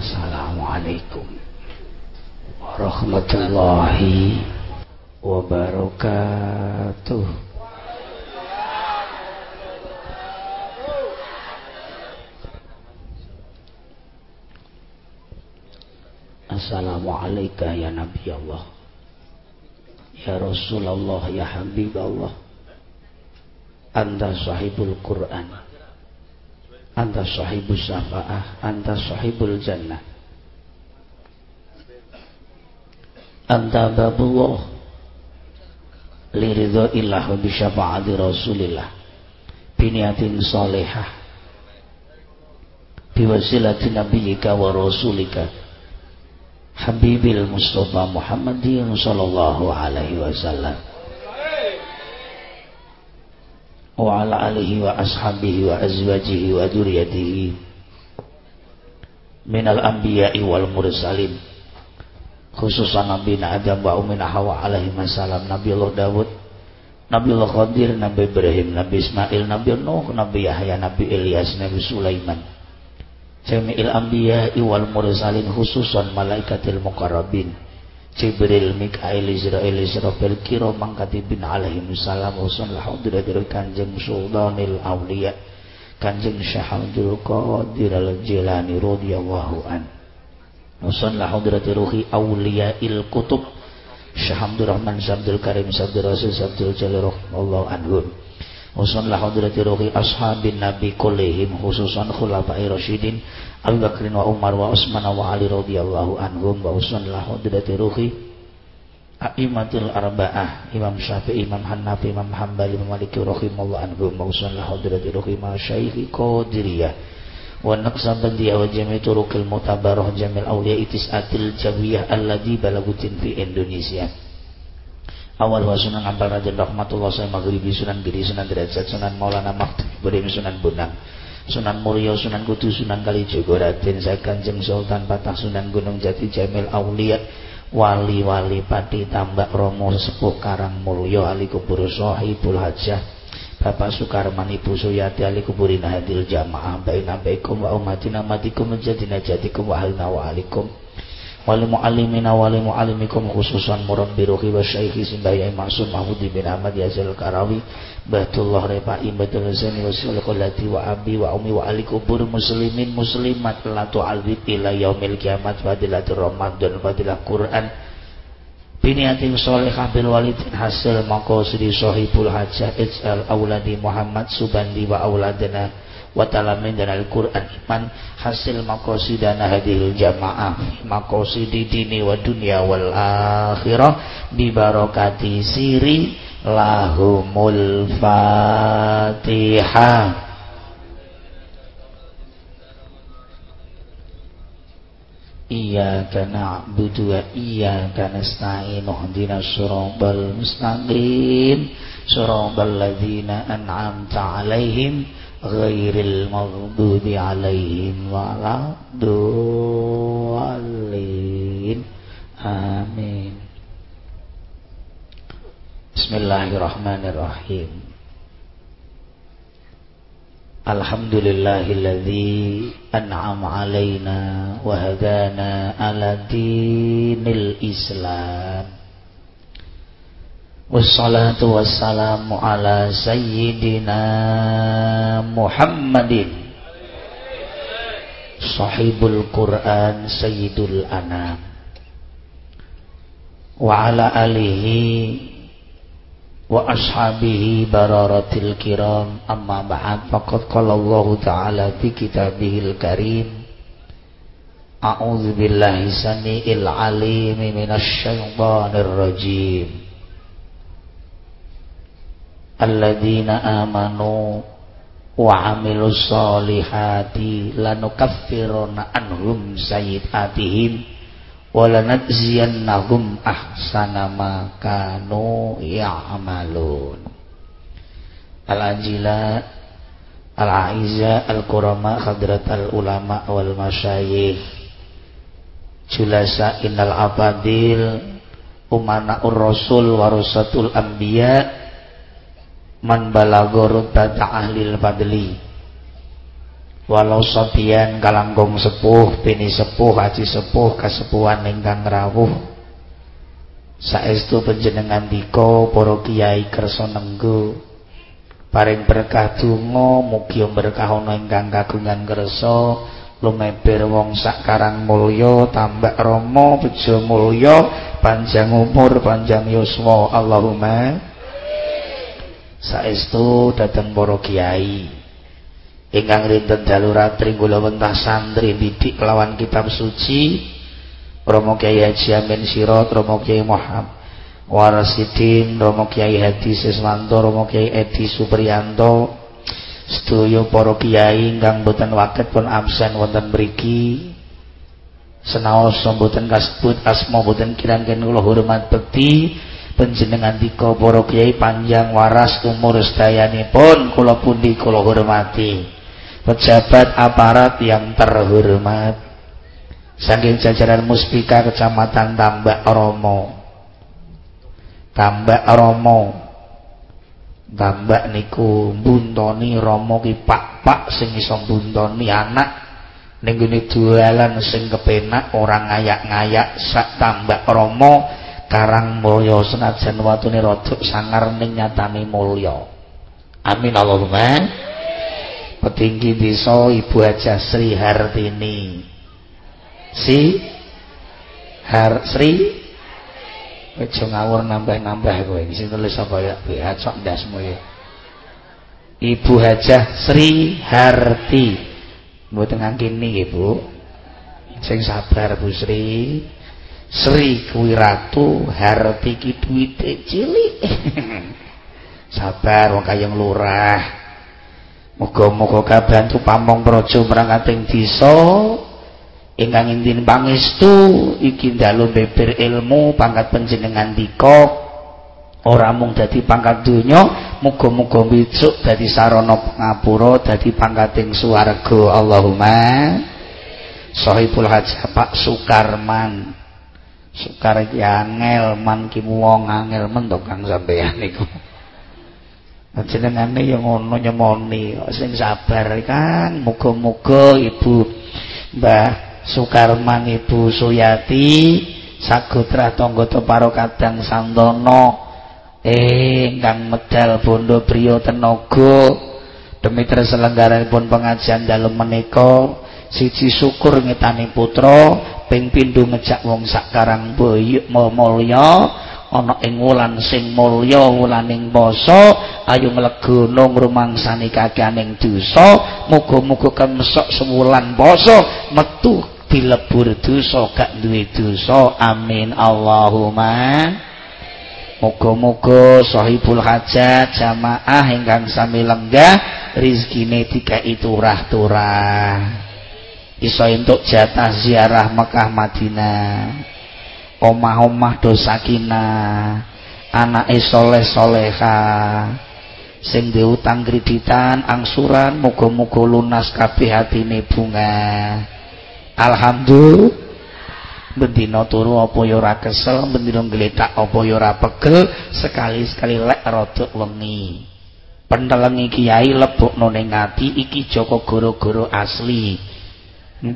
Assalamualaikum warahmatullahi wabarakatuh. Assalamualaikum ya Nabi Allah. Ya Rasulullah ya Habib Allah. Anta sahibul Quran Anta sahibul syafa'ah Anta sahibul jannah. Anta babullah. Liridho illah Bisyafa'ati rasulillah. Biniatin salihah. Biwasilati nabiyika wa rasulika. Habibil Mustafa Muhammadin Sallallahu alaihi wasallam wa azwajihi wa dzurriyyatihi minal anbiya'i wal mursalin. Khususan Nabi Adam wa Ummina Hawa alaihi wasallam Nabi Allah Dawud Nabi Allah Khadir Nabi Ibrahim Nabi Ismail Nabi Nuh Nabi Yahya Nabi Ilyas Nabi Sulaiman. Jami'il anbiya'i wal mursalin khususan malaikatil muqarrabin Jibril, Mikail, Israel, Israfil, Kiro, Mangkatibin alaihim salam Wasallah hadratir kanjeng sultanil awliya Kanjeng Syahadul Qadir al-Jilani radhiyallahu an. Wasallah hadratir ruhi il kutub Syahadul Rahman, Sabdul Karim, Sabdul Rasul, Sabdul Jalil, Allah anhum Wasallah hadratir ruhi ashabin nabi kullihim Khususan khulafai rasyidin Abu Bakrin wa Umar wa Utsman wa Ali radhiyallahu anhum. Wa Aimatul Arba'ah Imam Syafi'i Imam Hanafi Imam Hambali Imam Maliki rahimallahu anhum. Wa usanlah hadrati ruhi ma syaikhi Qadiriyah. Wa naqsabandiyah wa jami' turuqil mutabarah jamil awliya itis'atil jawiyah alladhi balagutin fi Indonesia awal wa sunan ampal rajan rahmatullah saya maghribi sunan giri sunan derajat sunan maulana maktub sunan bunang Sunan Muria, Sunan Kudus, Sunan Kalijogo, Raden saya Kanjeng Sultan Patah, Sunan Gunung Jati, Jamil Aulia, Wali-wali Pati Tambak Romo Sepuh Karang Mulyo Ali Kubur Sohibul Hajah Bapak Sukarman Ibu Suyati Ali Kuburin Hadil Jamaah Baina Baikum wa umatina matikum menjadi najatikum wa halina wa alikum wali mu'allimina wali mu'allimikum khususan murabbi ruhi wa syaikhi simbayai maksud Mahmudi bin Ahmad Yazil Karawi Bahtullah Repa'i Batul Zani wa Sulqulati wa Abi wa Umi wa Ali kubur muslimin muslimat Latu albit ila yaumil kiamat Fadilatul Ramadan Fadilah Quran. Biniatin solehah bil walidin hasil maqasidi sahibul hajah Ij'al awladi Muhammad Subandi wa awladana wa talamin dan Al-Quran iman hasil maqasidana hadil jamaah maqasidi dini wa dunia wal akhirah bi barakati siri lahumul fatihah. Iyyaka na'budu wa iyyaka nasta'in ihdinas siratal mustaqim siratal ladzina an'amta 'alaihim ghairil maghdubi 'alaihim waladdallin amin Bismillahirrahmanirrahim Alhamdulillahilladzi an'ama alaina wa hadana ala dinil Islam Wassalatu wassalamu ala sayyidina Muhammadin. Sahibul Quran Sayyidul Anam. Wa ala alihi wa ashabihi bararatil kiram. Amma ba'd. Faqad qala Allah ta'ala fi kitabihil karim. A'udzu billahi samiil alim minasy syaithanir rajim alladzina amanu wa amilus solihati lanukaffiruna anhum sayyi'atihim walanajziyannahum ahsana ma kanu ya'malun al-ajila al-aiza al-kurama khadrat al-ulama wal masyayikh. Julasa innal abadil umana ur-rasul warasatul man balagor tata ahlil fadli. Walau sobian kalangkung sepuh bini sepuh haji sepuh kasepuhan ingkang rawuh. Saestu panjenengan dika para kiai kersa nenggo. Paring berkah donga mugi berkah ana ingkang kagungan kersa. Lumeber wong sakarang mulya tambah rama bejo mulya panjang umur panjang yuswa. Allahumma saestu dhateng para kiai. Ingkang rinten dalu ratri kula wentah santri didik kelawan kitab suci Romo Kiai Haji Amin Sirot Romo Kiai Muhammad Warasidin Romo Kiai Hadi Siswanto Romo Kiai Edi Supriyanto sedaya para kiai ingkang boten waket pun absen wonten mriki. Senaos mboten kasebut asma boten kirang-kirang kula hormat bekti panjenengan dika para kiai panjang waras umur sedayanipun kula pundi kula hormati. Pejabat aparat yang terhormat. Saking jajaran muspika kecamatan Tambak Romo. Tambak Romo. Tambak niku buntoni Romo ki pak-pak sing iso buntoni anak. Ning gone jualan sing kepenak orang ngayak-ngayak sak Tambak Romo Karang Mulya senajan watune rada sangar ning nyatane mulya. Amin Allahumma. Petinggi desa Ibu Haja Sri Hartini. Si? Har Sri? Aja ngawur nambah-nambah kowe. Sing tulis apa ya? BH cok ndasmu ya. Ibu Hajah Sri Harti. Mboten ngangkini nggih Bu. Sing sabar Bu Sri Sri kuwi ratu Harti ki duwite cilik. Sabar wong kayang lurah Muga-muga kabantu pamong praja mrangating desa. Ingkang intin pangestu iki dalu beber ilmu pangkat panjenengan dika. Ora mung dadi pangkat donya muga-muga besok dadi sarana pangapura dadi pangkating swarga. Allahumma. Sahibul Hajah Pak Sukarman Sukar iki angel man ki wong angel men Kang sampeyan niku. Jenengane ya ngono nyemoni sing sabar kan muga-muga ibu Mbah Sukarman Ibu Suyati sagotra tangga para kadang santono eh ingkang medal bondo priya tenaga demi terselenggaranipun pengajian dalem menika siji syukur ngetani putra ping pindho ngejak wong sakarang boyo mulya ana ing wulan sing mulya wulaning poso ayo mlegono ngrumangsani kakaning dosa muga-muga kemesok sewulan poso metu dilebur dosa gak duwe dosa amin Allahumma Muga-muga sahibul hajat jamaah ingkang sami lenggah rezekine dikai turah-turah. Iso entuk jatah ziarah Mekah Madinah. omah-omah do sakinah anake soleh soleha sing diutang kreditan angsuran muga-muga lunas kabeh atine bunga. Alhamdulillah. Bendina turu apa ya ora kesel bendina gletak apa ya ora pegel sekali-sekali lek rada wengi. Pentelengi kiai lebokno ning ati iki Joko goro-goro asli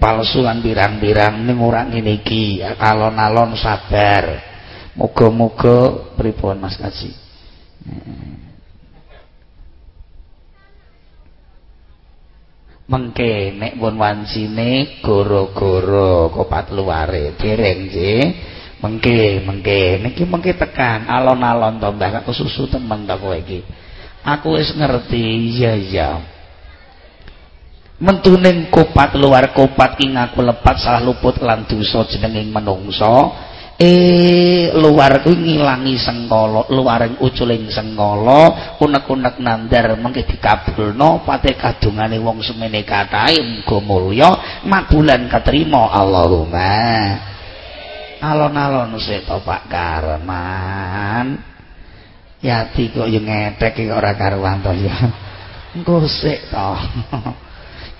palsu lan birang-birang ning ora ngene iki. Alon-alon sabar. Muga-muga pripun Mas Kaji mengke nek pun wancine goro-goro kopat luare. Dereng nggih. Mengke mengke. Niki mengke tekan alon-alon to Mbah. Susu temen to kowe iki. Aku wis ngerti iya iya mentuning kopat luar kopat ing aku lepat salah luput lan dosa jenenging menungso eh luar ku ngilangi sengkala luaring uculing sengkala unek-unek nandar mengke dikabulno pate kadungane wong semene katahe muga mulya mabulan katrima Allahumma. Alon-alon seto Pak Karman. Yati kok yo ngetek kok ora karuan to ya. Engko sik to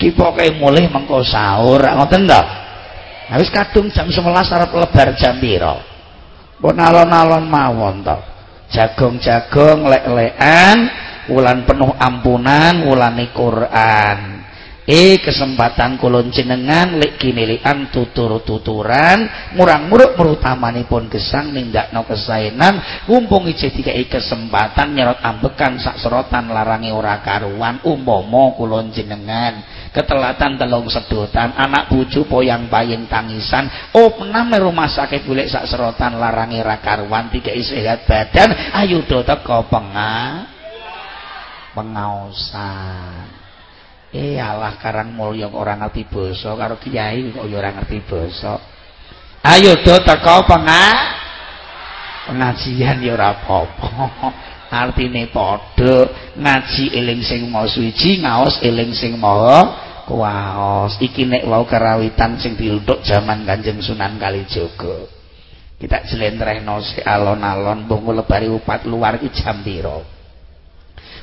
kipoke mulih mengko sahur. Ngoten to? Wis kadung jam 11 arep lebar jam pira pun alon-alon mawon to. Jagong-jagong lek-lekan wulan penuh ampunan wulane Quran. Eh kesempatan kulon jenengan lek kinilian tutur-tuturan murang-muruk pun gesang nindakno kesaenan mumpung ije dikai kesempatan nyerot ambekan sak serotan larangi ora karuan. Umpama kulon jenengan ketelatan telung sedotan anak bucu poyang payeng tangisan. Opnam rumah sakit golek sak serotan larangi ora karuan dikai sehat badan. Ayo do teko pengah pengaosan Eh Allah karang mulya ora ngerti basa karo kiai kok ya ngerti basa. Ayo do teko pengah pengajian ya ora. Artine padha ngaji eling sing maha suci, ngaos eling sing maha kuwaos. Iki nek wau karawitan sing dilutuk jaman Kanjeng Sunan Kalijaga. Kita jlentrehno si alon-alon mbung lebari upat luar iki jam pira.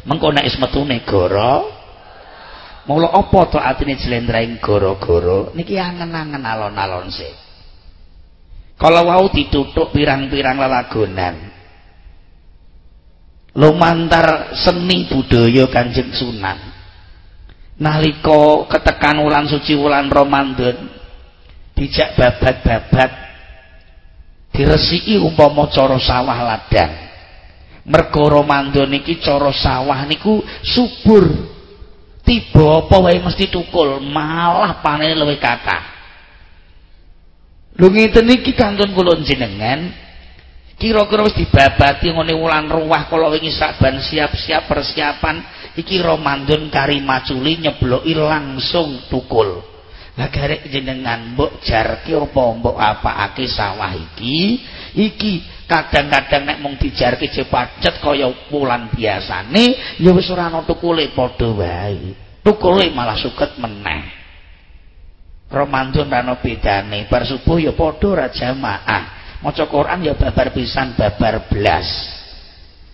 Mengko nek wis metu negara Mula apa to atine jlendraing goro-goro niki angen-angen alon-alon sih. Kalau wau ditutuk pirang-pirang lelagonan. Lumantar seni budaya Kanjeng Sunan. Nalika ketekan wulan suci wulan Ramadan dijak babat-babat diresiki umpama cara sawah ladang. Mergo Ramadan niki cara sawah niku subur tiba apa wae mesti tukul malah panen luwih kathah lho ngeten iki kantun kula jenengan kira-kira wis dibabati ngene wulan ruwah kala wingi saban siap-siap persiapan. Iki Ramadan kari maculi nyebloki langsung tukul lah garek jenengan mbok jarke apa mbok apakake sawah iki? Iki kadang-kadang nek mung dijarke je kaya wulan biasane ya wis ora ana tukule padha wae. Tukule malah suket meneh. Ramadan ana bedane. Bar subuh ya padha ora jamaah maca Quran ya babar pisan babar blas.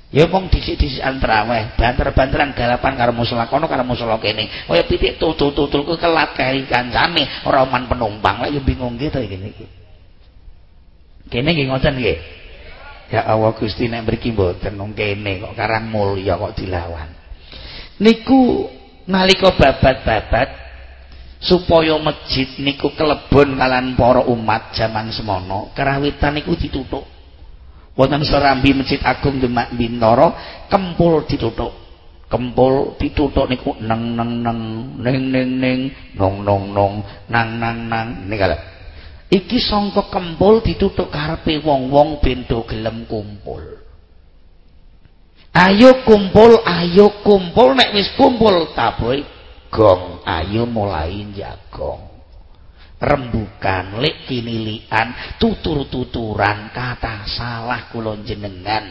Ya mung disik-disikan traweh banter-banteran galapan karo musala kono karo musala kene. Kaya pitik tutul-tutul ku kelat kari kancane ora man penumpang. Lek ya bingung gitu iki niki. Kene nggih ngoten nggih? Ya Allah Gusti nek mriki mboten nang kene kok karang mulya kok dilawan. Niku nalika babat-babat supaya masjid niku kelebon kalan para umat jaman semono, kerawitan niku ditutuk. Wonten serambi Masjid Agung Demak Bintoro kempul ditutuk. Kempul ditutuk niku neng neng neng ning ning ning nong nong nong nang nang nang niku iki sangka kempul ditutuk karepe wong-wong bendo gelem kumpul ayo kumpul ayo kumpul nek wis kumpul taboy gong. Ayo mulai jagong rembukan lek kinilian tutur-tuturan kata salah kula jenengan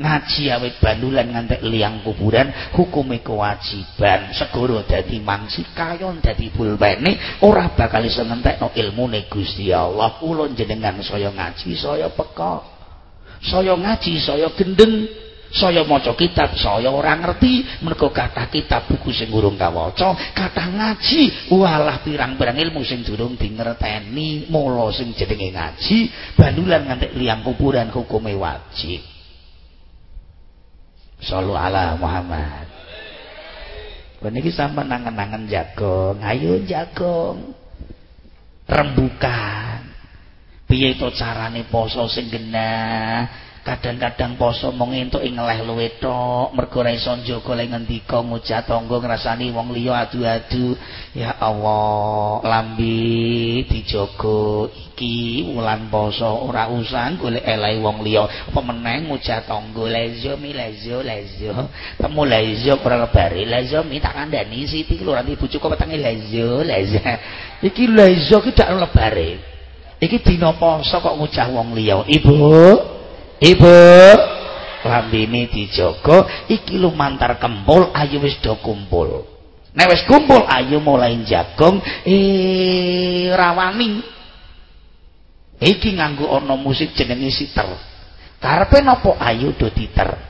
ngaji awet bandulan ngantek liang kuburan hukume kewajiban. Segoro dadi mangsi kayon dadi bulbene ora bakal iso ngentekno ilmune Gusti Allah. Kula jenengan saya ngaji saya peka saya ngaji saya gendeng saya maca kitab saya ora ngerti mergo kathah kitab buku sing urung kawaca kathah ngaji walah pirang-pirang ilmu sing durung dingerteni mula sing jenenge ngaji bandulan ngantek liang kuburan hukume wajib Sallu ala Muhammad. Beniki sampean nangen-nangen jagong, ayo jagong. Rembukan. Piye to carane poso sing genah? Kadang-kadang poso mung entuk ing leh luwe tok mergo ora iso njogo le ngendika ngujat tangga ngrasani wong liya adu-adu. Ya Allah lambi dijogo iki wulan poso ora usah golek elai wong liya. Apa meneh ngujat tangga? Lezo mi lezo lezo. Temu lezo ora lebare lezo mi tak kandhani siti lho nanti bojoku wetenge lezo lezo. Iki lezo ki dak lebare. Iki dina poso kok ngucah wong liya. Ibu Ibu lambene dijaga iki lumantar kempul ayo wis do kumpul. Nek wis kumpul ayo mulai jagong eh rawani. Iki nganggo ana musik jenenge siter. Karepe napa ayo do diter.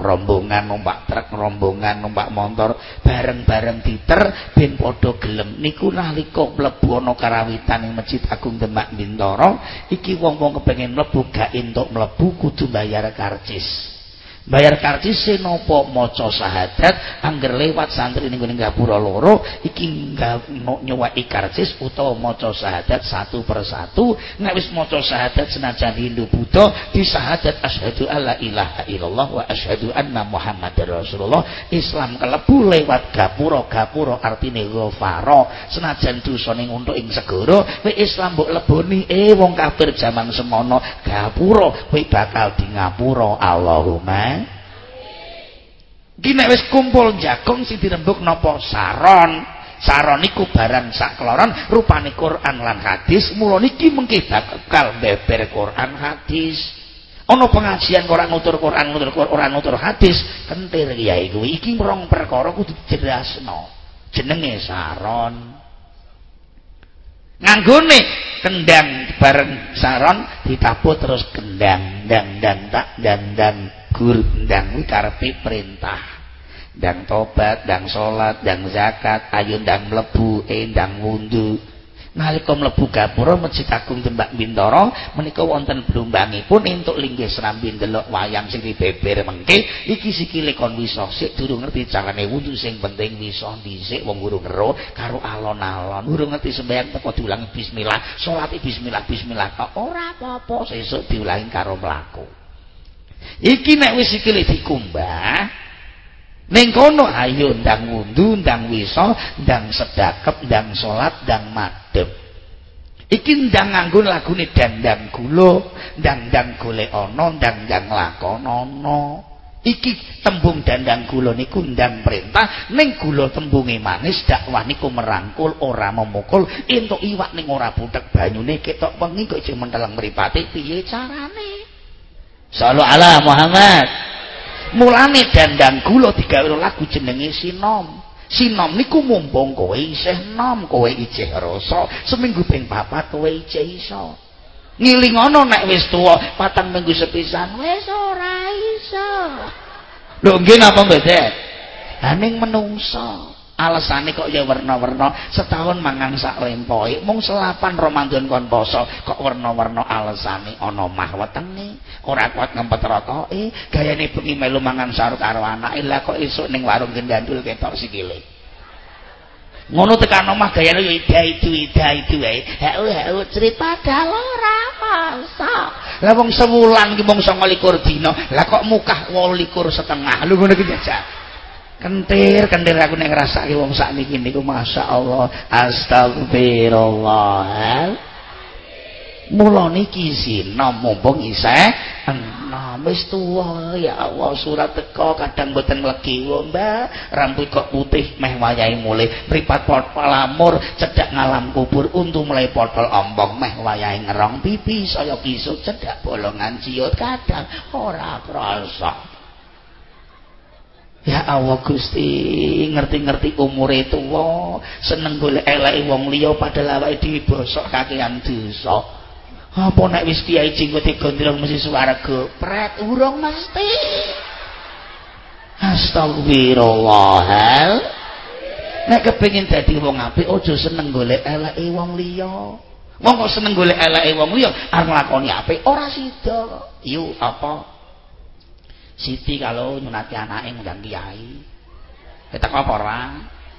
Rombongan numpak truk rombongan numpak motor bareng-bareng diter ben padha gelem. Niku nalika mlebu ana karawitan ing Masjid Agung Demak Bintoro iki wong-wong kepengin mlebu gak entuk mlebu kudu bayar karcis bayar karcis nopo maca angger lewat santri ning ngene gapura loro iki nyuwaki karcis utawa maca syahadat satu persatu. Nek wis maca syahadat senajan Hindu Buddha di syahadat asyhadu alla ilaha illallah wa asyhadu anna muhammadar rasulullah. Islam kelebu lewat gapura gapura artine ghafara. Senajan dosane untuk ing segara kowe Islam mbok leboni eh wong kafir jaman semono gapura kowe bakal di ngapura. Allahumma Ki nek wis kumpul jagung sing dirembuk napa saron. Saron iku barang sakloron rupane Quran lan hadis. Mula niki mengki bakal beber Quran hadis. Ana pengajian ora ngutur Quran, ngutur Quran, ngutur hadis. Kentir kiai kuwi iki rong perkara kudu dijelasno. Jenenge saron. Nganggone kendang bareng saron ditabuh terus kendang dang dang tak dan dan gur ndang karepe perintah. Ndang tobat ndang salat ndang zakat ayo ndang mlebu endang wundu nalika mlebu gapura masjid agung tembak bintara menika wonten blombangipun entuk linggih serambi ndelok wayang sing dibeber mengke iki sikile kon wisa sik durung ngerti carane wundu sing penting wisa dhisik wong urung ngero karo alon-alon. Urung ngerti sembahyang teko diulangi bismillah salat bismillah bismillah ora apa-apa sesuk diulangi karo mlaku iki nek wis iki dikumbah ning kono ayo ndang wundu ndang wisa ndang sedakep ndang salat ndang madhep. Iki ndang nganggo lagune dandang gula ndang-ndang golek ana ndang-ndang lakonana iki tembung dandang gula niku ndang perintah ning gula tembunge manis dakwah niku merangkul ora memukul. Entuk iwak ning ora butek banyune ketok wengi kok menteleng mripate piye carane Sallu ala Muhammad. Mulane dandang gula digawe lagu jenenge Sinom. Sinom niku mumpung kowe isih nom, kowe ijeh rasa, seminggu ping papat kowe ijeh iso. Ngiling ana nek wis tuwa, patang minggu sepisan wis ora iso. Lho nggih napa mboten? Ha ning menungsa. Alasane kok ya warna-warna setahun mangan sak lempoe mung selapan Ramadan kon poso kok warna-warna alasane ana mah wetenge. Ora kuat ngempet rokoke gayane bengi melu mangan sarut karo anake. Lah kok esuk ning warung gendandul ketok sikile? Ngono tekan omah gayane ya ida itu ida itu wae. Heu heu cerita dalora masa lah wong ki mung 29 dina. Lah kok mukah 28 setengah. Lho ngono ki kentir kentir aku nek ngrasake wong sakniki niku masyaallah. Astagfirullah mula niki sina mumpung isih enom wis tuwa ya Allah surat teko kadang mboten legi rambut kok putih meh wayahe mulih. Mripat potol lamur cedhak ngalam kubur untu mulai potol ombong meh wayahe ngerong pipi saya kisut cedhak bolongan ciut kadang ora krasa Ya Allah Gusti, ngerti-ngerti umure tuwa, seneng golek eleke wong liya padahal awake dhewe bosok kakean dosa. Apa nek wis kiai jenggote gondrong mesti swarga? Pret urung mesti. Astagfirullah. Nek kepengin dadi wong apik aja seneng golek eleke wong liya. Wong kok seneng golek eleke wong liya arep nglakoni apik ora sida. Yu apa? Siti kalau nyunati anake ngundang kiai. Ya teko apa ora?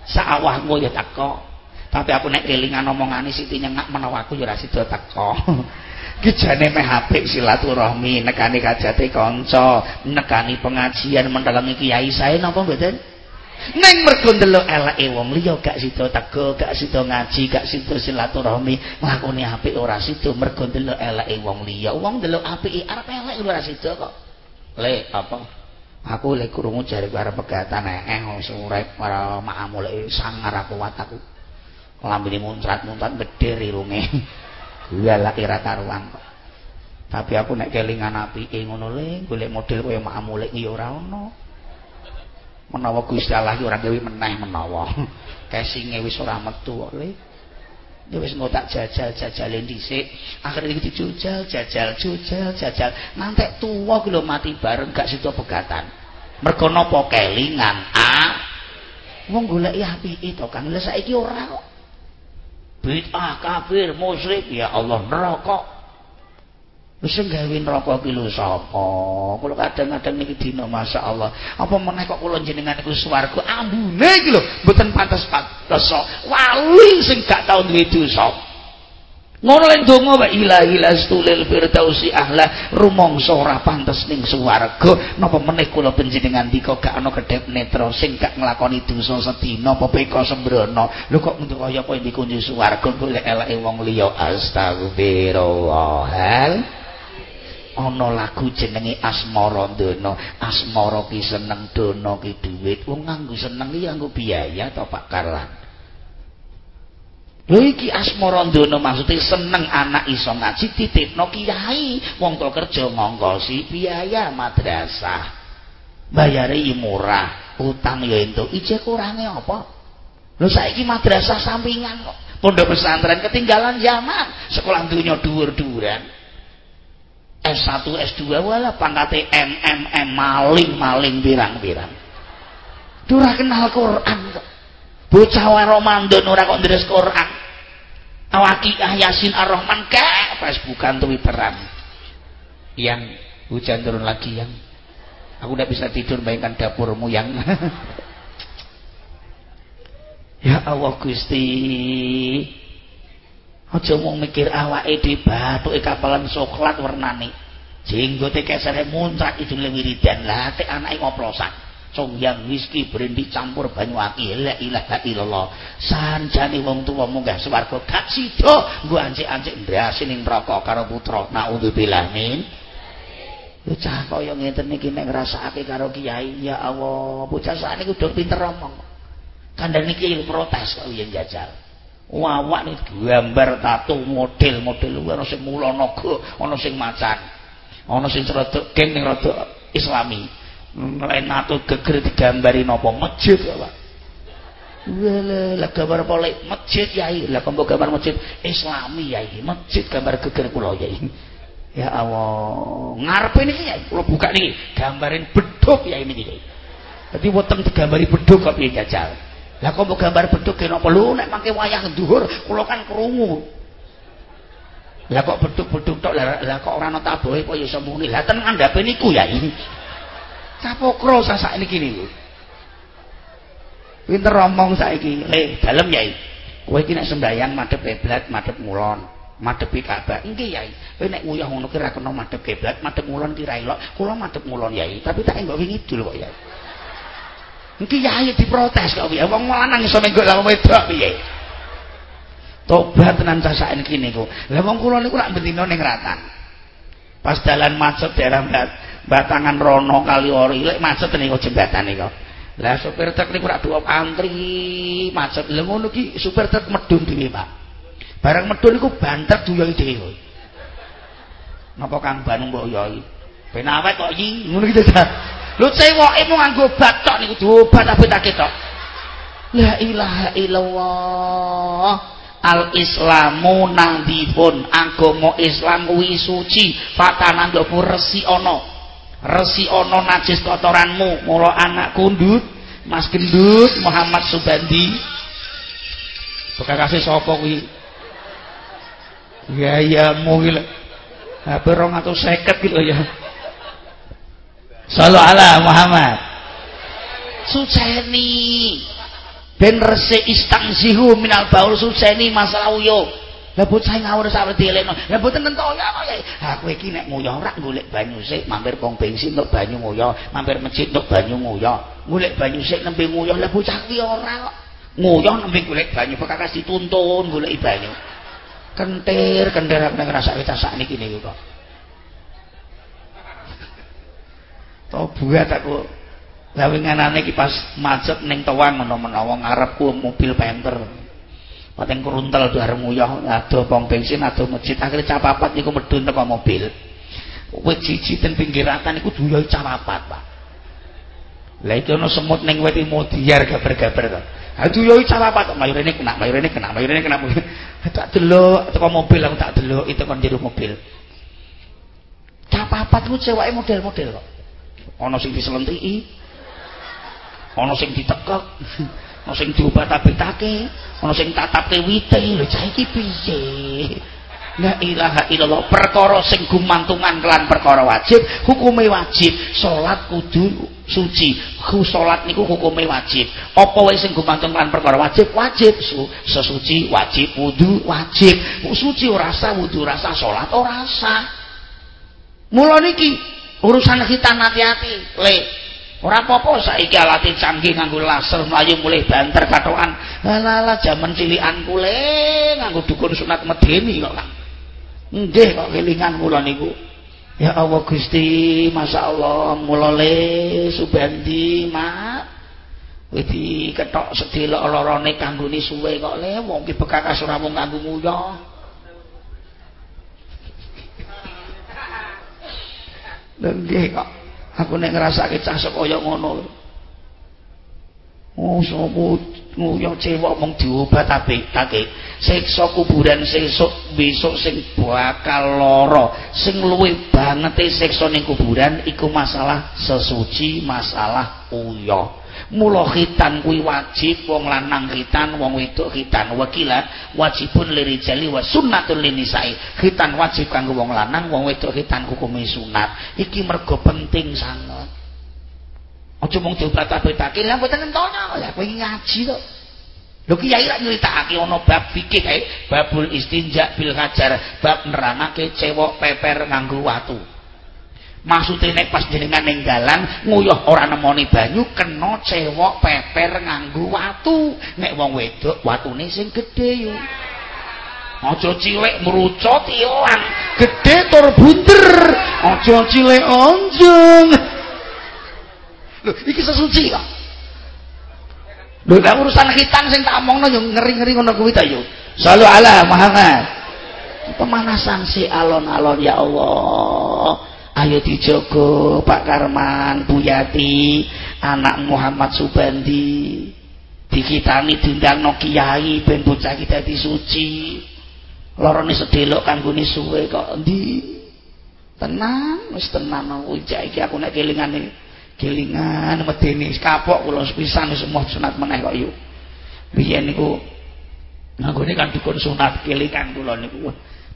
Sawahmu ya teko. Tapi aku nek kelingan omongane Siti nyengak menawa aku ya ora sida teko. Ki jane meh apik silaturahmi, nekani kajate kanca, nekani pengajian mendalangi kiai sae napa mboten? Neng mergo ndelok eleke wong liya gak sida teko, gak sida ngaji, gak sida silaturahmi, nglakoni apik ora sida mergo ndelok eleke wong liya. Wong ndelok apike arep elek ora sida kok. Le apa? Aku le krungu jare arep pegatan eh wis urip para makamu le sangar aku kuat aku. Lambene muncrat-muncrat gedhe irunge lha ira karuan kok tapi aku nek kelingan apike ngono le golek model kaya makamu le ya ora ono. Menawa Gusti Allah ora gawe meneh menawa. Kesinge wis ora metu kok ya wis mau tak jajal jajale dhisik. Akhire iki dijujal jajal jujal jajal. Nanti tuwa ki mati bareng gak sida pegatan. Mergo napa kelingan a wong golek apike to Kang? Lha saiki ora kok. Bid'ah kafir musyrik. Ya Allah neraka Wis gawe neraka ki lho sapa? Kula kadang-kadang niki dina masyaallah. Apa meneh kok kula jenengan iku swarga ambune iki lho mboten pantes-pantes. Wali sing gak tau duwe dosa. Ngono lek donga wa ilahi lastulil firdausi ahla rumangsa ora pantes ning swarga napa meneh kula panjenengan dika gak ana kedhep netra sing gak nglakoni dosa sedina apa peka sembrana lho kok ngono kaya apa dikunci swarga golek eleke wong liya astagfirullah ana lagu jenenge asmara dono asmara ki seneng dono ki dhuwit wong nganggo seneng iki nganggo biaya to Pak Karlan Lho iki asmara ndono maksude seneng anak iso ngaji titipno kiai wong to kerja ngongkosi biaya madrasah. Bayare murah, utang ya entuk. Ije kurange apa? Lho saiki madrasah sampingan kok. Pondok pesantren ketinggalan zaman, sekolah dunya dhuwur-dhuwuran. S1, S2 wala pangkate MMM maling-maling pirang-pirang. Ora kenal Quran. Bocah Ramadan ora kok ndres Quran. Awaqiah Yasin Ar-Rahman ke Facebookan Twitteran yang hujan turun lagi yang aku udah bisa tidur bayangkan dapurmu yang ya Allah Gusti aja mau mikir awake di batu kapalan coklat warnane jenggote kesere muncrat itu wiridan. Lah tek anake ngoplosan. Yang whisky brandy campur banyu aki la ilaha illallah. Sanjane wong tuwa munggah swarga. Gak sida. Nggo ancik-ancik ndrasi ning neraka karo putra. Naudzubillah min yo cah kaya ngeten iki nek ngrasakake karo kiai. Ya Allah bocah sakniki udah pinter omong kandhane iki protes kok yen jajal wawak nih gambar tato model-model ana sing mula naga ana sing macan ana sing rada geng ning rada islami. Lain atau geger digambari nopo masjid Pak. Wala, lah gambar polek masjid yai, lah kembo gambar masjid? Islami yai, masjid gambar geger kula yai. Ya Allah, ngarepe niki yai, kula buka niki, gambarin beduk yai niki yai. Dadi weteng digambari beduk kok piye jajal. Lah kembo gambar beduk napa lho nek mangke wayah dhuwur kula kan krungu. Lah kok beduk-beduk tok lah, kok ora ana tabohe kok ya iso muni. Lah ten ngandhape niku yai. Capokro sasak niki niku. Pinter omong saiki. Le, dalem yai. Kowe iki nek sembayang madhep kiblat, madhep ngulon, madhepi Ka'bah. Nggih yai. Kowe nek nguyah ngono ki ra kena madhep kiblat, madhep ngulon ki ra elok. Kula madhep ngulon yai, tapi tak enggak wingi dul kok yai. Niki yai diprotes kok piye? Wong lanang iso menggok lha wedok piye? Tobat tenan sasak niki niku. Lah wong kula niku rak bendina ning ratan. Pas dalan macet daerah batangan rono kali ori lek macet niku jembatan niku lah supir truk niku rak dua antri macet lha ngono ki supir truk medun dhewe Pak barang medun niku banter duyoi dhewe napa Kang Banu mbok yoi ben awet kok iki ngono ki lho cewoke mu nganggo batok niku diobat tapi tak ketok? La ilaha illallah. Al islamu nadhifun agama islam kuwi suci. Fatanan resi ana. Resi ono najis kotoranmu. Mula anak kundut mas gendut Muhammad Subandi. Bukan kasih sopo kuwi? Ya ya muhil HP rong atau seket gitu ya Salam ala Muhammad Suceni ben resi istangzihu minal baul suceni masalah uyuk Lah bocah ngawur sak dielekno. Lah mboten entuk ya kok kowe iki nek nguyah ora golek banyu sik, mampir pom bensin untuk banyu nguyah, mampir masjid untuk banyu nguyah. Golek banyu sik nembe nguyah. Lah bocah ki ora kok. Nguyah nembe golek banyu, bekas dituntun golek banyu. Kentir, kentir nek ngrasa kita sak niki niku kok. To buat aku Lah winganane iki pas macet ning tewang menawa ngarepku mobil penter. Pating keruntel arep nguyah ado pom bensin ado masjid akhire capapat niku medun teko mobil. Wit siji ten pinggiratan iku duyoi capapat, Pak. Lah iki ana semut ning wit modiar gaber-gaber to. Ha duyoi capapat kok mayurene kena, mayurene kena, mayurene kena. tak delok teko mobil aku tak delok itu kon jero mobil. Capapat ku ceweke model-model kok. Ana sing diselentiki. Ana sing ditekek. ana sing diobat-abetake ana sing tatapke wite. Lho cah iki piye? La ilaha illallah perkara sing gumantungan kelan perkara wajib hukume wajib salat kudu suci. Ku salat niku hukume wajib. Apa wae sing gumantung kelan perkara wajib? Wajib Su, sesuci wajib wudu wajib. Suci ora sah wudu ora sah salat ora sah. Mula niki urusan kita hati-hati. Le ora apa-apa saiki alat canggih nganggo laser mlayu mulih banter katokan. Lala jaman cilikanku le nganggo dukun sunat medeni kok Kang. Nggih kok kelingan kula niku. Ya Allah Gusti masyaallah mulale subandi mak. Wedi ketok sedelok lorone kanggone suwe kok le wong ki bekakas ora mung kanggo nguyoh nggih kok aku nek ngrasake cah kaya ngono Oh, sapa nguyuh cewek mung diobat-abetake. Siksa kuburan sesuk besok sing bakal lara. Sing luwih banget siksa ning kuburan iku masalah sesuci, masalah uyah. Mula khitan kuwi wajib wong lanang khitan, wong wedok khitan. Wakila wajibun lirijali wa sunnatun linisai. Khitan wajib kanggo wong lanang, wong wedok khitan hukume sunat. Iki mergo penting sangat. Aja mung diobat-obatake, lha mboten entono, ya kowe ngaji to. Lho kiai lak nyritakake ana bab fikih kae, babul istinja bil hajar, bab nerangake cewek peper nganggo watu. Maksude nek pas jenengan ning dalan nguyuh ora nemoni banyu kena cewek peper nganggo watu. Nek wong wedok watune sing gedhe yo. Aja cilik mrucut ilang, gedhe tur bunder. Aja cilik onjong. Lho, iki sesuci kok. Lho, nek urusan hitam sing tak omongno yo ngeri-ngeri ngono kuwi ta yo. Sallu ala Muhammad. Pemanasan si alon-alon ya Allah. Ayo dijogo Pak Karman, Bu Yati, anak Muhammad Subandi. Dikitani diundang no kiai ben bocah kita dadi suci. Lorone sedelok kanggone suwe kok endi? Tenang, wis tenang kuwi iki aku nek kelingane kelingan medeni kapok kula sepisan semua sunat meneh kok yuk biyen niku nganggone kan dukun sunat kelingan kula niku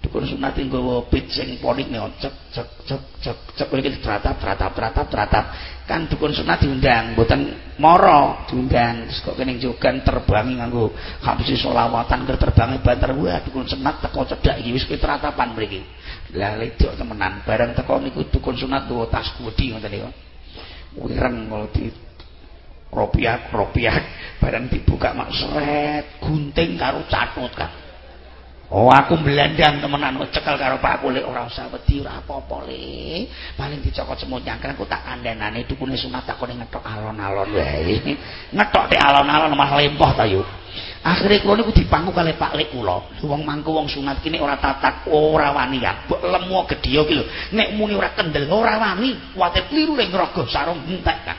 dukun sunat nggawa pit sing ponik nek cek cek cek cek cek. Iki teratap teratap teratap teratap kan dukun sunat diundang mboten moro diundang. Terus kok kene jogan terbang nganggo habis selawatan ker terbangi banter. Wah dukun sunat teko cedhak iki wis teratapan mriki. Lah ledok temenan. Bareng teko niku dukun sunat nggawa tas kudi ngoten niku. Wireng kalau di ropiak ropiak. Barang dibuka mak seret gunting karo catut kan oh aku belandang temenan cekel karo pak aku ora usah wedi ora apa-apa le paling dicokot semut nyangkran aku tak kandenane dukune sunat takone ngetok alon-alon wae ngetok te alon-alon mah lempoh ta yuk akhirnya kula niku dipangku kali Pak Lek kula. Wong mangku wong sunat kini ora tatak, ora wani ya. Mbok lemu gedhe iki lho. Nek muni ora kendel ora wani, kuwate kliru ning ngrogo sarung entek kan.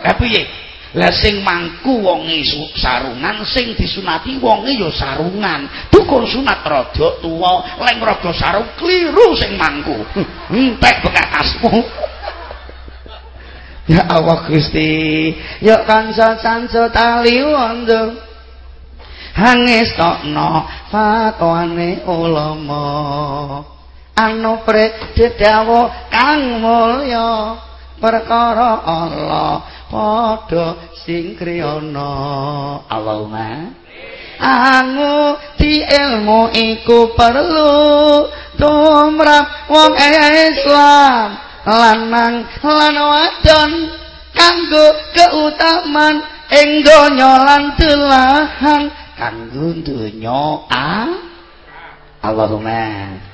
Lah piye? Lah sing mangku wonge sarungan, sing disunati wonge ya sarungan. Dukun sunat rada tuwa, lek ngrogo sarung kliru sing mangku. Entek bekakasmu. Ya Allah Gusti, ya kanca-kanca tali wondo. hangestokno fatwane ulama anu prededawo kang mulya perkara Allah padha sing kriyana. Allahumma. Anu di ilmu iku perlu tumrap wong Islam. Lanang lan wadon kanggo keutamaan ing donya lan telahan kanggo donya ah. Allahumma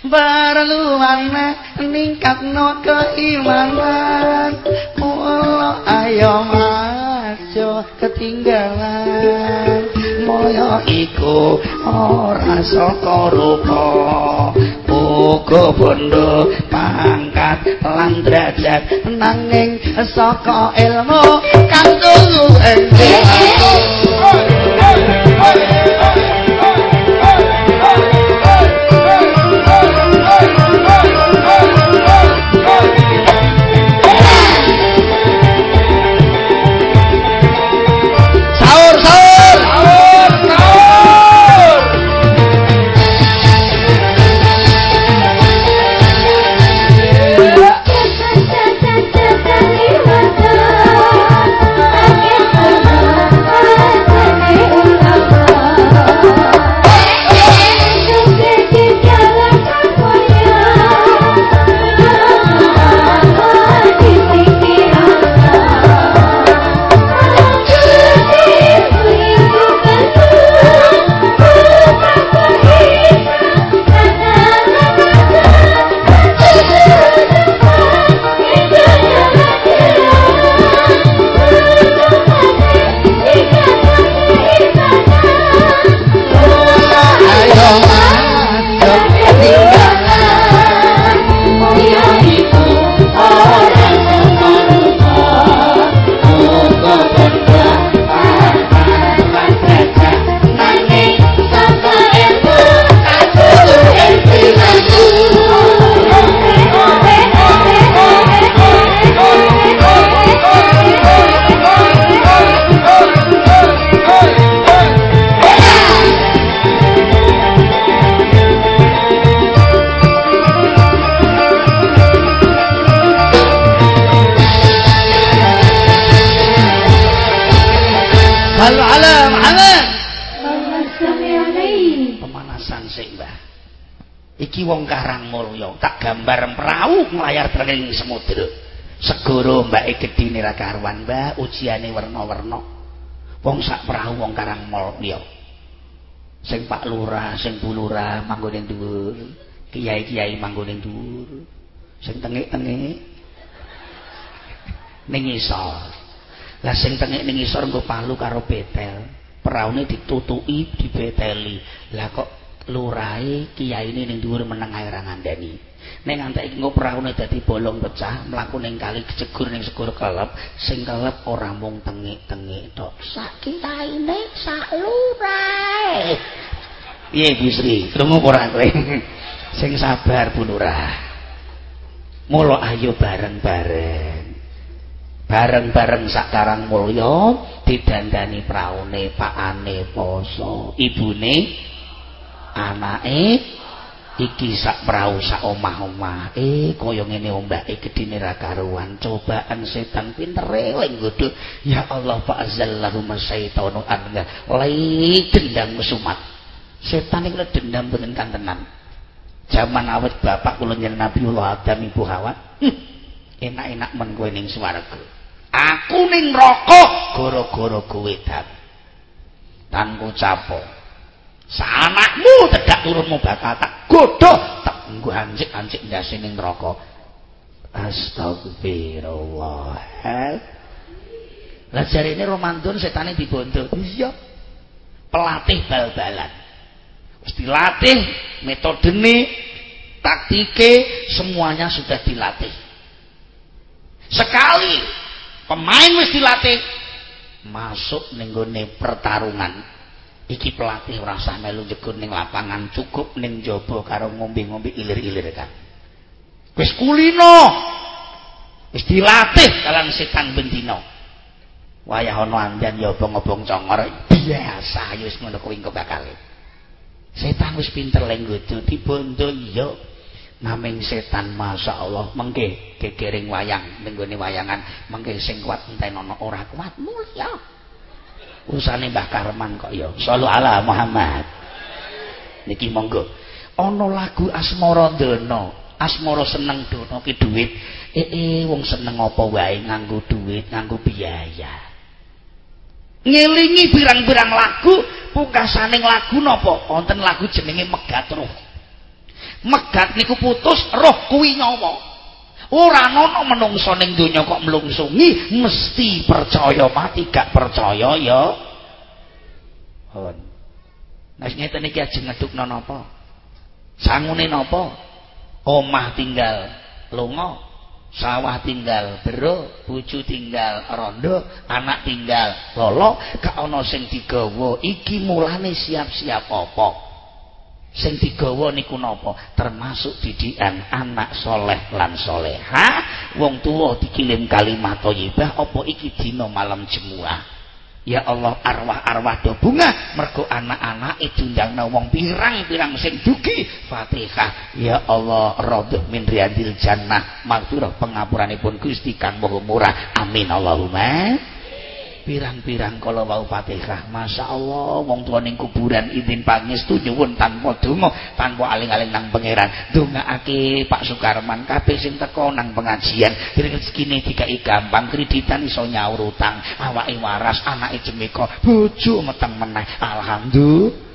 Barluana ningkatno keimanan Mula ayo majo ketinggalan Moyo iku ora saka rupa Uga bondo pangkat lan derajat Nanging saka ilmu kang tulu ing karuan mbah ujiane werna-werna. Wong sak perahu wong karang mulya sing Pak Lurah sing Bu Lurah manggon ning dhuwur. Kiai-kiai manggon ning dhuwur. Sing tengik-tengik. Ning isor lah sing tengik ning isor nggo palu karo betel. Praune ditutuki dibeteli. Lah kok lurahe kiyaine ning dhuwur meneng ae ora ngandani ning antek iki nggo praune dadi bolong pecah mlaku ning kali jegur ning segoro kelep sing kelep ora mung tengik-tengik tok. Sak kiyaine sak lurahe piye Bu Sri? Krungu ora kowe? Sing sabar Bu Nurah mulo ayo bareng-bareng. Bareng-bareng sakarang mulya didandani praune pakane poso ibune anake iki sak prau sak omah-omah. Eh kaya ngene ombake gedine ra karuan. Cobaan setan pintere ling godho ya Allah fa azallahu masyaitanu anga lai dendam kesumat setan iki dendam boten kantenan. Jaman awet bapak kula nyen Nabiullah Adam Ibu Hawa. Enak-enak men kowe ning swarga. Aku ning rokok gara-gara kowe dan tanpa capo sanakmu tedak turunmu bakal tak godho tak nggo anjik-anjik ndase ning neraka. Astagfirullah lah jare ini romantun setane dibondo iya pelatih bal-balan. Wis dilatih metodene taktike semuanya sudah dilatih. Sekali pemain wis dilatih masuk ning pertarungan iki pelatih ora usah melu jegur ning lapangan cukup ning jaba karo ngombe-ngombe ilir-ilir kan wis kulino! Wis dilatih kalan setan bendina. Wayah ana andan ya obong-obong congor biasa ya wis ngono kuwi bakal. Setan wis pinter lenggodo dibondo iya. Naming setan Masya Allah mengke gegering wayang nenggone wayangan mengke sing kuat enten ana ora kuat mulya usane Mbah Karman kok ya. Ala Muhammad. Niki monggo. Ana lagu asmara dana asmara seneng dana ki dhuwit. Eh, eh wong seneng apa wae nganggo dhuwit nganggo biaya. Ngelingi pirang-pirang lagu pungkasaning lagu napa? Wonten lagu jenenge Megat Ruh. Megat niku putus roh kuwi nyawa ora ana menungso ning donya kok mlungsungi mesti percaya mati gak percaya ya. Hon. Nek ngeten iki ajeng ngedukno napa? Sangune napa? Omah tinggal lunga sawah tinggal bero bojo tinggal rondo anak tinggal lolo gak ana sing digawa. Iki mulane siap-siap apa sing digawa niku napa? Termasuk didikan anak soleh lan soleha wong tuwa dikirim kalimat thayyibah apa iki dina malam jemuah? Ya Allah arwah-arwah do bunga mergo anak-anak itu ndangna wong pirang-pirang sing dugi. Fatihah. Ya Allah radh min riyadil jannah. Maghfirah pengapuranipun Gusti kang Maha Murah. Amin. Allahumma pirang-pirang kalau wau Fatihah. Masya Allah wong tua ning kuburan izin pangestu nyuwun tanpa donga tanpa aling-aling nang pangeran. Ndongaake Pak Sukarman kabeh sing teko nang pengajian. Dikai gampang kreditan iso nyaur utang. Awake waras anake jemeka bojo meteng meneh. Alhamdulillah.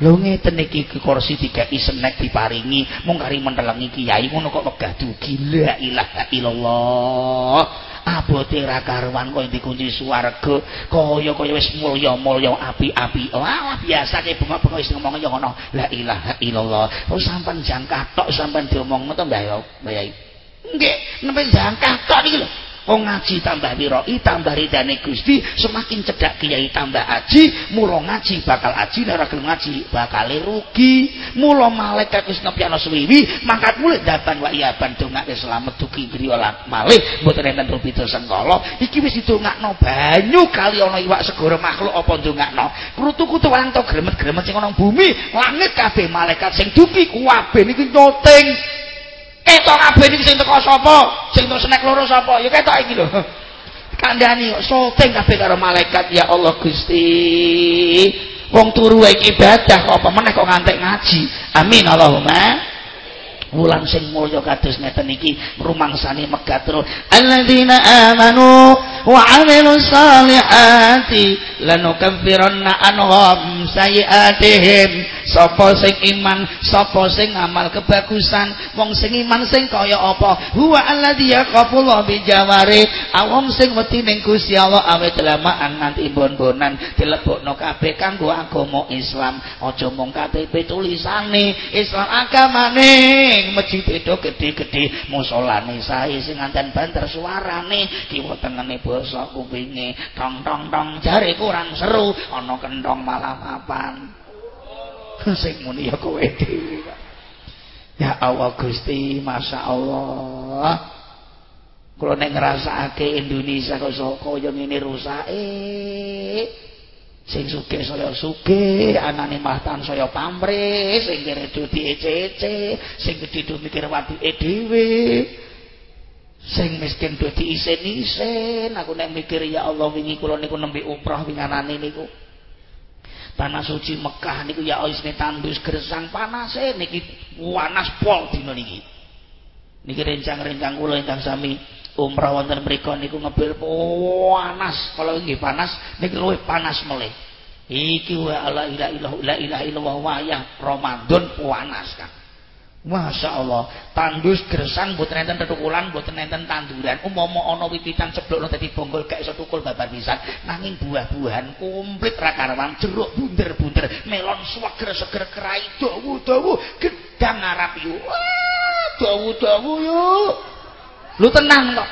Lho ngeten iki kursi dikai senek diparingi mung kari mentelengi kiai ngono kok wegah dugi. La ilaha illallah abote ra karuan koyo dikunci swarga kaya kaya wis mulya-mulya api-api. Wah biasa ke bunga-bunga wis ngomong ya ngono. La ilaha illallah. Oh sampean jangkah tok sampean diomong to Mbah Yai nggih nembe jangkah tok iki lho Wong ngaji tambah wiroi tambah ridane Gusti semakin cedak kiai tambah aji mulo ngaji bakal aji ora ngaji bakal rugi. Mulo malaikat wis ngepyano suwiwi mangkat mulih dapan wa iyaban dongake selamat dugi griya malih mboten enten rubito sengkala. Iki wis didongakno banyu kali ana iwak segara makhluk apa dongakno krutu-krutu wanto gremet-gremet sing ana bumi langit kabeh malaikat sing dugi kabeh niki nyoting ketok kabeh iki sing teko sapa? Sing tok senek loro sapa? Ya ketok iki lho. Kandhani syuting kabeh karo malaikat. Ya Allah Gusti. Wong turu iki ibadah kok apa? Meneh kok ngantek ngaji. Amin Allahumma wulan sing mulya kados ngeten iki rumangsane megatro. Alladzina amanu wa amilus salihati lanukaffiranna anhum sayiatihim. Sapa sing iman sapa sing amal kebagusan wong sing iman sing kaya apa? Huwa alladzi bi jawari. Awam sing wedi ning Gusti Allah awet lamaan nganti bon-bonan dilebokno kabeh kanggo agama Islam. Aja mung KTP tulisane Islam agamane masjid itu gede-gede musolane sae sing nganten banter suarane kiwa tengene basa kupinge tong tong tong jare kurang seru ana kentong malah papan. Sing muni ya kowe dhewe. Ya Allah Gusti Masya Allah. Kalau neng ngerasake Indonesia kok kaya ngene rusake sing suge saya suge anane mahtan saya pamre sing kere duti ece-ece sing gede du mikir wati dhewe. Sing miskin duti isen-isen aku nek mikir ya Allah wingi kula niku nembe umrah winganane niku. Tanah suci Mekah niku ya isne tandus gersang panase niki panas pol dina niki. Niki rencang-rencang kula ingkang sami umrah wonten mriku niku ngebil panas kalau nggih panas niki luwih panas meleh iki wa la ilaha illallah la ilaha illallah wayah Ramadan panas kan Masya Allah, tandus gersang buat nenten tetukulan, buat nenten tanduran. Umpama ana wiwitan seblokno dadi bonggol gak iso tukul babar pisan. Nanging buah-buahan komplit ra karuan, jeruk bunder-bunder, melon seger-seger kerai dawu-dawu, gedang Arab. Wah, dawu-dawu yo. Lu tenang kok.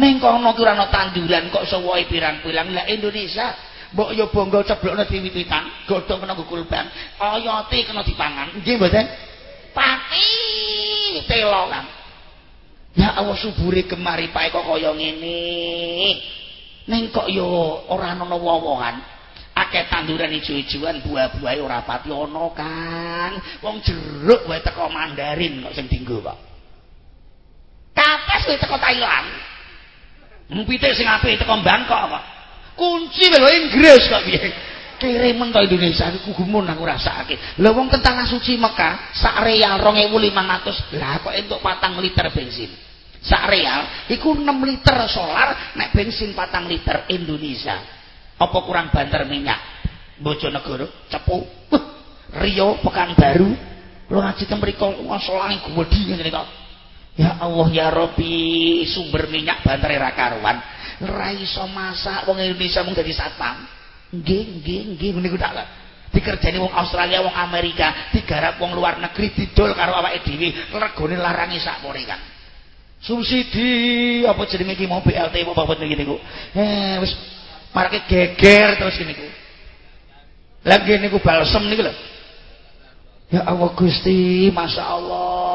Ning kono ki ora ana tanduran kok sewoe pirang-pirang. Lah Indonesia mbok yo bonggol ceblokno di wiwitan, godhong kena gugul bang, oyote kena dipangan. Nggih mboten? pati telo kan ya Allah subure kemari pae kok kaya ngene ning kok yo ora ana wowohan akeh tanduran ijo-ijoan buah-buahe ora pati ana kan wong jeruk wae teko mandarin kok sing dinggo kok kapas wae teko Thailand mpite sing apik teko Bangkok kok kunci lho Inggris kok piye kirimen to Indonesia iku gumun aku rasake. Lah wong tentang suci Mekah sak real 2500 lah kok entuk patang liter bensin. Sak real iku 6 liter solar nek bensin patang liter Indonesia. Apa kurang banter minyak? Bojonegoro, Cepu, Rio, Pekanbaru. Lo ngaji ten mriku solange gede ngene kok. Ya Allah ya Rabbi, sumber minyak bantere ra karuan. Ra iso masak wong Indonesia mung dadi satpam. nggih nggih nggih niku tak. Dikerjani wong Australia wong Amerika digarap wong luar negeri didol karo awake dhewe regane larangi sakmene kan subsidi apa jenenge iki mau BLT apa apa ngene niku? Eh wis marake geger terus niku lagi niku balsem niku lho. Ya Allah Gusti Masya Allah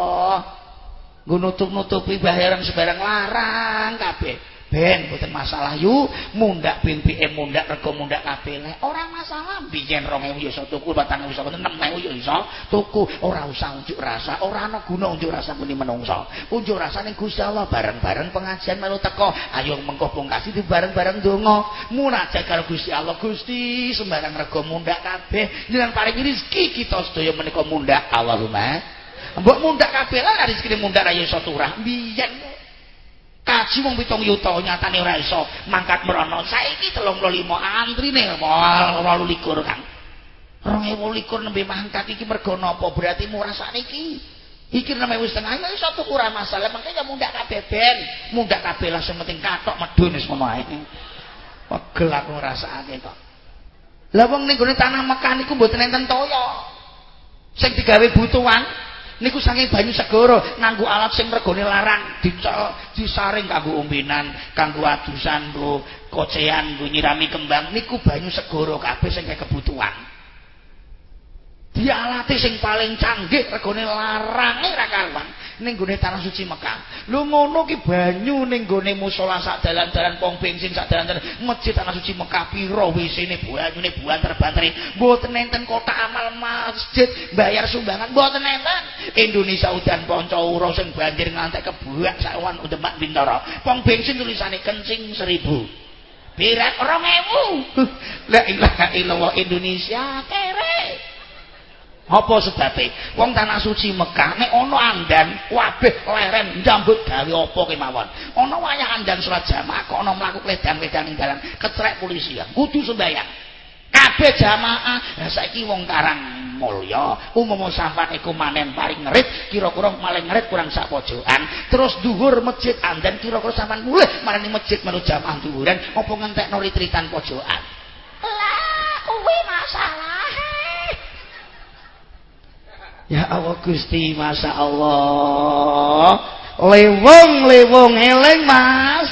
nutup-nutupi bayaran sebarang larang kabeh. Ben mboten masalah yu. Mundak BBM mundak rego mundak kabeh. Ora masalah. Biyen 2000 ya iso tuku 4000 iso 6000 ya iso tuku. Ora usah unjuk rasa ora ana guna unjuk rasa muni menungso. Unjuk rasane Gusti Allah bareng-bareng pengajian melu teko. Ayo mengko pungkasi di bareng-bareng donga. Munajat karo Gusti Allah. Gusti sembarang rego mundak kabeh. Jenengan paring rezeki kita sedaya menika mundak. Allahumma mbok mundak kabeh lah rezeki mundak ra iso turah. Biyen kaji wong pitung yuta nyatane ora iso mangkat merono saiki 35 antrine wal likur kan 2021 nembe mangkat iki mergo napa? Berarti murah sakniki. Iki nembe wis tengah ya iso tuku ora masalah. Mangke ya mundak kabeh ben. Mundak kabeh lah sing penting katok medun wis ngono ae. Pegel aku ngrasakake kok lah wong ning tanah Mekah niku mboten enten toya. Sing digawe butuhan niku saking banyu segoro nganggo alat sing regane larang dicel disaring kanggo ombenan kanggo adusan nggo kocean nyirami kembang. Niku banyu segoro kabeh sing kebutuhan dialati sing paling canggih regane larange ra karuan ning gone tanah suci Mekah. Lho ngono ki banyu ning gone musala sak dalan-dalan pom bensin sak dalan-dalan masjid tanah suci Mekah pira wisine banyune banter-banteri. Mboten enten kota amal masjid bayar sumbangan mboten enten. Indonesia udan panca ura sing banjir ngantek kebuak sak wan Demak Bintara. Pom bensin tulisane kencing seribu Birat 2000. La ilaha illallah Indonesia kere. Apa sebabe? Wong tanah suci Mekah nek ana andan kabeh leren njambut gawe apa kemawon. Ana wayah andan salat jamaah kok ana mlaku kledang-kledang ing dalan ketrek polisi ya. Kudu sembayang. Kabeh jamaah. Lah saiki wong karang mulya umum safat iku manen paling ngerit kira-kira maling ngerit kurang sak pojokan terus dhuwur masjid andan kira-kira sampean mulih marani masjid menuju jamaah dhuwuran apa ngentekno ritritan pojokan lah kuwi masalah Ya Allah Gusti Masya Allah. Lewong lewong eleng mas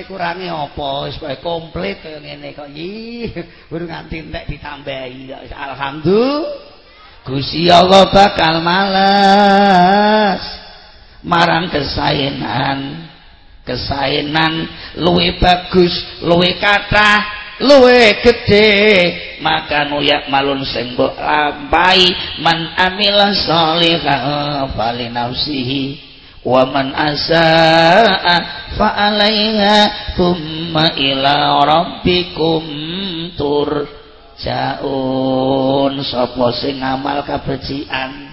Dandas kurange apa? Wis kowe komplit kaya ngene kok. Iki urung nganti entek ditambahi alhamdulillah. Gusti Allah bakal males. Marang kesaenan. Kesaenan luwe bagus luwe kathah luwe gede maka nuyak malun sing mbok lampahi man amila sholihah fali nafsihi wa man asaa fa alaiha thumma ila rabbikum tur jaun sapa sing ngamal kabecikan?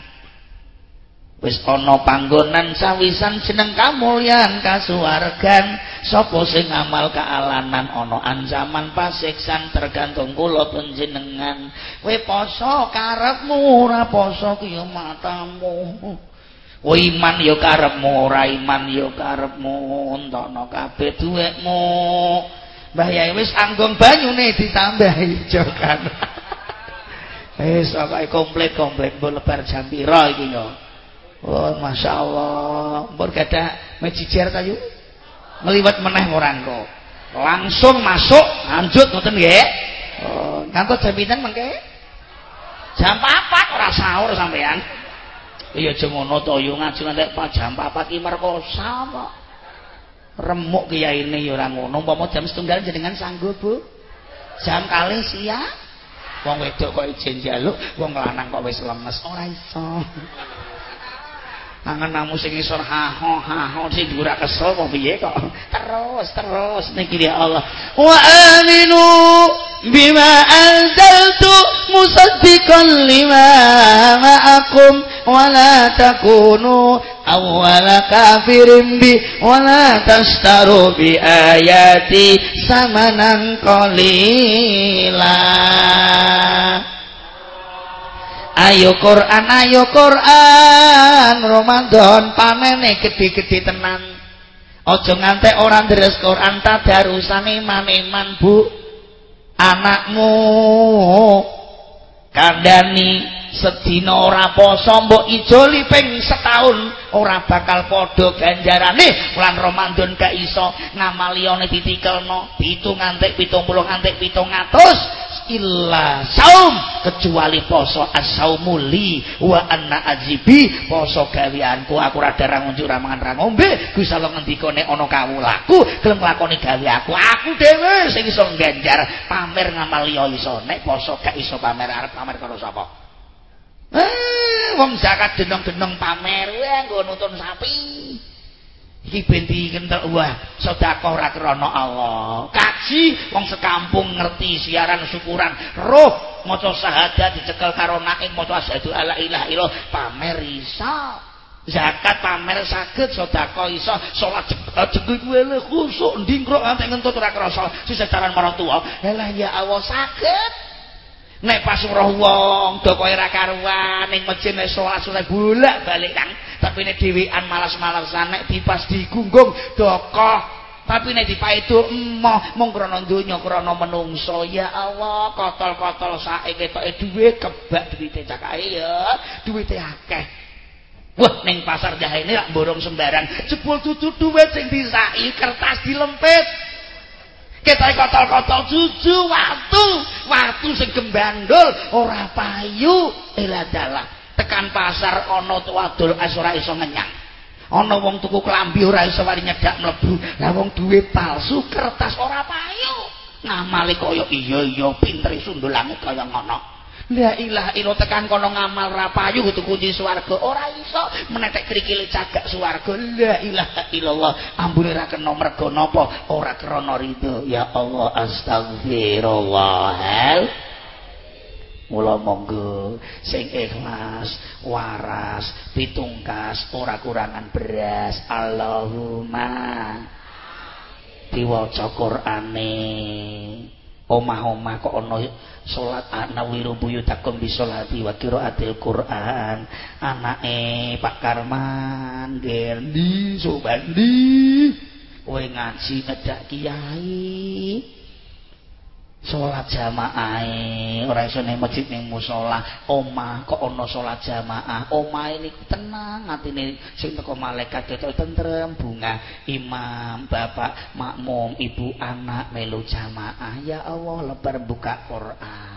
Wis ana panggonan sawisan jeneng kamulyan kasuwargan. Sapa sing ngamal kealanan ana ancaman pasiksan tergantung kula panjenengan kowe poso karepmu ora poso ki matamu Oh iman ya karepmu, ora iman ya karepmu, entono kabeh duwekmu. Mbah Yai wis anggung banyune ditambahi jokan. Wis pokoke komplit-komplit mbok lebar jam pira iki yo. Oh, masyaallah. Mbok gadah mejijer ta yuk. Ngliwet meneh morangko. Langsung masuk, lanjut ngoten nggih. Oh, ngantos jam pinten mengke? Jam 4 ora sahur sampean. Iya aja ngono to yo ngaji nek jam 4 iki merkosa kok. Remuk kiyaine ya ora ngono, umpama jam setunggal jenengan sanggup, Bu? Jam kalih siang? Wong wedok kok ijen njaluk, wong lanang kok wis lemes, ora iso. Angen namu sing isor ha ha ha ha sing ora kesel kok piye kok. Terus terus niki ya Allah. Wa aminu bima anzaltu musaddiqan lima ma'akum wala takunu awwala kafirin bi wala tastaru bi ayati samanan qalila Ayo Quran, ayo Quran, Ramadan panene gede-gede tenan. Aja ngantek ora deres Quran tadarusan iman-iman, Bu. Anakmu kandhani sedina ora poso mbok ijoli ping setahun ora bakal padha ganjarane bulan Ramadan gak iso ngamalione ditikelno 7 ngantek 70 ngantek 700 illa saum kecuali poso asaumuli wa anna ajibi poso gaweanku aku ora darang unjuk ra mangan ra ngombe Gusti Allah ngendika nek ana kawulaku gelem nglakoni gawe aku. Aku dhewe sing iso ganjar pamer ngamal liya iso. Nek poso gak iso pamer arep pamer karo sapa? Eh, wong zakat denong-denong pamer wae nggo nutun sapi. Iki ben dikentel wah, sedekah ora krana Allah. Kaji wong sekampung ngerti siaran syukuran, roh maca syahadat dicekel karo naik maca asyhadu alla ilaha illallah pamer iso. Zakat pamer saged sedekah iso, salat jenggut wele khusuk ndingkrok antek ngentut ora krasa sejaran marang tuwa. Ya Allah saged. Nek pas roh wong do kowe ra karuan ning masjid nek salat salat bolak-balik kan tapi nek dhewean malas-malasan nek dipas digunggung dokoh tapi nek dipaido emoh mung krana donya krana menungso ya Allah kotol-kotol sae ketoke duwe kebak duwite cakae ya duwite akeh Wah, ning pasar jahe ini lak borong sembarang. Jebul tutu duit sing disai, kertas dilempit. Kita kotol-kotol cucu waktu waktu sing gembandul ora payu. Ila dalah tekan pasar ana wadul ora iso ngenyang. Ana wong tuku klambi ora iso wari nyedak mlebu. Lah wong duwe palsu kertas ora payu. Ngamali kaya iya iya pinter sundul langit kaya ngono La ilaha illa tekan kono ngamal ra payu kudu kunci swarga. Ora iso menetek krikile cagak swarga. La ilaha illallah. Ambune ra kena mergo napa? Ora krana ridho. Ya Allah astagfirullah. Mula monggo sing ikhlas, waras, pitungkas, ora kurangan beras. Allahumma diwaca Qur'ane. Omah-omah kok ana salat ana wiru buyutakum bi salati wa qiraatil Qur'an. Anake Pak Karman Gerdi Subandi kowe ngaji ngedak kiai salat jamaah ora iso ning masjid ning musala omah kok ana salat jamaah? Omah ini tenang atine sing teko malaikat ketok tentrem bunga imam bapak makmum ibu anak melu jamaah. Ya Allah lebar buka Quran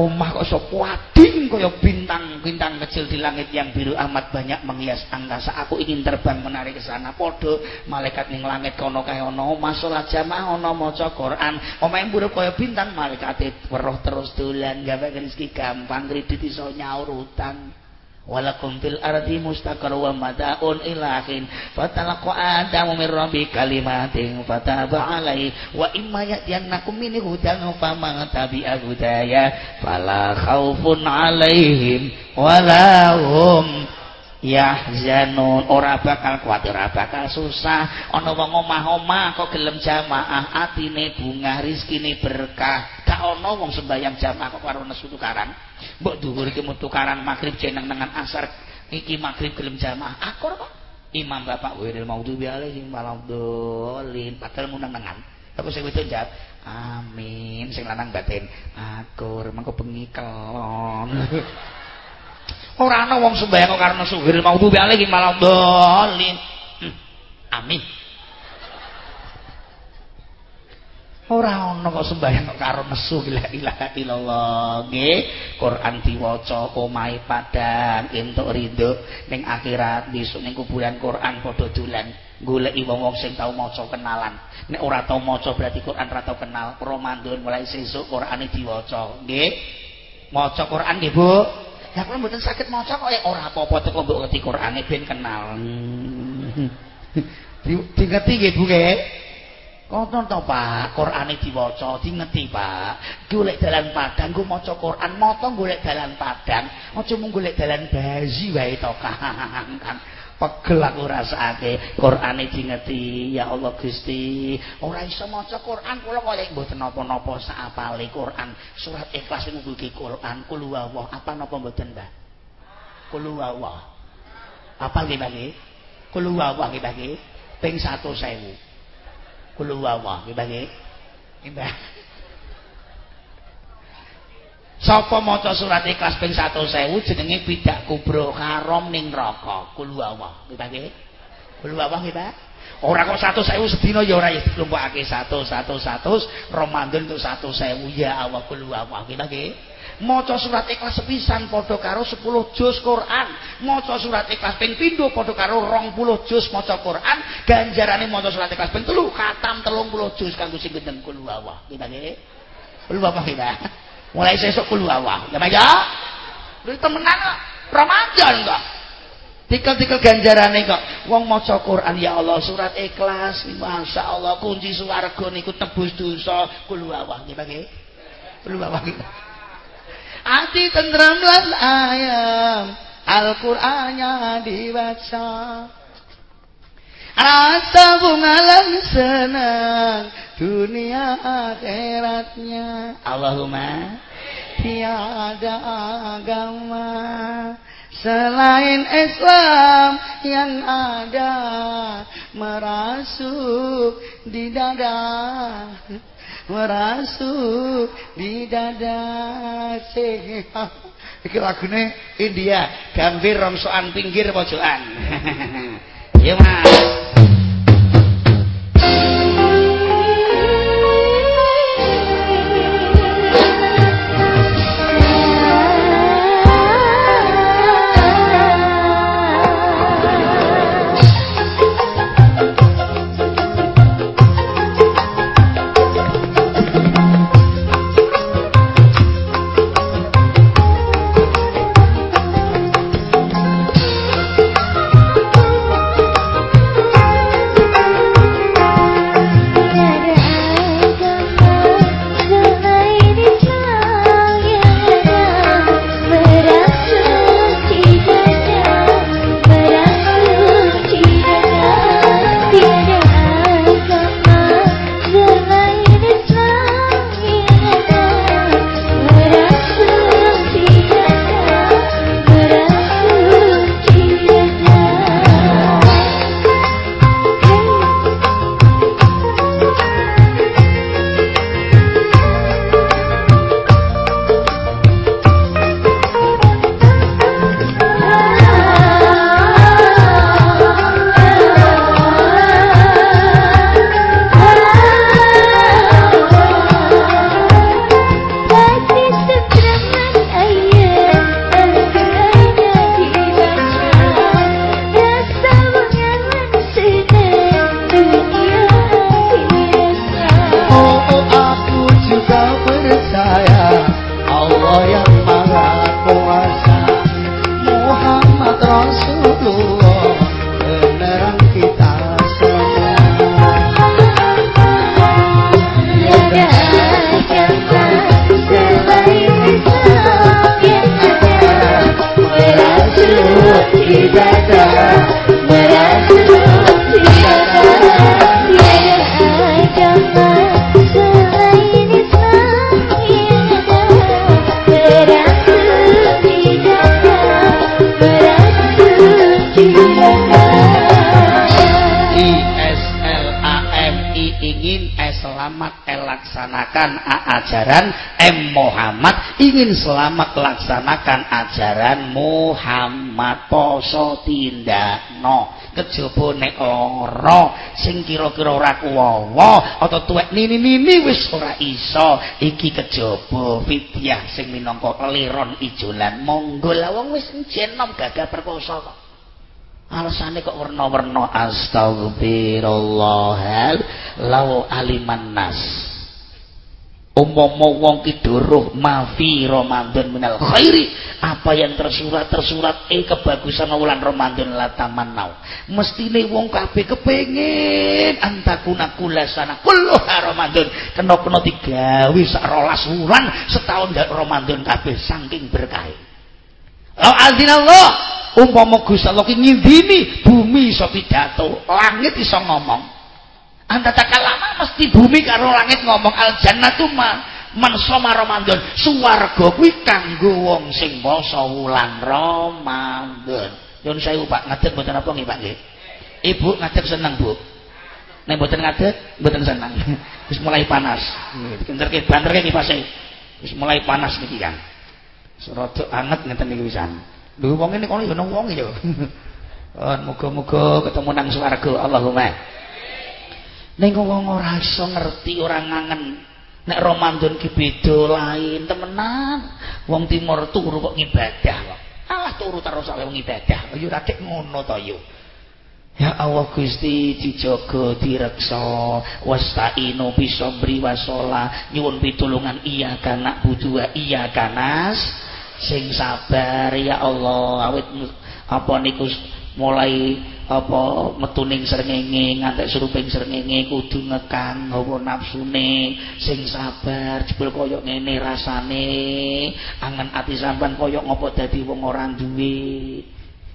omah kok iso kuading kaya bintang-bintang kecil di langit yang biru amat banyak menghias angkasa. Aku ingin terbang menarik ke sana. Podo malaikat ning langit kono kaya ono omah salat jamaah ono maca Quran. Omah buruk kaya bintang malaikat weruh terus dolan. Gawe rezeki gampang kredit iso nyaur utang walakum fil ardi mustaqar wa madaun ilahin fatalaqa adamu min rabbi kalimatin fataba alai wa imma ya'tiyannakum min hudan faman tabi'a hudaya. Fala khaufun alaihim wala hum yahzanun. Ora bakal kuwatir ora bakal susah. Ana wong omah-omah kok gelem jamaah. Atine bunga rezekine berkah. Gak ana wong sembayang jamaah kok karo nesu tukaran. Mbok dhuwur iki tukaran magrib jeneng nengan asar. Iki magrib gelem jamaah. Akur kok. Imam bapak wiril maudhu alaihi waladhdallin padahal munang nengan tapi sing wedok jawab amin. Sing lanang batin akur. Mengko bengi kelon ora ana wong sembayang karo nesu wiril maudhu alaihi waladhdallin hmm. amin. Ora ana kok sembahyang karo nesu la ilaha illallah. Nggih Quran diwaca omahe padang entuk ridho ning akhirat besok ning kuburan Quran padha dolan. Goleki wong-wong sing tau maca kenalan. Nek ora tau maca berarti Quran ora tau kenal. Ramadan mulai sesuk Qurane diwaca. Nggih maca Quran nggih Bu Ya kula mboten saged maca kok ora apa-apa teko mbok ngerti Qurane ben kenal. Di ngerti nggih Bu nggih? Kono to Pak, Qur'ane diwaca, dingeti Pak. Golek dalan padang go maca Qur'an, moto golek dalan padang, aja mung golek dalan bazi wae to Kang. Pegel aku rasake Qur'ane dingeti, ya Allah Gusti. Ora iso maca Qur'an kula kok mboten napa-napa sak apale Qur'an. Surat Ikhlas niku kuwi Qur'an, kul huwallah. Apa napa mboten, Mbah? Kul huwallah. Apa nggih, Mbah? Kul huwallah nggih, Mbah? Ping 1000. kula wawa nggih nggih nggih Sapa maca surat ikhlas ping 1000 jenenge bidak kubro karom ning neraka. Kula wawa nggih nggih? Kula wawa nggih Pak? Ora kok 100.000 sedina ya ora ya diklumpukake 100 100 100 Ramadan untuk 100.000 ya Allah kula wawa nggih nggih? Maca surat ikhlas sepisan padha karo 10 juz Quran. Maca surat ikhlas ping pindho padha karo 20 juz maca Quran. Ganjarane maca surat ikhlas ping 3 khatam 30 juz kanggo sing gendeng kul wawah kita nggih kul wawah kita mulai sesuk kul wawah ya ya. Lho temenan Ramadan kok Tikel-tikel ganjarane kok wong maca Quran ya Allah surat ikhlas. Masya Allah kunci swarga niku tebus dosa. Kul wawah nggih nggih. Kul wawah kita Ati tentram lan ayam. Al-Qur'annya dibaca Rasa bunga lan senang Dunia akhiratnya. Allahumma Tiada agama Selain Islam yang ada Merasuk di dada merasuk di dada. Sing iki lagune India gambir rongsoan pinggir pojokan ya mas ingin selamat laksanakan ajaran Muhammad poso tindakno. Kejaba nek lara sing kira-kira ora kuwawa atau tuwek nini-nini wis ora iso. Iki kejaba fidyah sing minangka liron ijolan. Monggo la wong wis jenom gagah perkosa kok. Alasane kok werna-werna. Astagfirullah law aliman nas umpama wong ki duruh mafi ramadan minal khairi apa yang tersurat tersurat eh kebagusan wulan ramadan lataman nau. Mestine wong kabeh kepengin antakuna kula sana kullu ramadan. Kena kena digawe sak rolas wulan setahun dak ramadan kabeh saking berkah Law azinallah umpama Gusti Allah ki bumi iso pidato, langit iso ngomong. Anda tak lama mesti bumi karo langit ngomong al jannatu ma man soma Ramadan. Swarga kuwi kanggo wong sing poso wulan Ramadan. Nyun sewu Pak, ngadeg mboten apa nggih Pak nggih? Ibu ngadeg seneng, Bu. Nek mboten ngadeg, mboten seneng. Wis mulai panas. Kenterke banterke kipase. Wis mulai panas niki kan. Rada anget ngeten iki wisan. Lho wong ngene kono ya wong ya. Oh, muga-muga ketemu nang swarga Allahumma. Ning wong ora iso ngerti, ora ngangen nek Ramadan ki beda lain temenan. Wong timur turu kok ngibadah kok. Alah turu terus ae wong ibadah. Ya ora ngono to yo. Ya Allah Gusti dijaga direksa wasta'inu bisabri wasola nyuwun pitulungan iya kana budu iya kanas sing sabar ya Allah awit apa niku mulai apa metuning srengenge ngantek suruping srengenge kudu ngekang hawa nafsune sing sabar jebul kaya ngene rasane. Angen ati sampean kaya ngopo dadi wong ora duwe.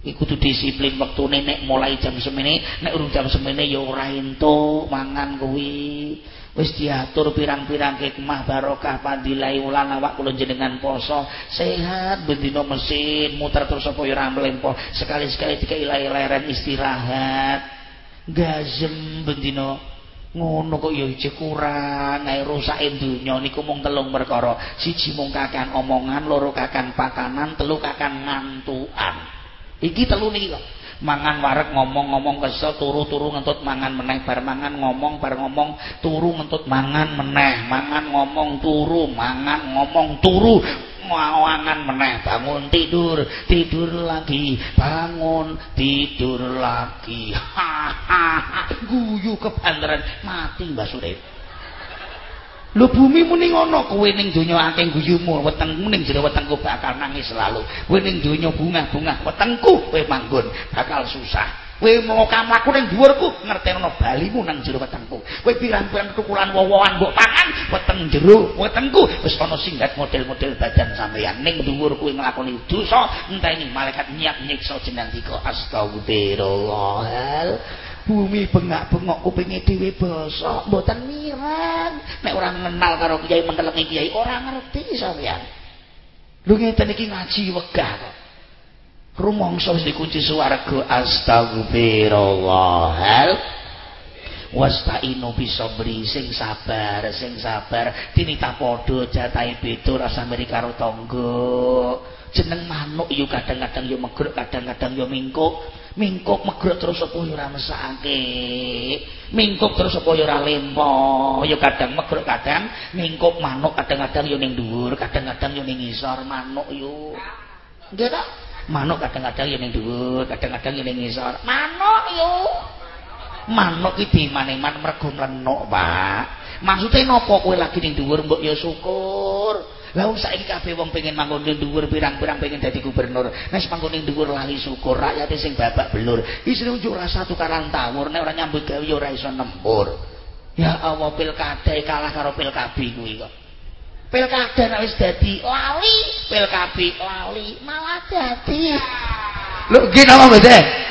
Iku kudu disiplin wektune nek mulai jam semene nek urung jam semene ya ora entuk mangan kuwi wis diatur pirang-pirang hikmah barokah pandilai ulan awak kula jenengan poso. Sehat bendina mesin muter terus apa ora mlempo sekali-sekali dikai leren istirahat. Gazem bendina ngono kok ya iki kurang. Ae rusake donya niku mung telung perkara. Siji mung kakan omongan loro kakan pakanan telu kakan ngantukan. Iki telu niki kok mangan warek ngomong-ngomong kesel turu-turu ngentut mangan meneh bar mangan ngomong bar ngomong turu ngentut mangan meneh mangan ngomong turu mangan ngomong turu ngawangan meneh bangun tidur tidur lagi bangun tidur lagi. Guyu kebanteran mati Mbak Surip Lho bumi muni ngono kowe ning donya akeh guyumu wetengmu ning jero wetengku bakal nangis selalu. Kowe ning donya bunga-bunga wetengku kowe manggon bakal susah. Kowe mau kamlaku ning dhuwurku ngertenono balimu nang jero wetengku. Kowe pirang-pirang tukulan wowoan mbok pangan weteng jero wetengku wis ana singgat model-model badan sampeyan ning dhuwur kowe nglakoni dosa enteni malaikat nyiap nyiksa jenandika astagfirullah. Bumi bengak-bengok kupinge dhewe basa. Mboten mirang nek ora kenal karo kiai mentelengi kiai ora ngerti sampean lho ngeten iki ngaji wegah kok. Rumangsa wis dikunci swarga astagfirullah wasta'inu bisabri sing sabar sing sabar. Dinita padha jatahe beda rasa mriki karo tangga jeneng manuk yo kadang-kadang yo megruk kadang-kadang yo mingkuk. Mingkuk megruk terus apa yo ora mesake? Mingkuk terus apa yo ora lempo? Yo kadang megruk kadang mingkuk manuk kadang-kadang yo ning dhuwur kadang-kadang yo ning ngisor manuk yo nggih ta manuk kadang-kadang yo ning dhuwur kadang-kadang yo ning ngisor. Manuk yo manuk iki dimane-mane mergo mlenuk Pak. Maksude napa kowe lagi ning dhuwur mbok yo syukur Lah saiki kabeh wong pengen manggon ning dhuwur pirang-pirang pengen dadi gubernur. Nek manggon ning dhuwur lali syukur rakyat sing babak belur. Isine unjuk rasa tukaran tawur nek ora nyambut gawe ora iso nembur. Ya Allah pilkada kalah karo pilkabi kuwi kok. Pilkada nek wis dadi lali, pilkabi lali malah dadi. Lho nggih napa mboten?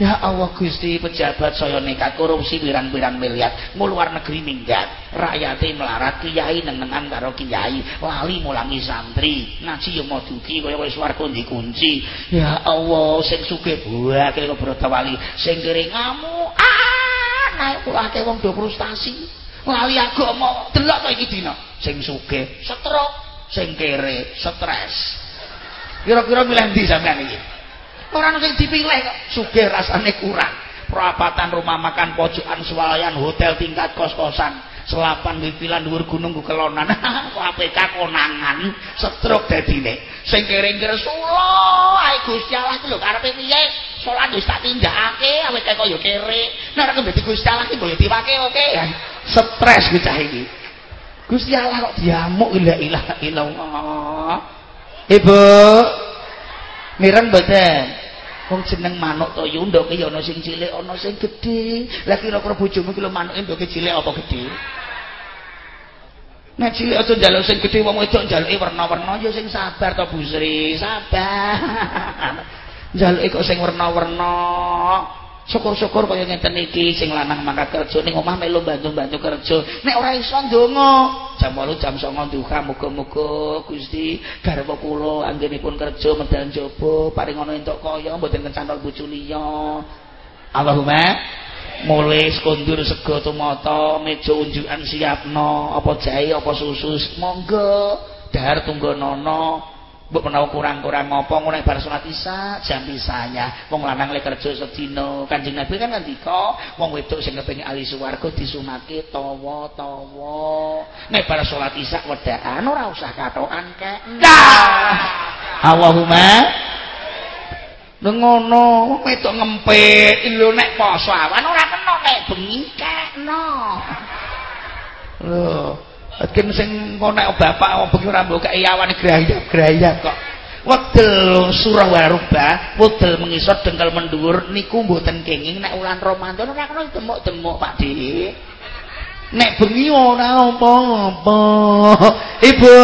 Ya Allah Gusti pejabat saya nekat korupsi pirang-pirang miliar. Nguluar negeri minggat rakyate melarat kiai nenengan karo kiai lali mulangi santri ngaji yo moduki kaya wis warga dikunci. Ya Allah sing sugih buah kaya Bratawali sing kere ngamu ah naik akeh wong do frustasi. Lali agama delok to iki dina. Sing sugih stroke sing kere stres. Kira-kira milih ndi sampean iki ora ono sing dipilih kok. Sugih rasane kurang. Perapatan rumah makan pojokan swalayan hotel tingkat kos-kosan selapan wipilan dhuwur gunung kelonan KPK konangan stroke dadine. Sing kere-kere sulo ae Gusti Allah iki lho karepe piye? Salat wis tak tindakake awake kaya kere nek ora kembali Gusti Allah iki boleh diwake oke. Stres bocah iki. Gusti Allah kok diamuk la ilaha illallah. Ibu mireng mboten wong jeneng manuk to yo ndoke ya ana sing cilik ana sing gedhe. Lah kira-kira bojomu ki lho manuke ndoke cilik apa gedhe? Nek cilik aja njaluk sing gedhe wong wedok njaluke warna-warna ya sing sabar to Bu Sri sabar. Njaluke kok sing warna-warna syukur-syukur kaya ngeten iki sing lanang mangkat kerja ning omah melu bantu-bantu kerja. Nek ora iso ndonga jam 8 jam 9 duha muga-muga Gusti garwa kula anggenipun kerja medal jaba paring ana entuk kaya mboten kencantol bojo liya. Allahumma mulai sekondur sego tumata meja unjukan siapno apa jahe apa susu monggo dahar tunggu nono mbok menawa kurang-kurang ngopo ngono bar salat isya jam isanya wong lanang le kerja sedina. Kanjeng nabi kan ngendika wong wedok sing kepengin ahli swarga disunake tawa-tawa nek bar salat isya wedaan ora usah katokan kek. Allahumma ngono wedok ngempit. Lho nek poso awan ora kena nek bengi kekno. Lho Agen sing nek bapak bengi ora mbok kei awane grayap-grayap kok. Wedel surah warubah, wedel mengisor dengkal mendhuwur niku mboten kenging nek ulan Ramadan ora kena demuk-demuk Pak Dik. Nek bengi ora apa-apa. Ibu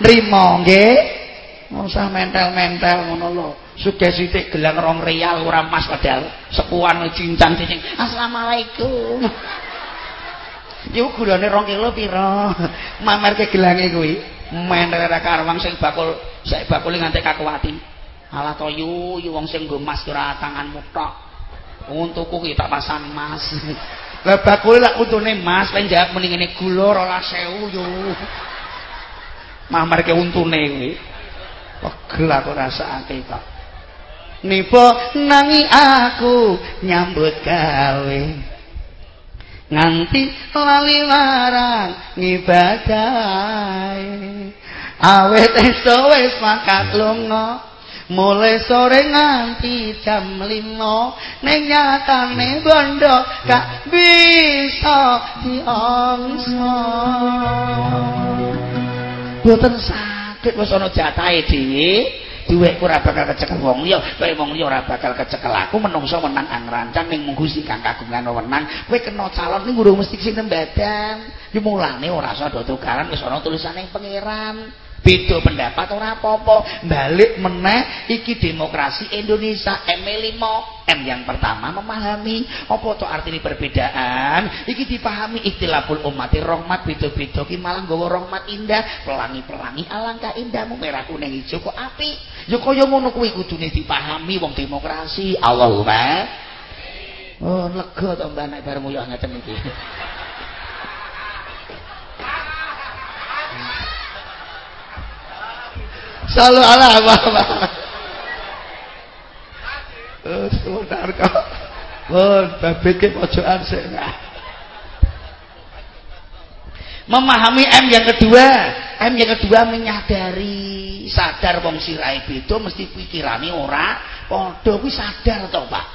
nrimo nggih. Usah mentel-mentel ngono lho. Sugih sithik gelang rong real ora mas padahal sepuan cincan cicing. Assalamualaikum. Iku gulane 2 kilo pira? Mamerke gelange kuwi. Menere karwang sing bakul, sak bakul nganti kakuwati. Alah to yu, yu wong sing nggo mas ora tanganmu tok. Untuku ki tak pasang mas. Lah bakul lak untune mas, lan jawab muni ngene gula 12000 yu. Mamerke untune kuwi. Pegel aku rasake kok. Nipo nangi aku nyambut gawe. Nganti lali marang ngibadah awet esuk wis makat lunga. Mulai sore nganti jam 5 ning nyatane bondo gak bisa diongso. Boten sakit wis ana jatahe dhewe duwekku ora bakal kecekel wong liya kaya wong liya ora bakal kecekel. Aku menungso menang angrancang ning Gusti kang kagungan wewenang. Kowe kena calon ning urung mesti sing badan yo mulane ora usah tukaran wis ana tulisane pangeran beda pendapat ora apa-apa. Balik meneh iki demokrasi Indonesia M5 M yang pertama memahami apa to artine perbedaan. Iki dipahami ikhtilaful umati rahmat beda-beda. Ki malah nggawa rahmat indah pelangi-pelangi alangkah indahmu merah kuning ijo kok apik? Ya kaya ngono kuwi kudune dipahami wong demokrasi. Allahumma oh lega to mbak nek bareng uyah ngeten iki Selalu ala apa apa. Eh, sebentar kok. Pun, babit ke pojokan sih. Memahami M yang kedua. M yang kedua menyadari. Sadar wong sirai beda mesti pikirane ora padha kuwi sadar to, Pak.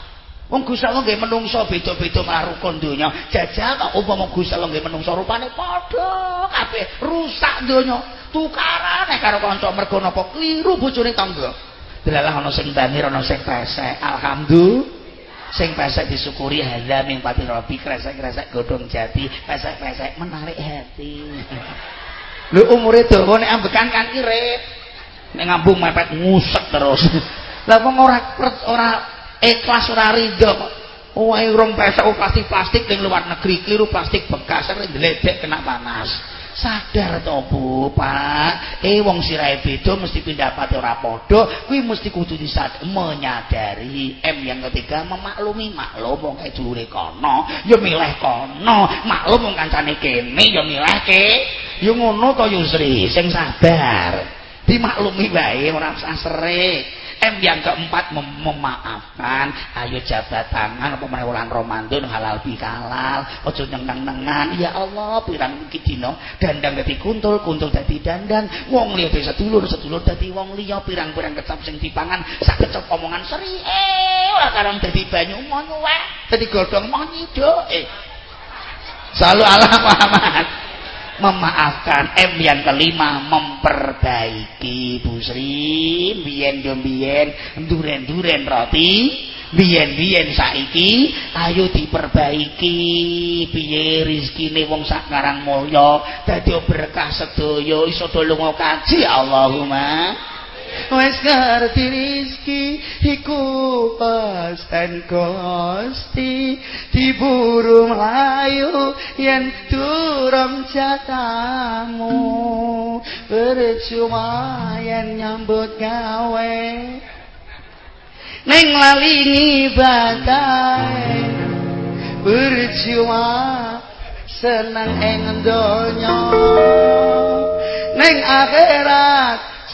Wong Gusti Allah nggih menungso beda-beda malah rukun donya. Jajal kok umpama Gusti Allah nggih menungso rupane padha kabeh rusak donya. tukaran karo kanca mergo napa kliru bojone tangga. Delalah ana sing banir ana sing pesek. Alhamdulillah. Sing pesek disyukuri hadza ming pati robi kresek-kresek godhong jati pesek-pesek menarik hati. Lho umure dawa nek ambekan kan irit nek ngambung mepet ngusek terus. Lah wong ora ora ikhlas ora rido Oh, rong pesek oh, plastik-plastik ning luar negeri, kliru plastik bekas, ndeledek kena panas. sadar to Bu Pak? Eh wong sirahe beda mesti pendapat ora padha kuwi mesti kudu disad menyadari. M yang ketiga memaklumi maklum wong dulure kono ya milih kono. Maklum wong kancane kene ya milih ke. Ya ngono to Yusri sing sabar. Dimaklumi wae ora usah serik M yang keempat mem memaafkan. Ayo jabat tangan apa meneh wulan Ramadan halal bihalal. Aja nyeneng-nengan ya Allah pirang iki dina? Dandang dadi kuntul kuntul dadi dandang. Wong liya dadi sedulur sedulur dadi wong liya. Pirang-pirang kecap sing dipangan sak kecap omongan seri. Eh ora karang dadi banyu monyuwek dadi godhong monyido eh selalu Muhammad memaafkan. M yang kelima memperbaiki. Bu Sri biyen yo biyen duren-duren roti. Biyen-biyen saiki ayo diperbaiki. Piye rezekine wong sak ngarang mulya dadi berkah sedaya iso do lunga kaji. Allahumma wis ngerti rizki iku pasen kosti diburu melayu yen turun jatamu percuma yen nyambut gawe. Neng lali ngibadai percuma senang ing donya. Neng akhirat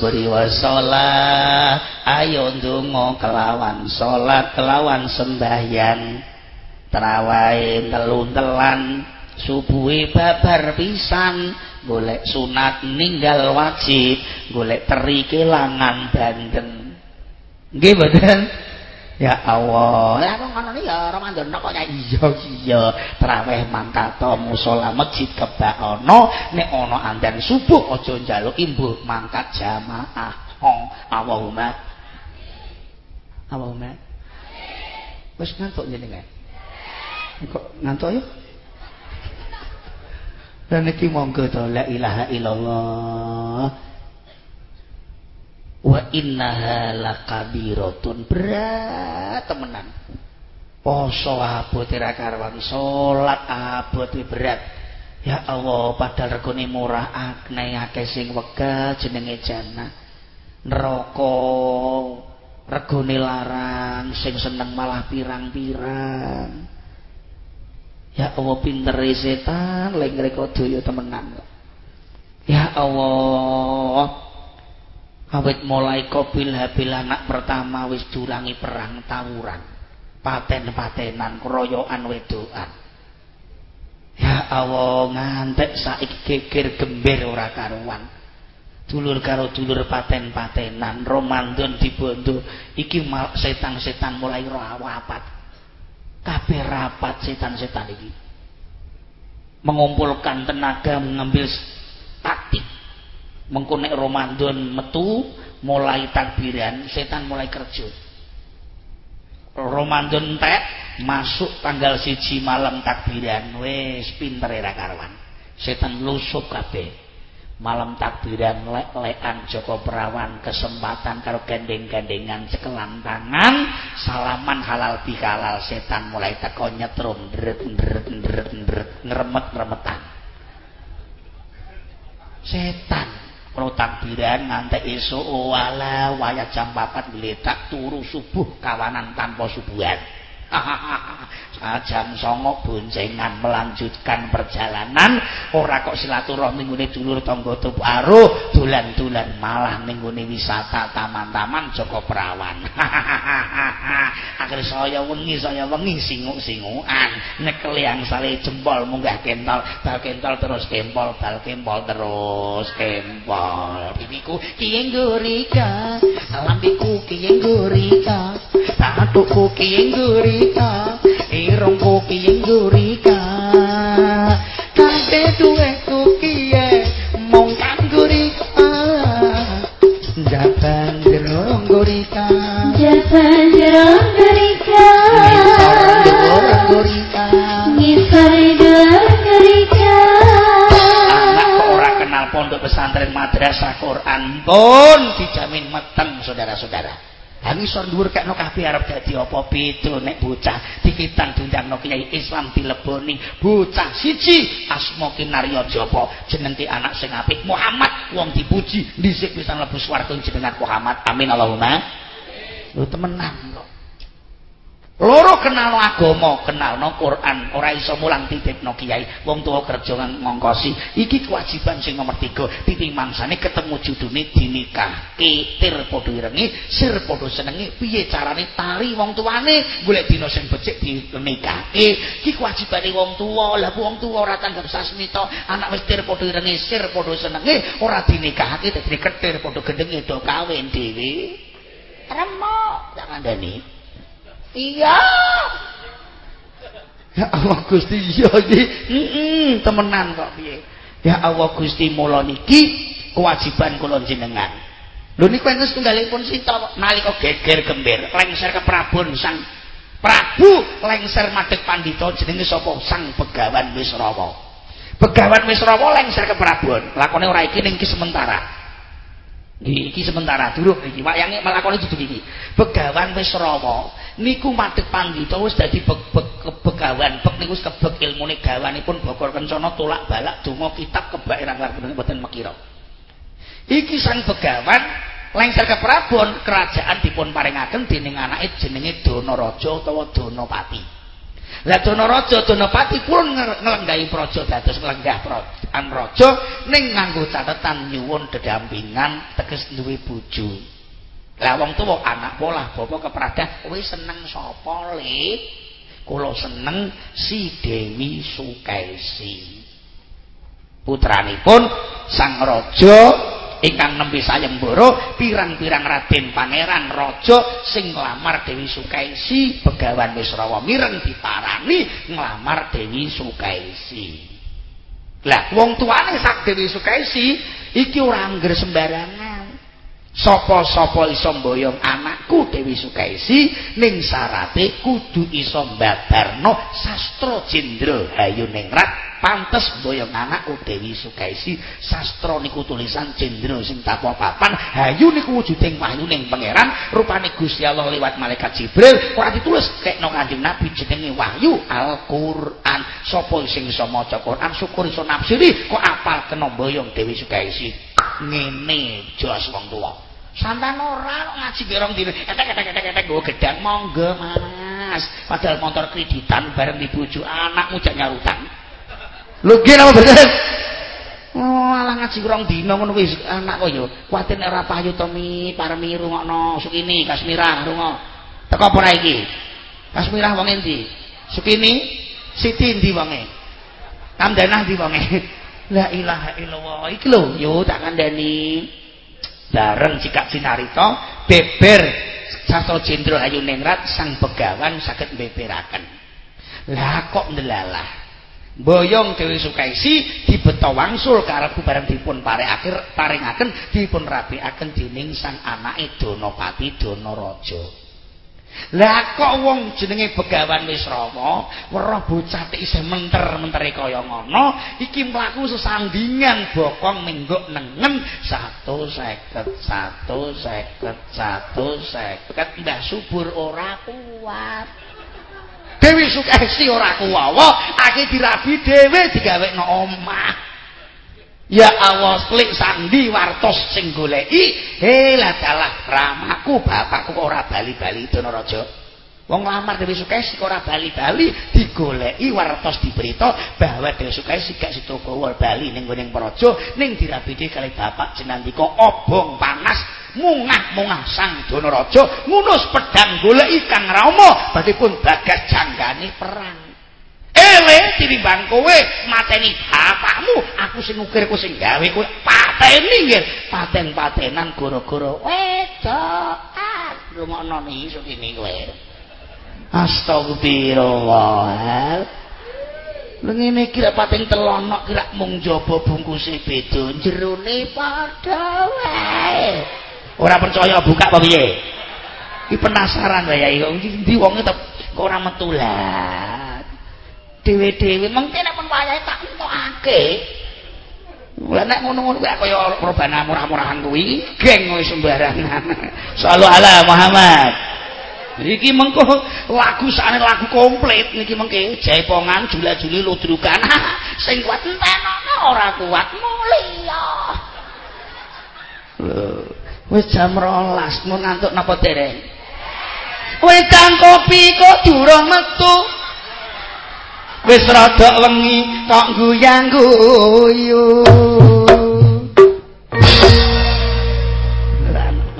beri wasolah. Ayo ndonga kelawan salat kelawan sembahyang. Terawai telun-telan subuhi babar pisan. Golek sunat ninggal wajib golek teri kelangan bandeng. Nggih mboten Ya Allah, ya wong ngono ya Ramadan kok ya iya iya traweh mangkato musala masjid kebak ana nek ana andan subuh aja njaluk imbuh mangkat jamaah. Hong Allahumma. Allahumma. Wis ngantuk jenengan. Kok ngantuk ya? Dan iki monggo to la ilaha illallah. Wa innaha lakabiratun berat temenan. Poso abot ira karwan salat abot berat. Ya Allah padahal regane murah akne akeh sing wegah jenenge jannah. Neraka regane larang sing seneng malah pirang-pirang. Ya Allah pinter setan lek ngreka daya temenan. Ya Allah awit mulai kobil habil anak pertama wis durangi perang tawuran. Paten-patenan keroyokan wedoan ya Allah ngantek saiki geger gembir ora karuan. Dulur karo dulur paten-patenan romandon dibondo iki setan-setan mulai rawapat. Kabeh rapat setan-setan iki. Mengumpulkan tenaga mengambil taktik mengko nek Ramadan metu mulai takbiran setan mulai kerja. Ramadan entek masuk tanggal siji malam takbiran. Wis pinter era karwan. Setan lusup kabeh. Malam takbiran lek-lekan Joko Perawan kesempatan karo gandeng-gandengan cekelan tangan salaman halal bihalal setan mulai teko nyetrum ndret ndret ndret ndret ngremet-ngremetan setan karo takbiran ngantek esuk wala wayah jam 4 gletak turu subuh kawanan tanpa subuhan jam songo boncengan melanjutkan perjalanan. Ora kok silaturahmi nggone dulur tangga tubuh aruh dolan-dolan malah ning wisata taman-taman Joko Prawan akhir saya wengi saya wengi singuk-singukan. Nyekel yang sale jempol munggah kentol bal kentol terus kempol bal kempol terus kempol. Pipiku kiye ngurika lambiku kiye ngurika tatuku kiye ngurika irungku kiye ngurika. Kabeh duweku kiye mung kanggo rika jaban jero ngurika. Jaban jero ngurika. Ngisor ngurika. Ngisor ngurika. Anak ora kenal pondok pesantren madrasah Quran? Pun dijamin meteng saudara-saudara Hangi sor dhuwur kekno kabeh arep dadi apa? Beda nek bocah dikitan diundangno Kyai Islam dileboni. Bocah siji asma kinarya japa jenenge anak sing apik Muhammad. Wong dipuji dhisik bisa mlebu swarga jenengan Muhammad. Amin Allahumma. Lho temenan Loro kenal agama, kenal no Quran, ora iso mulang titipno kiai, wong tua kerja ngongkosi. Iki kewajiban sing nomor tiga. Titik mangsane ketemu judune dinikah. Ketir podo irengi, sir podo senengi, piye carane tari wong tuane, golek dina sing becik dinikah. Iki kewajibane wong tua, lah wong tua ora tanggap sasmito, anak wis tir podo irengi, sir podo senengi, ora dinikahake dadi ketir podo gendenge do kawin dhewe. Remok, jangan dani. Iya. Ya Allah Gusti iya iki. Heeh, temenan kok piye. Ya Allah Gusti mula niki kewajiban kula jenengan. Lho niku enten setunggalipun sita nalika geger gembir lengser ke Prabon Sang Prabu lengser madhep pandhita jenenge sapa? Sang Begawan Wisrawa. Begawan Wisrawa lengser ke Prabon. Lakone ora iki ning sementara. Iki sementara durung iki. Wayange melakoni dudu iki. Begawan wis rawa. Niku madhep pandhita wis dadi begawan. Bek niku wis kebek ilmune gawanipun bokor kencana tolak balak donga kitab kebak irang larang mboten mekira. Iki sang begawan lengser ke Prabon kerajaan dipun paringaken dening anake jenenge Donaraja utawa Donapati Lah Donaraja Donapati pun nglenggahi praja dados nglenggah prajan raja ning nganggo catetan nyuwun dedampingan teges duwe bojo. Lah wong tuwa anak polah bapa kepradah kowe seneng sapa le? Kula seneng si Dewi Sukaisi. Putranipun Sang Raja ingkang nembe sayembara pirang-pirang raden pangeran raja sing nglamar Dewi Sukaisi begawan Wisrawa mireng diparani nglamar Dewi Sukaisi. Lah wong tuane sak Dewi Sukaisi iki ora angger sembarangan. Sapa-sapa iso mboyong anakku Dewi Sukaisi ning sarate kudu iso mbabarno sastra jendra Hayuningrat pantes boyong anakku Dewi Sukaisi sastra niku tulisan jendra sing tapa papan hayu niku wujuding wahyu ning pangeran rupane Gusti Allah lewat malaikat Jibril ora ditulis kekno Kanjeng Nabi jenenge wahyu Al-Qur'an. Sapa sing iso maca Qur'an syukur iso nafsiri kok apal kena boyong Dewi Sukaisi. Ngene jos wong tuwa. Santan ora ngaji berong dine etek-etek-etek go gedang monggo Mas. Padahal motor kreditan bareng dibujuk anakmu jak nyarutan Lho nggih napa bener? Oh, alah ngaji kurang dina ngono wis anak kok ya. Kuwatir nek ora payu to mi parmi rungokno Sukini Kasmirah rungok. Teko apa ora iki? Kasmirah wong endi? Sukini Siti endi wonge? Kamdanah endi wonge? La ilaha illallah. Iki lho, yo tak kandhani. Bareng cicak sinarita beber Sastra Jenderal Ayu Ningrat sang pegawan saged beberaken. Lah kok ndelalah. Boyong Dewi Sukaisi dibeto wangsul karebu bareng dipun akhir paringaken dipun rapiaken dening sang anake Donopati Donaraja. Lah kok wong jenenge Begawan Wisrawa weruh bocah tik isih menter-mentere kaya ngono iki mlaku sesandingan bokong mingguk nengen 150 150 150 Mbah Subur ora kuat. Dewi Sukesi ora kuwawa, akeh dirabi dhewe digawekno omah. Ya Allah, klik sandi wartos sing goleki. He lah dalah ramaku bapakku ora bali-bali Donaraja. Wong lamar Dewi Sukesi kok ora bali-bali digoleki wartos diberita bahwa Dewi Sukesi gak sitokowo bali ning gone Praja ning dirabidi kali bapak jenandika obong panas mungah-mungah sang Donaraja ngunus pedang goleki Kang Rama badhe pun bagas janggane perang. Ewe tinimbang kowe mateni bapakmu aku sing ukir kowe sing gawe kowe pateni nggih paten-patenan gara-gara wedok ah rumokno iso kene kowe Astagfirullah. Lha ngene iki lek pating telonok kira mung jaba bungkuse beda, jerone padha wae. Ora percaya buka apa piye? Iki penasaran wae ya kok ndi wonge kok ora metu lah. Dewe-dewe mengke nek pun wayahe tak entokake. Lah nek ngono-ngono kuwi kaya robana murah-murahan kuwi geng sembarangan. Sallallahu alaihi Muhammad. Iki mengko lagu sakne lagu komplit niki mengke jaipongan jula-juli ludrukan. Sing kuat entenono ora kuat mulia. Lho, wis jam 12 mun ngantuk napa dereng? Wedang kopi kok durung metu. Wis rada wengi kok guyang guyu.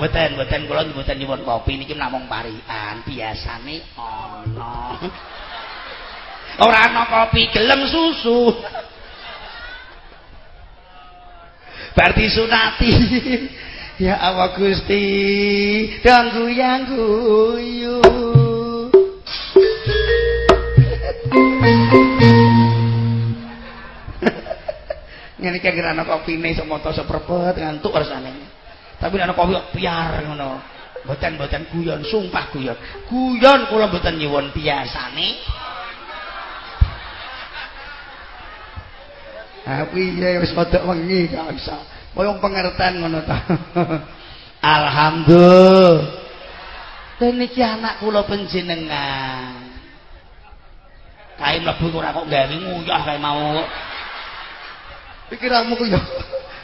Mboten, mboten kula mboten nyuwun kopi niki namung parian, biasane ana. Ora ana kopi, gelem susu. Berarti sunati. Ya Allah Gusti, danggu yang guyu. Iki kira ana kopine sok moto sok prepet ngantuk rasane. Tapi nek kopi piar ngono. Mboten-mboten guyon, sumpah guyon. Guyon kula mboten nyuwun biasane. Ha piye wis padha wengi gak bisa. Kaya pengertian ngono ta. Alhamdulillah. Dan iki anak kula panjenengan. Kae mlebu ora kok gawe nguyah kae mau. Pikiranmu ku ya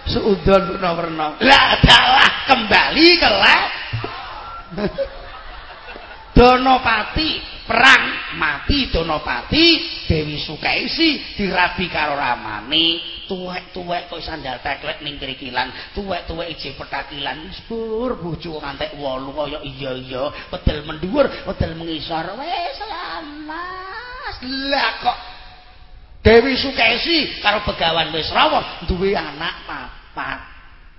seudon warna-warna. Lah dalah kembali ke lab. Donopati perang mati Donopati Dewi Sukaisi dirabi karo ramane tuwek-tuwek kok sandal teklek ning krikilan tuwek-tuwek ije petakilan sepur bojo ngantek 8 kaya iya-iya. Pedel mendhuwur pedel mengisor. Wis lamas lah kok Dewi Sukesi karo Begawan Wisrawa duwe anak papat.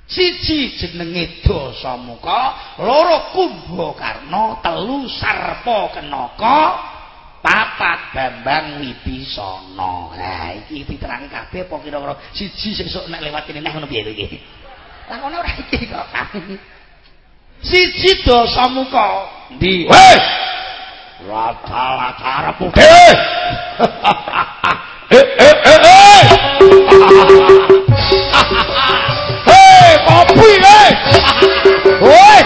Siji jenenge Dasamuka, loro Kumbakarna, telu Sarpa Kenaka, papat Bambang Wibisana. Ha iki diterangi kabeh apa kira-kira siji sesuk nek lewat kene ngono piye iki? Lah ngono ora iki kok. Siji Dasamuka. Ndi? Wes. Rata-rata arep Eh, eh, eh, Hei, kopi, hei! Woi!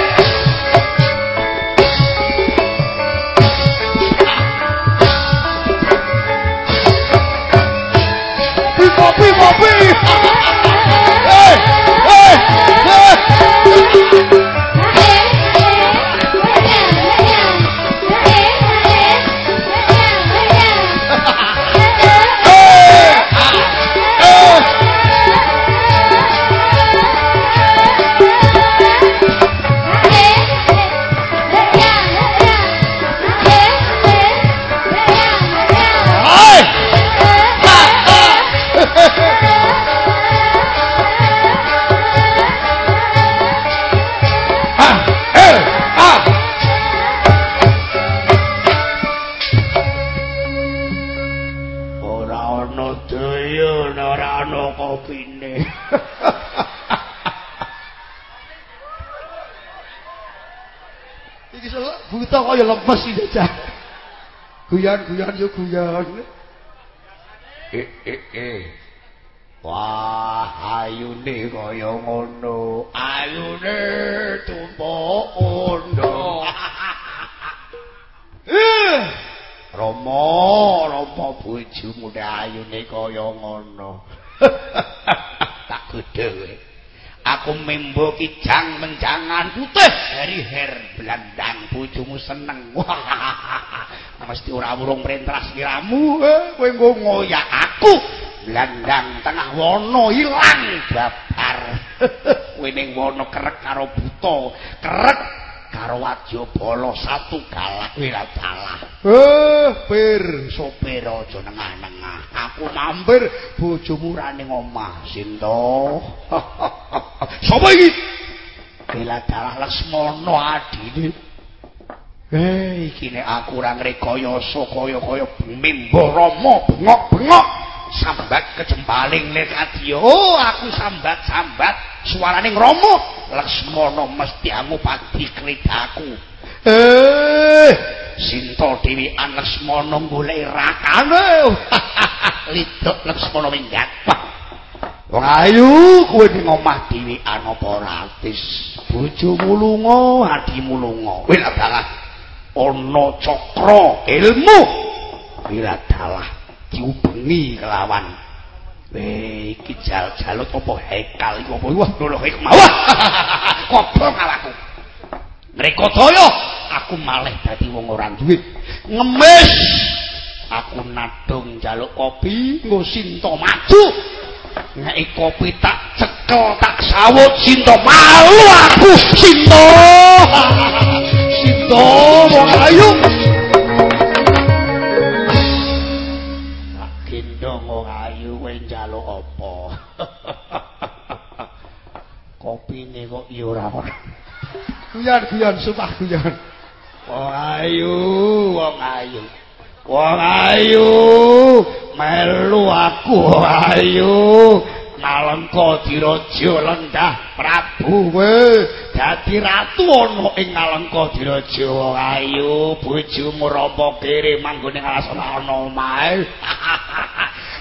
Kopi, kopi! Hei, buta kaya lemes iki jajah. Guyon-guyon yo guyon. Eh eh eh. Wah, ayune kaya ngono. Ayune tumpuk ondo. Eh, Rama, Rama bojomu nek ayune kaya ngono. tak godhe aku membo kijang menjangan putih. Dari her. Belandang bojomu seneng. Mesti ora urung perintah sliramu kowe nggo ngoyak aku. Belandang tengah wono ilang babar. Kowe ning wono kerek karo buta. Kerek karo Wadyabala satu galak wira. Eh, pir, sopir aja nengah-nengah. Aku mampir bojomu ra ning omah, Sinta. Sopo iki? Wira dalah Lesmana adine. Eh, iki nek aku ora ngrekayasa kaya-kaya Bimba Rama bengok-bengok. Sambat kejempaling lekadya oh aku sambat-sambat. Suarane ngromo laksmana mesti angu padi kledaku eh. Sinta dewi an laksmana golek rakane. Lidok laksmana minggat wong ayu kowe ning omah dewi an apa ratis bojomu lunga adimu lunga. Kowe lak ana cakra ilmu. Ora dalah diubengi kelawan Weh, iki jal-jalut apa hekal iku apa wah lho hikmah. Kobong awakku. Ngreka daya aku malih dadi wong ora duwe. Ngemis. Aku nadung jaluk kopi, nggo sinto maju. Nek kopi tak cekel tak sawut sinto malu aku sinto. sinto wong ayu. kopine kok ya ora ora guyon guyon sumpah guyon. Wong ayu wong ayu. Wong ayu melu aku ayu. Nalengka diraja lendah prabu kowe dadi ratu ana ing nalengka diraja wong ayu. Bojomu rapa kere manggone ngrasana ana omahe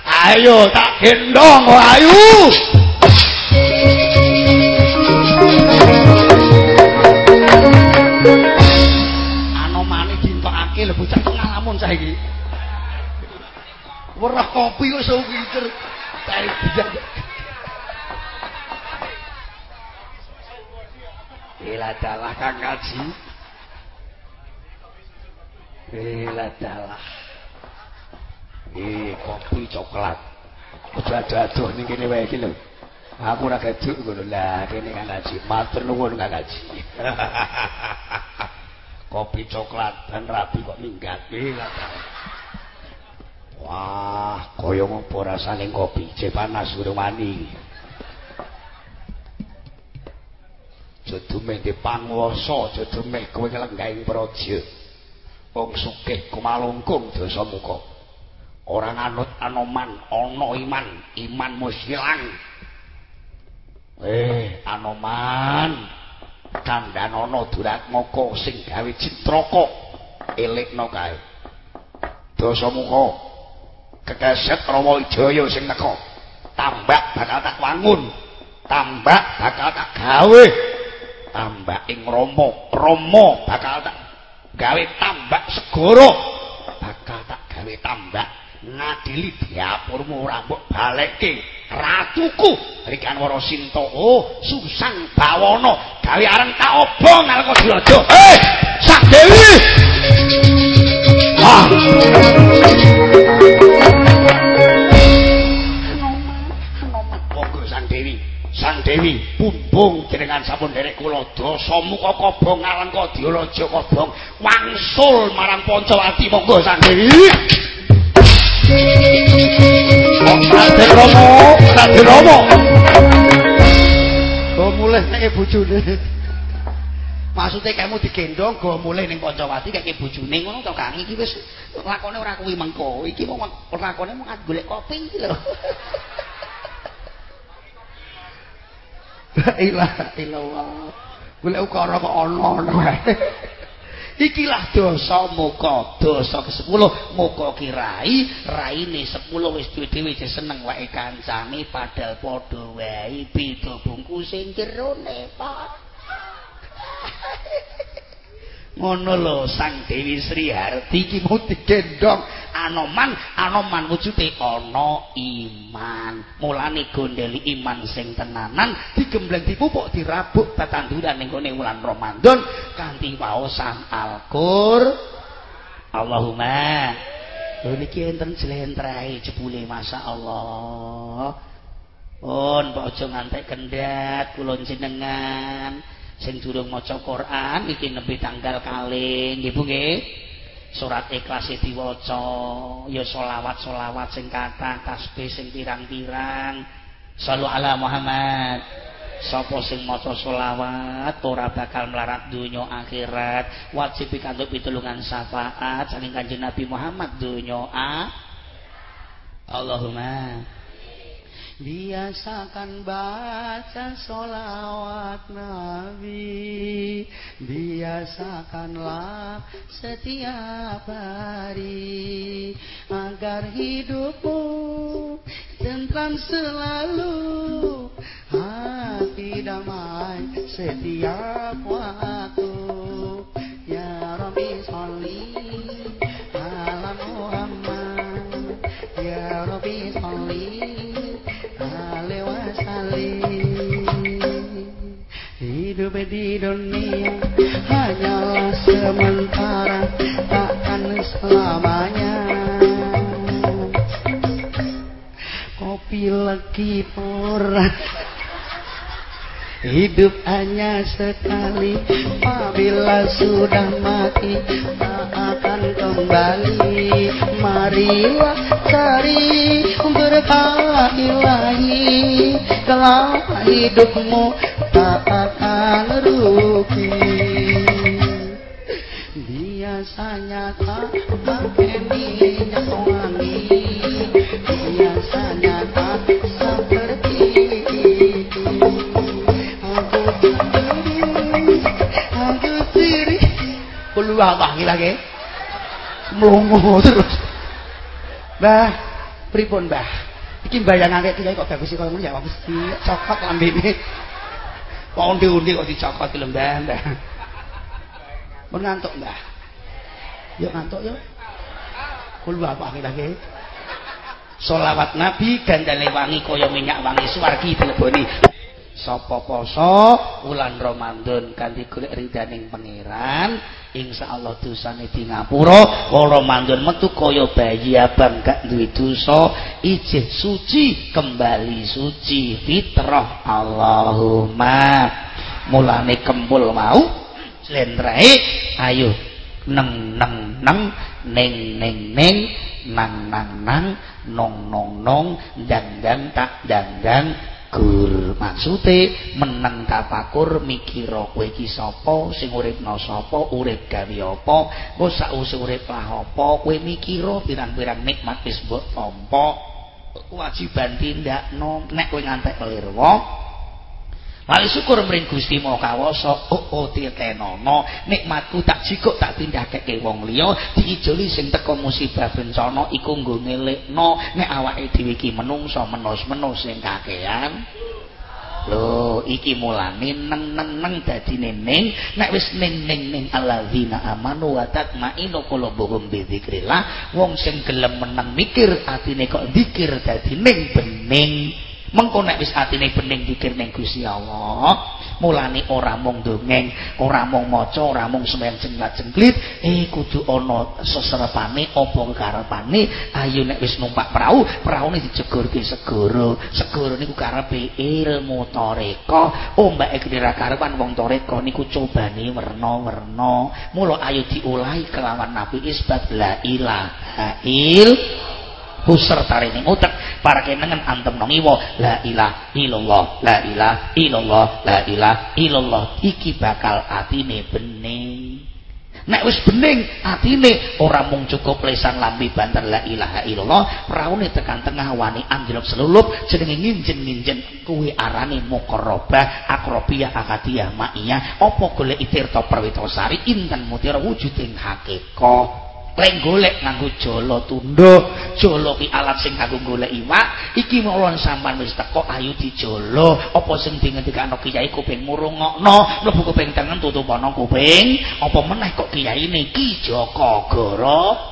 ayo tak gendong wong ayu Anomane dintokake lho bocah ngalamun saiki. Werah kopi kok iso pinter. Ila dalah Kang Kaji. Ila dalah. Eh kopi coklat. Aja adoh ning kene wae iki lho. Aku ora geduk ngono lah, kene Kang Haji. Matur nuwun Kang Haji. Kopi coklat dan rapi kok minggat. Wah, kaya ngopo rasane kopi? Cek panas urung mani. Jodume di panguwasa, jodume kowe nglenggaing praja. Wong sugih kumalungkung dosa muka. Ora nganut anoman, ana iman, iman musyilang. Eh, Anoman. Kandhanono Duratmaka sing gawe citraka elekno kae. Dasamuka kekeset Rama Wijaya sing neka. Tambak bakal tak wangun. Tambak bakal tak gawe. Tambak ing Rama, Rama bakal tak gawe tambak segara. Bakal tak gawe tambak ngadili diapurmu ora mbok balekke. Ratuku Rikanwara Sinta oh susang bawana. Gawe areng tak obong nalika diraja. Eh sak dewi! Ah. Sang Dewi, bumbung jenengan sampun derek kula dosa. Muka kobong ngalengka diaraja kobong. Wangsul marang Pancawati monggo Sang Dewi. Raden Romo, Raden Romo. Go mulih nek bojone. Maksude kamu digendong go mulih ning Pancawati kek bojone ngono to Kang iki wis lakone ora kuwi mengko. Iki mung lakone mung golek kopi iki lho. La ilaha illallah. Golek ukara kok ana wae. Ikilah dosa muka dosa ke sepuluh muka kirai raine sepuluh wis duwe dhewe seneng wae kancane padahal padha wae beda bungkus sing jerone pak ngono lho Sang Dewi Sri Harti iki mau digendong. Anoman Anoman wujude ana iman. Mulane gondeli iman sing tenanan digembleng dipupuk dirabuk tetanduran ning gone wulan Ramadan kanthi waosan Al-Qur. Allahumma. Lho niki enten jlentrehe jebule masyaallah pun aja ngantek kendhat kula jenengan sing durung maca Quran iki nembe tanggal kalih. Nggih Bu nggih. Surat ikhlas diwaca. Ya selawat-selawat sing kathah tasbih sing pirang-pirang. Sallu ala Muhammad. Sapa sing maca selawat ora bakal melarat donya akhirat. Wajib pikantuk pitulungan syafaat saking Kanjeng Nabi Muhammad donya. Allahumma Biasakan baca solawat Nabi. Biasakanlah setiap hari Agar hidupmu tentram selalu. Hati damai setiap waktu hidup di dunia hanyalah sementara takkan selamanya. Kopi lagi pura Hidup hanya sekali Apabila sudah mati Tak akan kembali. Marilah cari berkah ilahi. Kalau hidupmu tak akan rugi. Biasanya tak pakai minyak wangi. Biasanya tak Keluar wangi lagi. Melongo terus. Mbah, pripun Mbah? Iki bayangake kiai kok bagus kaya ngono ya wis dicokot lambene. Kok undi-undi kok dicokot lho Mbah, Mbah. Mun ngantuk Mbah. Yuk ngantuk yuk. Keluar wangi lagi. Solawat Nabi gandane wangi kaya minyak wangi swargi dileboni. sapa poso wulan Ramadan kanthi golek ridaning pangeran insyaallah dosane di ngapura Ramadan metu kaya bayi abang gak duwe dosa ijih suci kembali suci fitrah. Allahumma mulane kempul mau lentrae ayo neng neng neng neng neng neng nang nang nang nong nong nong dang dang tak dang gur maksude meneng tafakur mikira kowe iki sapa sing uripna sapa urip gawe apa engko sakwise urip lah apa kowe mikira pirang-pirang nikmat wis mbok tampa kewajiban tindakno nek kowe ngantek lirwa Lalu syukur mring Gusti Maha Kawasa, oh oh titenono, nikmatku tak jikuk tak pindhahke wong liya, diijoli sing teka musibah bencana iku nggo ngelekno. Nek awake dhewe iki menungso menos-menos sing kakean. Lho, iki mulane neng neng neng dadi ning nek wis ning ning ning alladzina amanu wa tatmainu qulubuhum bi dzikrillah, wong sing gelem meneng mikir atine kok zikir dadi ning bening. Mengko nek wis atine bening dikir ning Gusti Allah mulane ora mung dongeng ora mung maca ora mung sembahyang jenglat-jengklit eh kudu ana seserepane apa karepane ayo nek wis numpak perahu praune dijegurke segara. Segara niku karepe ilmu toreka. Ombake kira karepan wong toreka niku cobane werna-werna. Mula ayo diulahi kelawan nabi isbat la ilaha illallah Husser tarini utek. Para kenangan antem nong iwo la ilah illallah la ilah illallah la ilah illallah. Iki bakal atine bening. Nek wis bening atine ora mung cukup lesan lambi banter la ilaha illallah. Praune tekan tengah wani anjlok selulup jenenge nginjen-nginjen kuwi arane muqarrabah akrobiyah akadiyah maiyah. Apa golek tirta perwitasari inten mutiara wujuding hakikah lek golek nganggo jala tundha jala ki alat sing kanggo golek iwak iki mawon sampean wis teko ayo dijala. Apa sing dingendikane kiai kuping murungokno mlebu kuping tengen tutup kuping apa meneh kok kiai niki? Joko Goro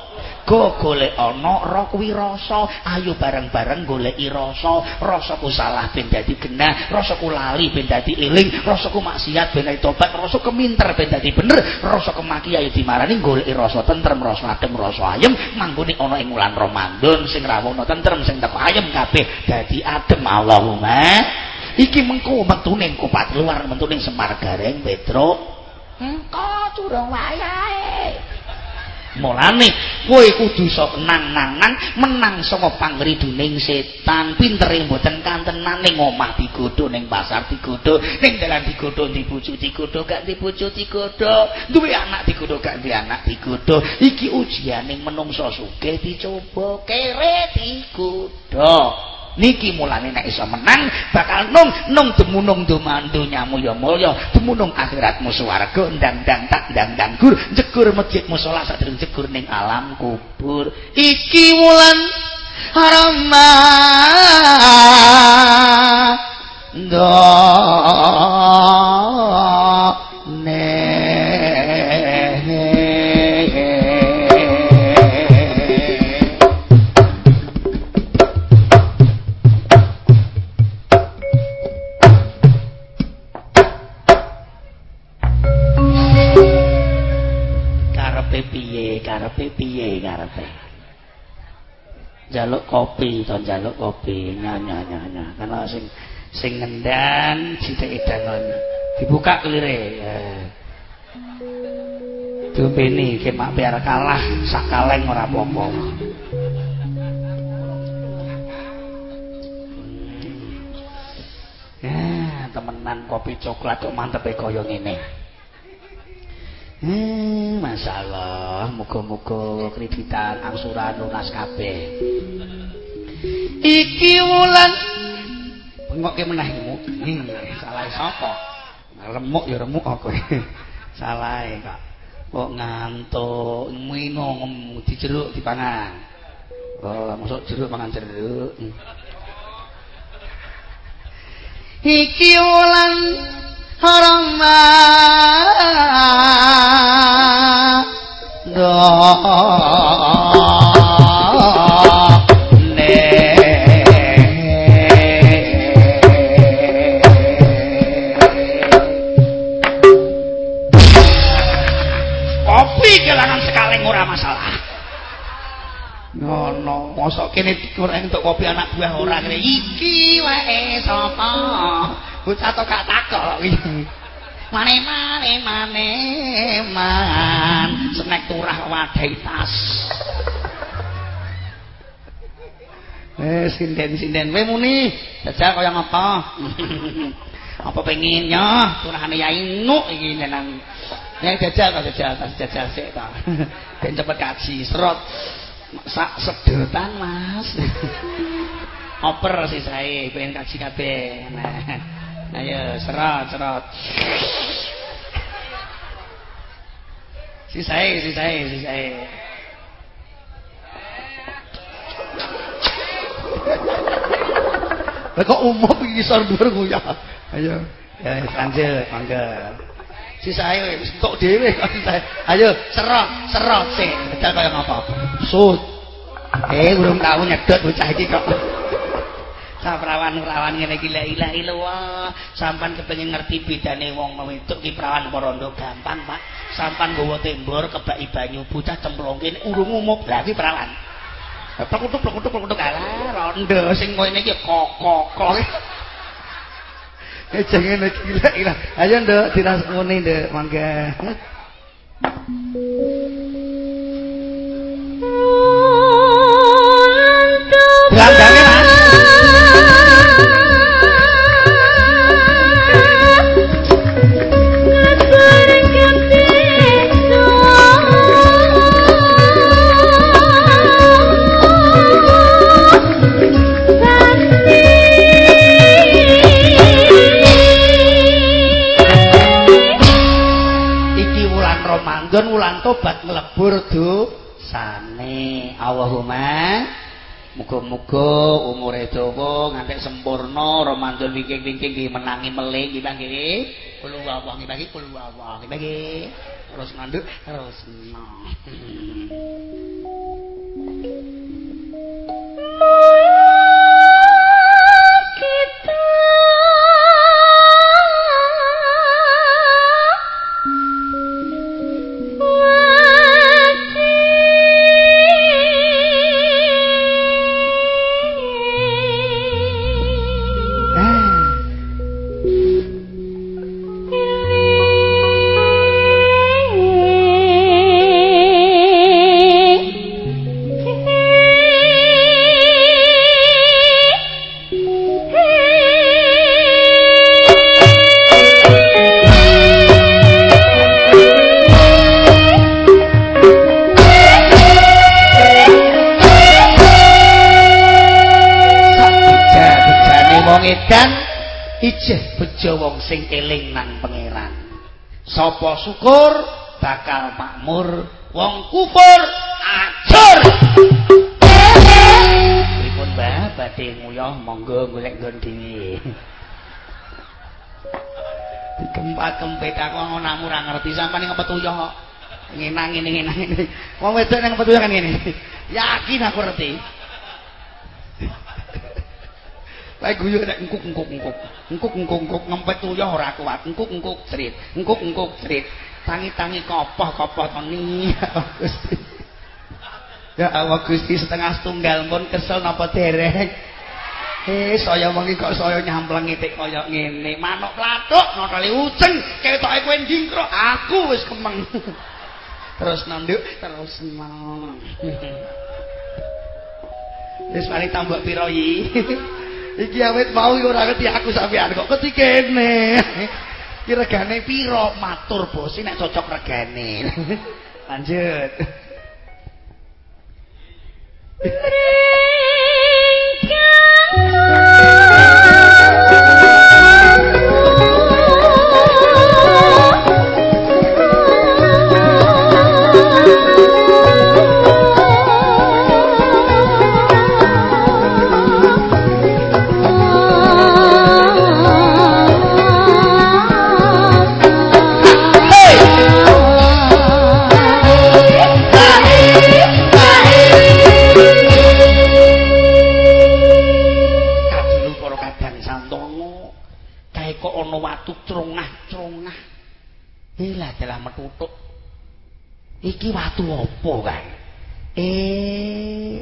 go golek ana ro kuwi rasa. Ayo bareng-bareng goleki rasa. Rasaku salah ben dadi genah rasaku lali ben dadi eling rasaku maksiat ben dadi tobat rasa keminter ben dadi bener rasa kemaki ayo dimarani goleki rasa tentrem rasa adem rasa ayem. Manggone ana ing wulan Ramadan sing rawuhna tentrem sing teko ayem kabeh dadi adem. Allahumma. Iki mengko metune kupat luar metune Semar Gareng Petro engko curang wayahe Mulane kowe kudu sok nang-nangan menang saka pangriduning setan. Pintere mboten kantenan ning omah digodho ning pasar digodho, ning dalan digodho di bojo digodho gak di bojo digodho, duwe anak digodho gak di anak digodho. Iki ujiane menungso sugih dicoba kere digodho. Niki mulane nek iso menang bakal nung nung demunung domandonyamu ya mulya. Demunung akhiratmu swarga ndang-ndang tak ndang-ndang gur jegur masjid musala sadurung jegur ning alam kubur. Iki wulan harama karepe jaluk kopi to jaluk kopi. Nyanya nyanya karena sing sing ngendang cite dangon dibuka kelire eh. diombeni kemak biar kalah sakaleng ora apa-apa. Ya, temenan kopi coklat kok mantep e kaya ngene. Hmm, masalah, muga-muga kreditan angsuran lunas kabeh. Iki wulan pengokke meneh mu. Hmm, salah sapa? Remuk ya remuk kok. salah kok. Kok ngantuk, minum di jeruk dipangan. Oh, masuk jeruk pangan jeruk. Hmm. Iki wulan harama do kopi kelangan sekaleng ora masalah. Ngono mosok kene dikurang untuk kopi anak buah ora kene. Iki wae sapa bocah to gak takok. Mane mane mane man snack turah wadai tas. Eh sinden-sinden we muni jajal kaya ngapa? apa pengen ya turahane yai nuk iki nang. Ya jajal kok jajal tas jajal sik to. Ben cepet kaji serot sak sedotan Mas. Oper sih saya pengen kaji kabeh. Nah. Ayo serot serot. Si saya si saya si saya. Lah kok umum iki isor dhuwur nguyah. Ayo. Ya kanjel mangga. Si saya wis entuk dhewe kok saya. Ayo serot serot sik. Bedal kaya ngapa? Sut. Eh urung tau nyedot bocah iki kok. Prawan-prawan ngene iki la ilaha illallah. Sampan kepengin ngerti bedane wong wedok ki prawan porondo gampang Pak. Sampan nggawa tembor kebaki banyu bocah cemplungke urung umup lha iki prawan Plekutuk plekutuk plekutuk ala rondo sing ngene iki kok-kok Eh jangan lagi gila gila. Ayo nduk muni nduk mangga. Ramadan wulan tobat nglebur do sane Allahumma muga-muga umure dawa nganti sempurna Ramadan wingking-wingking nggih menangi meling nggih nggih. Kulo Allah nggih bagi kulo Allah nggih bagi terus manduk terus no sing eling nang pangeran. Sapa syukur bakal makmur, wong kufur acur. Pripun Mbah badhe nguyah monggo golek nggon dhewe. Dikempat kempet aku ngono ora ngerti sampeyan ning petuyah kok. Ngenang ngene ngene. Wong wedok ning petuyah kan ngene. Yakin aku ngerti. Lah guyu nek engkuk-engkuk-engkuk. Engkuk-engkuk-engkuk ngempet uyah ora kuat. Engkuk-engkuk crit. Engkuk-engkuk crit. Tangi-tangi kopoh-kopoh to ni. Gusti. Ya Allah Gusti setengah setunggal pun kesel napa dereng. Eh saya wengi kok saya nyampleng itik kaya ngene. Manuk platuk notali uceng ketoke kowe ndingkro. Aku wis kemeng. terus nanduk terus nang. Wis mari tambah piro iki awet mau ora ngerti aku sampean kok. Keti kene. Iki regane piro? Matur bos. Nek cocok regane. Lanjut iki watu apa kae? Eh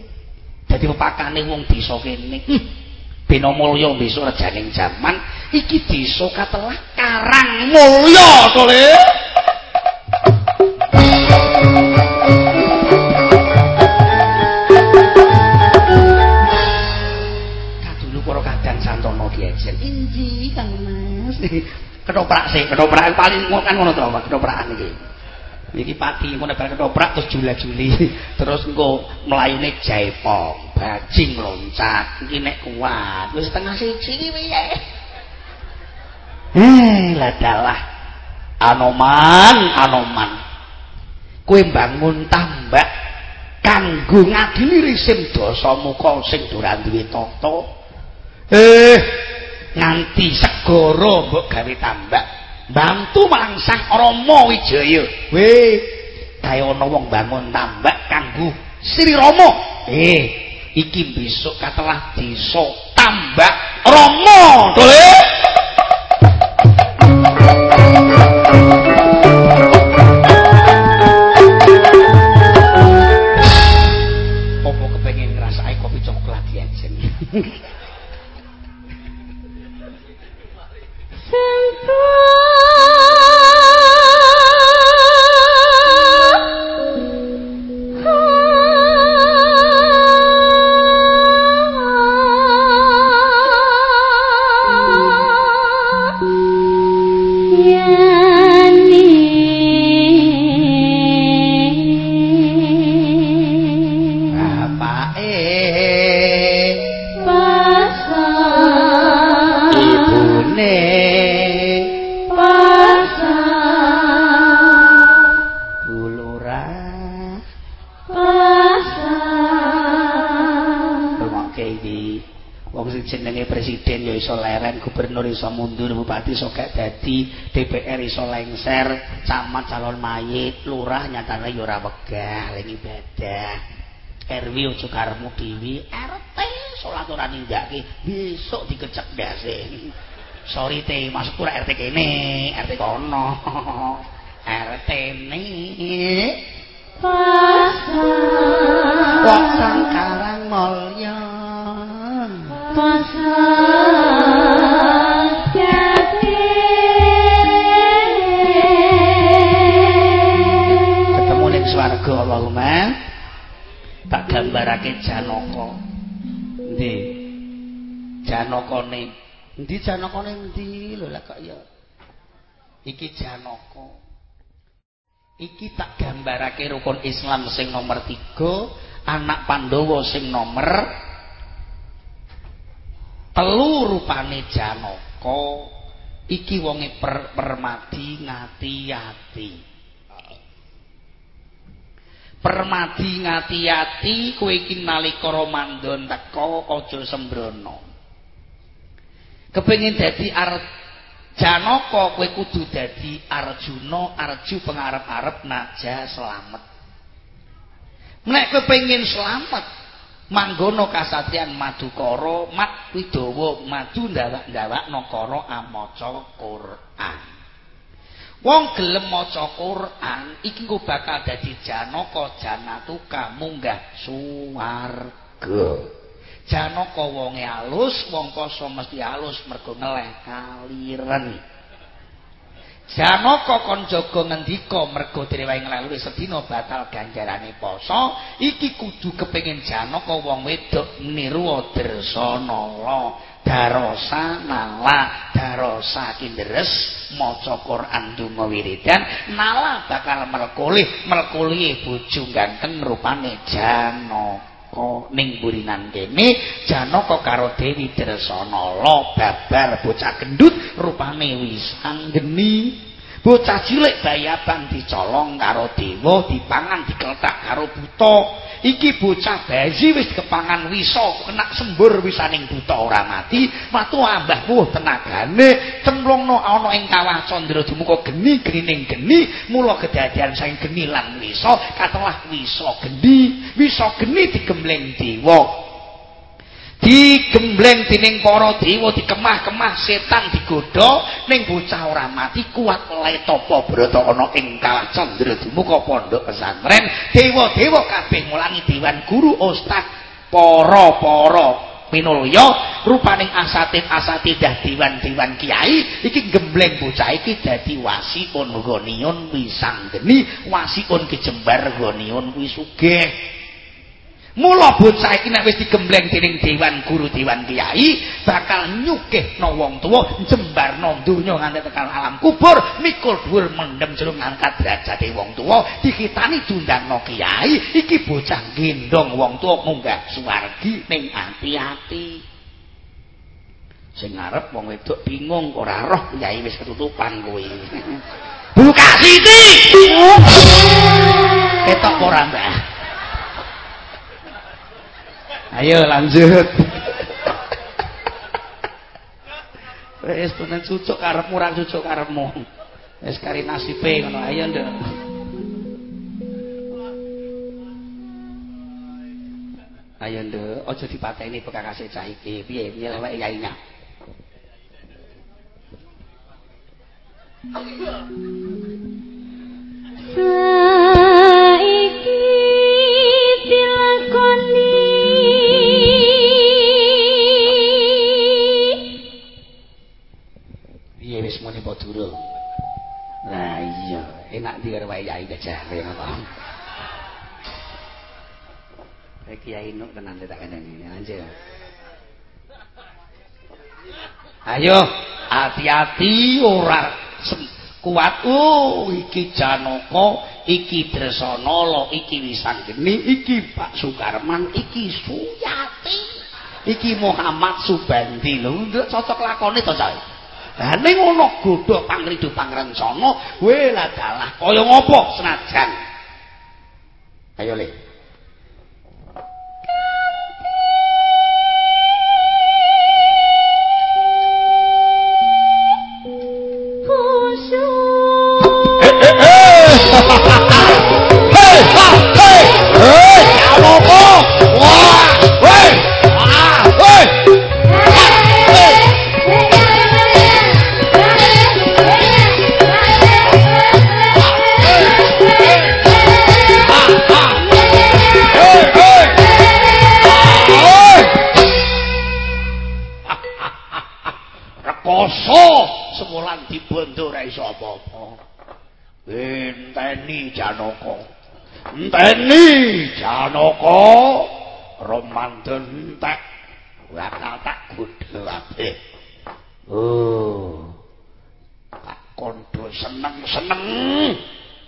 dadi pepakane wong desa kene. Hm. bena mulya besok rejaning jaman iki desa katelah karang mulya to le kadulu para kadang santono kiejen inji kang mas ketoprak sih. Ketoprak paling kan ngono to ketoprakan iki. Iki pati ngono bar ketoprak terus jula-juli terus engko mlayune jaipong bajing loncat iki nek kuat. Wis setengah siji iki piye? Eh ladalah anoman anoman. Kowe bangun tambak kanggo ngadili risim dosa muka sing durang duwe tata eh nganti segara mbok gawe tambak bantu mangsah Rama Wijaya. We, kaya ana wong bangun tambak kanggo Sri Rama. Eh, iki besok katelah desa tambak Rama, to calon mayit, lurah nyatane ya ora wegah ling ibadah. RW ojo karemu dhewe, RT salat ora ninggake, besok dikecek ndase. Sorry te, masuk RT kene, RT kono. Janakane. Endi Janakane endi? Lho lah kok ya. Iki Janaka. Iki tak gambarake rukun Islam sing nomor 3, anak Pandhawa sing nomor telu rupane Janaka iki wonge per, permadi ngati-ati permadi ngati-ati kowe iki nalika Ramadan teka aja sembrono kepengin dadi ar Janaka kowe kudu dadi Arjuna Arju pengarep-arep naja selamat nek kowe pengen selamat manggono kasatriyan madukara mat widawa madu ndawak-ndawak nakara amaca Quran. Wong gelem maca Quran iki engko bakal dadi janaka janatuka munggah suwarga janaka wonge alus wong koso mesti alus mergo ngeleh kaliren. Janaka kon jaga ngendika mergo direwahi nglalui sedina batal ganjarane poso iki kudu kepengin Janaka wong wedok niru Dresana darosa nala darosa kinderes maca Quran donga wiridan nala bakal melkulih melkulih bojo ganteng rupane Janaka ning burinan kene Janaka karo Dewi Dresana babar bocah gendut rupane wisanggeni. Bocah cilik bayaban dicolong karo dewa dipangan dikletak karo buta iki bocah bayi wis kepangan wisa kena sembur wisaning buta ora mati. Matu ambahmu tenagane cemplungno ana ing kawah candra dumuka geni grining geni. Mula kedadian saking geni lan wisa katelah wisa geni. Wisa geni digembleng dewa digembleng dening para dewa dikemah-kemah setan digodha ning bocah ora mati kuat letapa brata ana ing kawah candra dumuka pondok pesantren. Dewa-dewa kabeh mulangi dewan guru ustaz para-para minulya rupaning asatid-asatidah dewan-dewan kiai iki gembleng bocah iki dadi wasiun goniun wisanggeni wasiun kejembar goniun wisugih Mula bocah iki nek wis digembleng dening dewan guru dewan kiai bakal nyugihno wong tuwa jembarno donya nganti tekan alam kubur mikul dhuwur mendem jero ngangkat derajate wong tuwa dikitani diundangno kiai iki bocah gendong wong tuwa munggah suwargi ning ati-ati. Sing ngarep wong wedok bingung ora roh kiai wis ketutupan kuwi buka siti ketok ora mbah Ayo lanjut. Wis tenan cucuk karepmu ora cucuk karepmu. Wis kari nasibe ngono ayo nduk. Ayo nduk, aja dipateni bekakase cah iki. Piye piye lewek yaine. Saiki dilakoni apa durung? Lah iya, enak di karo yai kejare ngono. Kayak kiai nuk tenan tak kandani anjir. Ayo, hati-hati ora kuat oh iki Janaka, iki Dresana, iki Wisanggeni, iki Pak Sukarman, iki Suyati. Iki Muhammad Subandi lho, cocok lakone to, Cak. Lah ning ana godha pangridu pangrencana, we lah dalah kaya ngopo senajan. Ayo, Le. Enteni Janaka. Romandun entek. Bakal tak godho kabeh. Oh. Tak kondo seneng-seneng.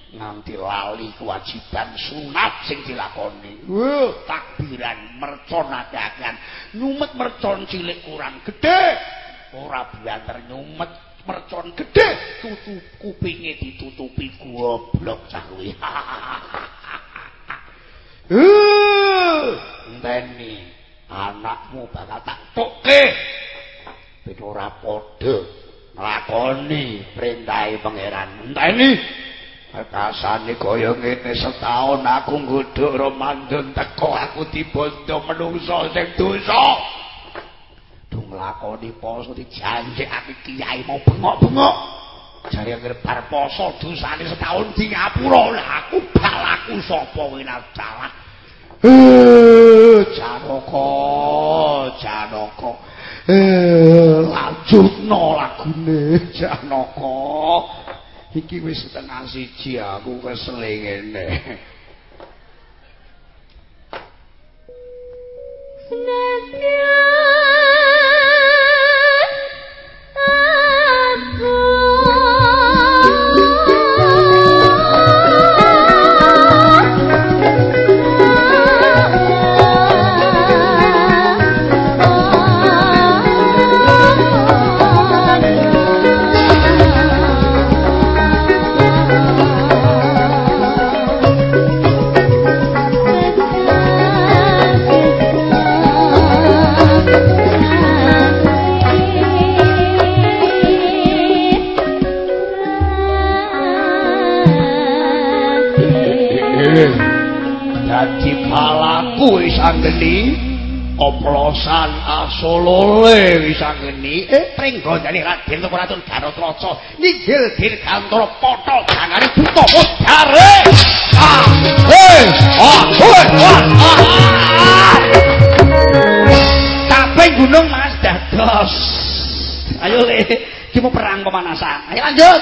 nganti lali kewajiban sunat sing dilakoni. Wuh, takbiran mercon adakan. Nyumet mercon cilik kurang gede. Ora biantar nyumet mercon gede. Tutup kupinge ditutupi goblok. Wuh, enteni anakmu bakal tak toke. Ben ora padha nglakoni perintahe pangeran. Enteni Kasane kaya ngene setahun aku nggodhok Romandun teko aku dibondo menungso sing dosa. Dung lakoni poso dijanjekake kiai mau bengok-bengok. Jare anggere bar poso dosane setahun di ngapura. Lah aku balaku sapa wina dalah. Eh, Janaka, Janaka. Eh, lanjutno lagune Janaka. iki wis setengah siji aku kesele ngene oplosan asolole bisa ngeni eh pringgo jane Raden Tukuratun Garut Raja ninggil dirgantara potho jangane buta jare ah eh ah ah Taping gunung Mas dados. Ayo le iki perang pemanasan ayo lanjut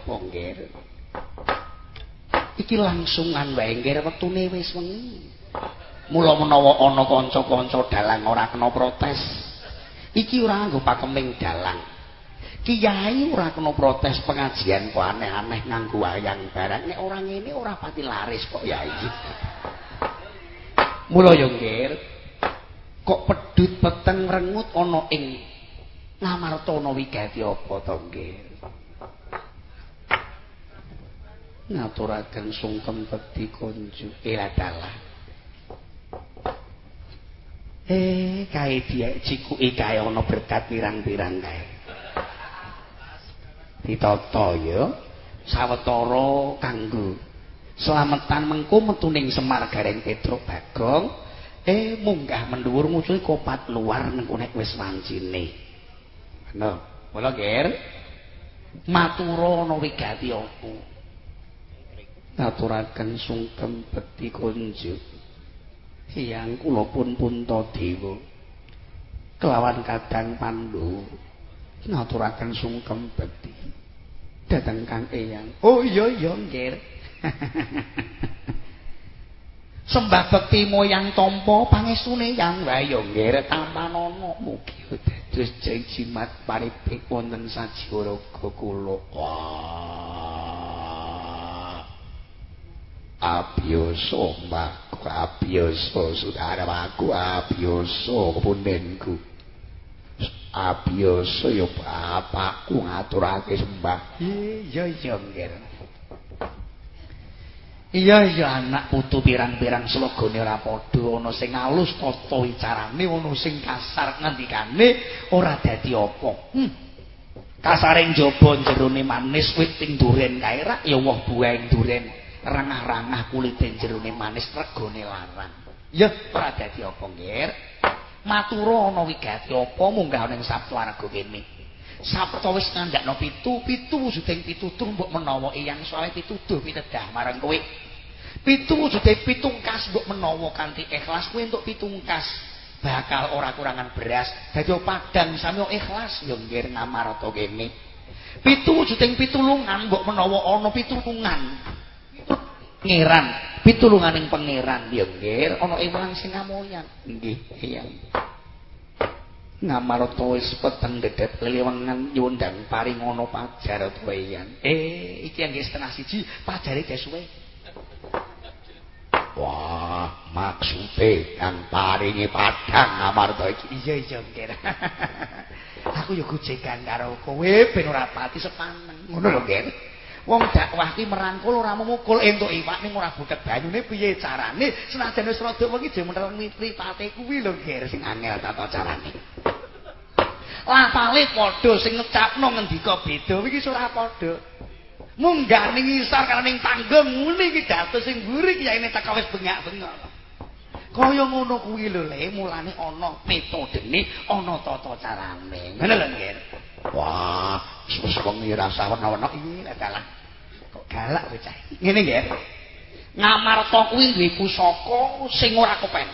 apa nggir iki langsungan wae nggir wektune wis wengi. Mula menawa ana kanca-kanca dalang ora kena protes. Iki ora nggo pakeming dalang. Kiai ora kena protes pengajian kok aneh-aneh nganggo wayang barang. Nek ora ngene ora pati laris kok yai mula yo nggir kok pedhut peteng rengut ana ing ngamarta ana wigati apa to nggir ngaturaken sungkem peti kunju iladalah eh kae dia cikuke kae ana berkat pirang-pirang kae ditata ya sawetara kanggo slametan mengko metuning Semar Gareng Petruk Bagong eh munggah mendhuwur musuhe kopat luar nengko nek wis wancine. Lho, kula nggih. Matura ana wigati apa? Aturaken sungkem bekti kunjuk. Hiyang kula pun Puntadewa. Kelawan kadang pandu. Ngaturaken sungkem bekti. Dateng Kang Eyang. Oh iya iya nggih. Sembah bekti moyang tampa pangestune yang wae nggih tampanana mugi dados jimat paripik wonten sajiwaraga kula. Abiyasa mbak abiyasa sudaraku abiyasa pundenku. Abiyasa ya bapakku ngaturake sembah. Iya iya nggih. Iya iya anak putu pirang-pirang ora padha ana sing alus tata wicarane ana sing kasar ngendikane ora dadi apa. Hmm. Kasare njaba jerone manis wit ing duren kae rak ya woh buah duren rangah-rangah kulite jerone manis regane larang. Ya ora dadi apa nggih. Matura ana wigati apa munggah ning Sabtu Arga kene. Sabtu wis ngandakno pitu, pitu wujuding pitutur mbok menawa eyang soal pituduh pitedah marang kowe. Pitu wujude pitungkas mbok menawa kanthi ikhlas kowe entuk pitungkas. Bakal ora kurangan beras, dadi padang sami ikhlas ya nggih ngamarta kene. Pitu wujuding pitulungan mbok menawa ana pitulungan. Pangeran, pitulunganing pangeran. Ya nggih ana ing sing ngamoyan. Nggih, iya. ngamarta wis peteng dedet lelewengan nyundang paring ana pajar tuwian eh iki nggih setengah siji pajare ge suwe. Wah maksude kang paringi padhang ngamarta iki. Iya iya nggih aku yo gojekan karo kowe ben ora pati sepaneng. Ngono lho nggih wong dakwah ki merangkul ora memukul entuk iwak ning ora butet banyune piye carane? Senajan wis rada wengi jemener mripate kuwi lho nggih sing angel tata carane. Lafale padha sing ngecapno ngendika beda iki ora padha. Munggah ning isar karo ning tanggung ngene iki dados sing mburi kiyaine tak wis bengak-bengok kaya ngono kuwi lho le mulane ana metodene ana tata carane. Ngene lho nggih wah wis wengi rasa werna-werna iki dalah kok galak bocah ngene nggih. Ngamarta kuwi duwe pusaka sing ora kepen.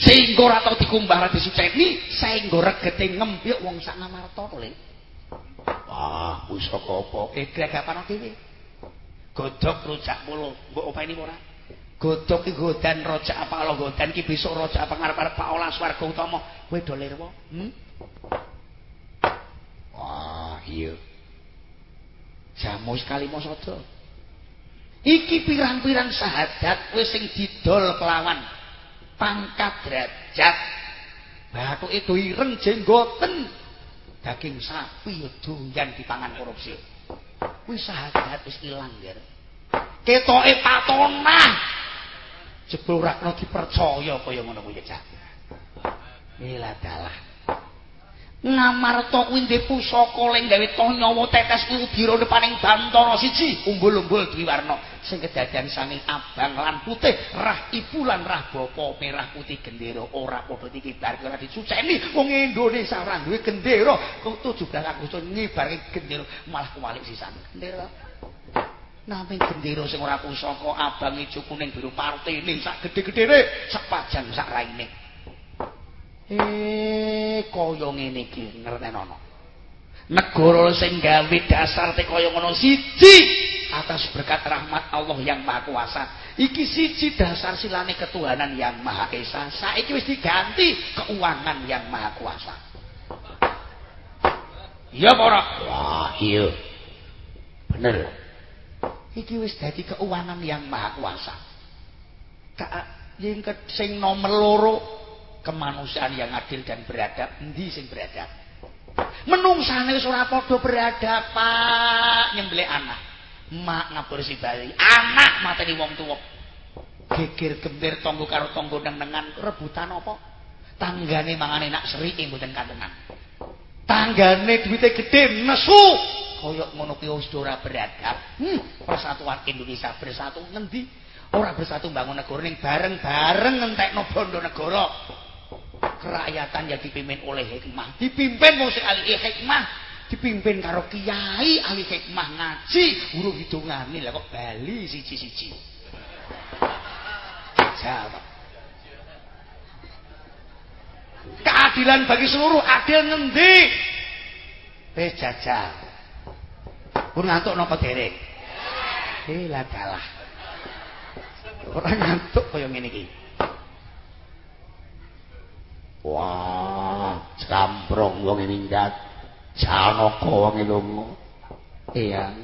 Sehingga ora tau dikumbah ra disuceni sehingga regete ngempyuk wong sak namarta le. Wah pusaka apa? Eh gragapan dhewe godhog rujak mulo mbok openi ora? Godhog iki godan rojak apa? Lo godan iki besok rojak apa? Ngarep-arep Pak Olah swarga utama. Kowe do lirwa hmm? Wah iya jamu sekali mosada. Iki pirang-pirang sahadat wis sing didol kelawan. Pangkat derajat. Batu itu ireng jenggoten daging sapi doyan dipangan korupsi. Wis sahadat wis ilang ger. Ketoke patonah. Jebul ora kena dipercaya kaya ngono kuwi cak. Ila dalah ngamarta kuwi ndek pusaka leng gawe toh nyawa tetes kuwi depaning bantara. Siji umbul-umbul diwarna sing kedadian sami abang lan putih rah ibu lan rah bapa merah putih gendera. Ora padha dikibar ora disuceni wong Indonesia ora duwe gendera. Kok 17 Agustus ngibarke gendera malah kuwalik sisan. Gendera. Nami gendera sing ora pusaka abang ijo kuning biru partene sak gedhe-gedhene sak pajang sak raine. Eh kaya ngene iki ngertenono. Negara sing gawe dasar te kaya ngono siji atas berkat rahmat Allah yang Maha Kuasa. Iki siji dasar silane ketuhanan yang Maha Esa. Saiki wis diganti keuangan yang Maha Kuasa. Iya ora? Wah, iya. Bener. iki wis dadi keuangan yang maha kuasa. Ka sing nomor loro kemanusiaan yang adil dan beradab, endi sing beradab? Menungsane wis ora padha beradab, Pak, nyembelih anak. Mak ngabur si anak mateni wong tuwa. Geger gembir tonggo karo tonggo neng-nengan rebutan apa? Tanggane mangane nak seri mboten kantenan. Tanggane duwite gedhe nesu. kaya ngono ki wis ora beradab. Hmm, persatuan Indonesia bersatu ngendi? Ora bersatu bangun negara ning bareng-bareng ngentekno bondo negara. Kerakyatan yang dipimpin oleh hikmah, dipimpin wong sing ahli hikmah, dipimpin karo kiai ahli hikmah ngaji, urung hidungane lah kok bali siji-siji. Jawab. Keadilan bagi seluruh adil ngendi? Wis jajal. Pun ngantuk napa dereng? Eh lah dalah. Ora ngantuk kaya ngene iki. Wah, camprong wong minggat. Janaka wong lunga. Iya,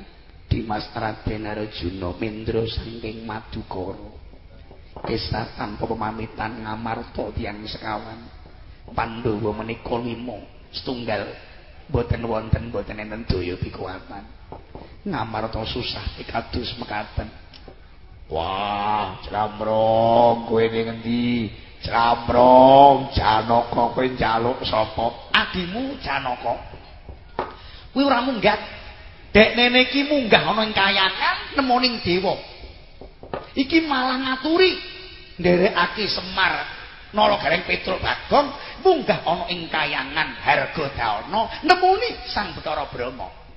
Dimas Raden Arjuna Mindra saking Madukara. Esa tanpa pamamitan ngamarta tiyang sekawan. Pandhawa menika lima, setunggal boten wonten boten enten daya pikuwatan. ngamarta susah pikados mekaten wah cramrong kowe ning ngendi cramrong janaka kowe njaluk sapa adimu janaka kuwi ora munggat dek nene iki munggah ana ing kayangan nemoning dewa iki malah ngaturi nderekake semar Nolo gareng Petro Bagong munggah ana ing kayangan Harga Dawana nemuni Sang Betara Brahma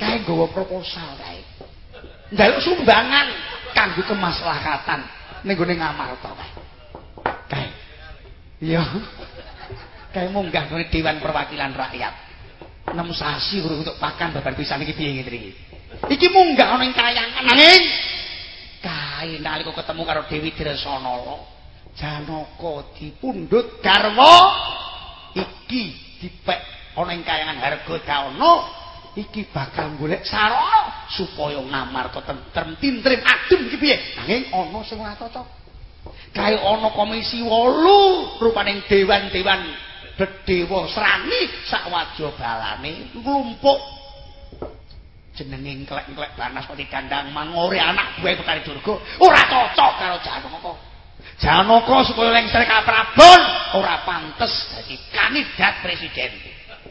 kae nggawa proposal kae. Njaluk sumbangan kanggo kemaslahatan ning gone ngamarta. Kae. Iya. Kae munggah nang Dewan Perwakilan Rakyat. 6 sasi urung untuk pakan babar pisan iki piye ngene iki. Iki munggah ana ing kayangan nanging kae nalika ketemu karo Dewi Dresanala, Janaka dipundhut garwa iki dipek ana ing kayangan Harga Dawana iki bakal golek sarana supaya ngamarta tentrem tintrim adem iki piye nanging ana sing ora cocok kae ana komisi 8 rupaning dewan-dewan dedewa srani sak waja balane nglumpuk. Jenenge klek-klek banas kok dikandang mangore anak buah petani durga. Ora cocok karo Janaka. Janaka supaya lengser ka Prabon ora pantes dadi kandidat presiden.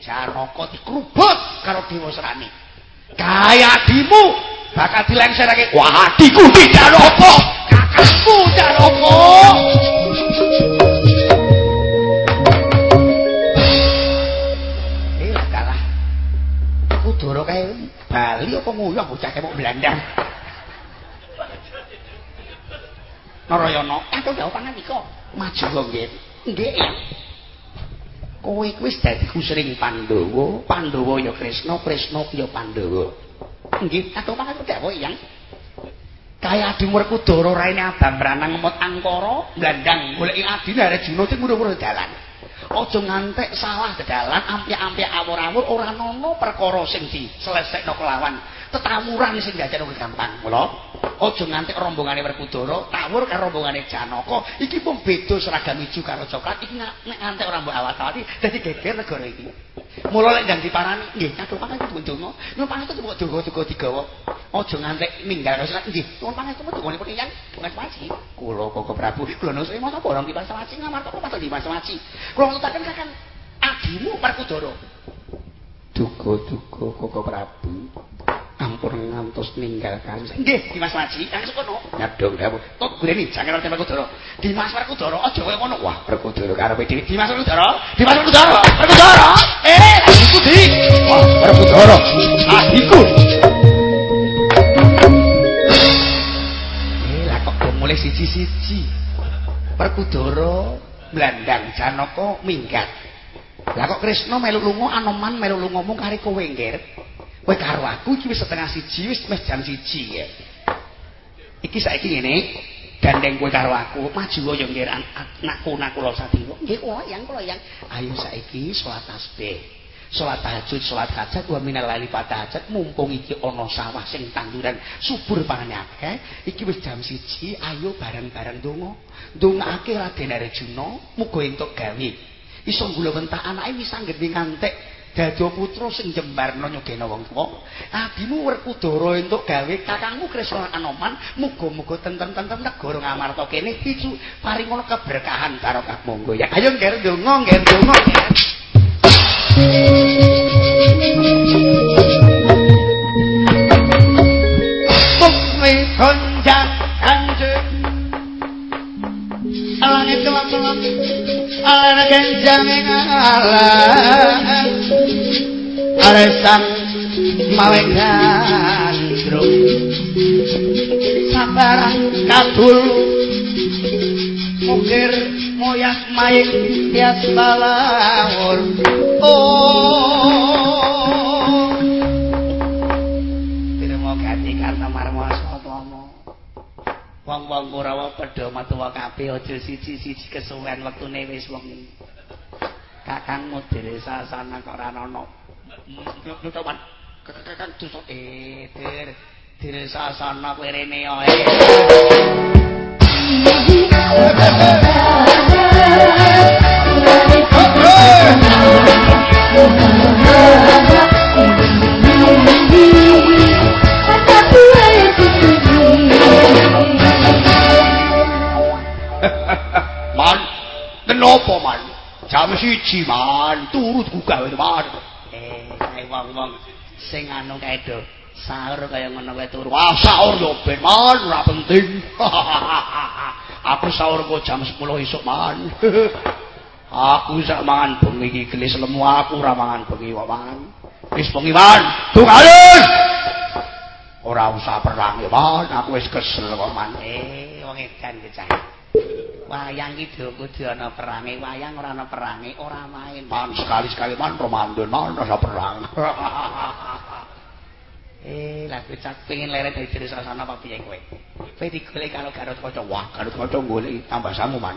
Janaka dikrubut karo Dewa Serani. Kaya adimu bakal dilengserake. Wah, adiku tidak apa? Kakakku Janaka. Eh, kalah. Kudoro kae Bali apa nguyah bocah kemuk Belanda. Narayana, aku jauh pangan iko. Maju kok nggih. Nggih. Kowe wis dadi kusring Pandhawa, Pandhawa ya Kresna, Kresna ya Pandhawa. Nggih, aku pangaku dawuh yang kaya adi Werkudara raine abang ranang ngemot angkara, gandang goleki adine Arjuna sing murah-murah dalan. Aja ngantek salah dalan, ampyak-ampyak awur-awur ora ana perkara sing diselesekno kelawan tetawuran sing jajan gampang. Mula aja nganti rombongane Werkudara tawur karo rombongane Janaka. Iki pun beda seragam ijo karo coklat. Iki nek nganti ora mbok awat-awati dadi geger negara iki. Mula lek ndang diparani, nggih, kados pangan kudu ndonga. Nuwun pangan kudu donga-donga digawa. Aja nganti ninggal karo nggih. Nuwun pangan kudu dongane pun yen bukan waji. Kula Koko Prabu, kula nuwun sewu menapa orang kipas waji ngamarta kok pasal dimas waji. Kula nututaken kakang adimu Werkudara. Duga-duga Koko Prabu. Ampun ngantos ninggal kali. Nggih, Dimas Waji, kang sekono. Nyadong dawuh. Tot gureni jangan ora Werkudara. Dimas Werkudara aja kowe ngono. Wah, Werkudara karepe dhewe Dimas Werkudara. Dimas Werkudara. Werkudara. Eh, iku di. Wah, Werkudara. Adikku. wis siji-siji. Perkudara blandang Janaka minggat. Lah kok Kresna melu lunga Anoman melu lunga mung kare kowe ngger. Kowe karo aku iki wis setengah siji wis wis jam siji ya. Iki saiki ngene, gandeng kowe karo aku, maju yo ngger anakku nak kula sadina. Nggih kula yang kula yang. Ayo saiki salat tasbih. salat tahajud, salat hajat wa minal laili hajat mumpung iki ana sawah sing tanduran subur panane akeh iki wis jam siji ayo bareng-bareng donga ndongake Raden Arjuna muga entuk gawe iso gula wentak anake wis anggene ngantek dadi putra sing jembarno nyogeno wong tuwa. Adimu werkudara entuk gawe kakangmu Kresna Anoman muga-muga tentrem-tentrem negara ngamarta kene iki paring keberkahan barokah monggo. Ya ayo ngger donga ngger donga. Bukmi konjak kanjeng. Langit kelap-kelap Alana kenjang ngalah Alesan mawe gandrung. Sabarang kadul Mukir moyas maik tias balawur oh. Tirmo gati karna marmo aswatomo Wong-wong kurawa pedho matuwa kabeh aja siji-siji kesuwen wektune wis wong kakangmu dhewe sasana kok ora ana nutupan. Kakang tusuk eh dir. Dir sasana kowe rene ae. Man, kenapa man? Jam siji man, turut gugah man. Eh, wong-wong sing anu kae do. Sahur kaya ngono kae turu. Wah, sahur yo ben man, ora penting. Aku sahur kok jam 10 esuk man. Aku sak mangan bengi iki gelis lemu aku ora mangan bengi kok man. Wis bengi man, tungalen. Ora usah perang ya man, aku wis kesel kok man. Eh, wong edan iki. Wayang iki kudu ana perange, wayang ora ana perange, ora main. Man sekali-sekali man Ramadan man ora perang. Eh, lah kowe cak pengen leret dari diri sasana apa piye kowe? Kowe digolek karo Garut Kaca. Wah, Garut Kaca golek tambah sangu man.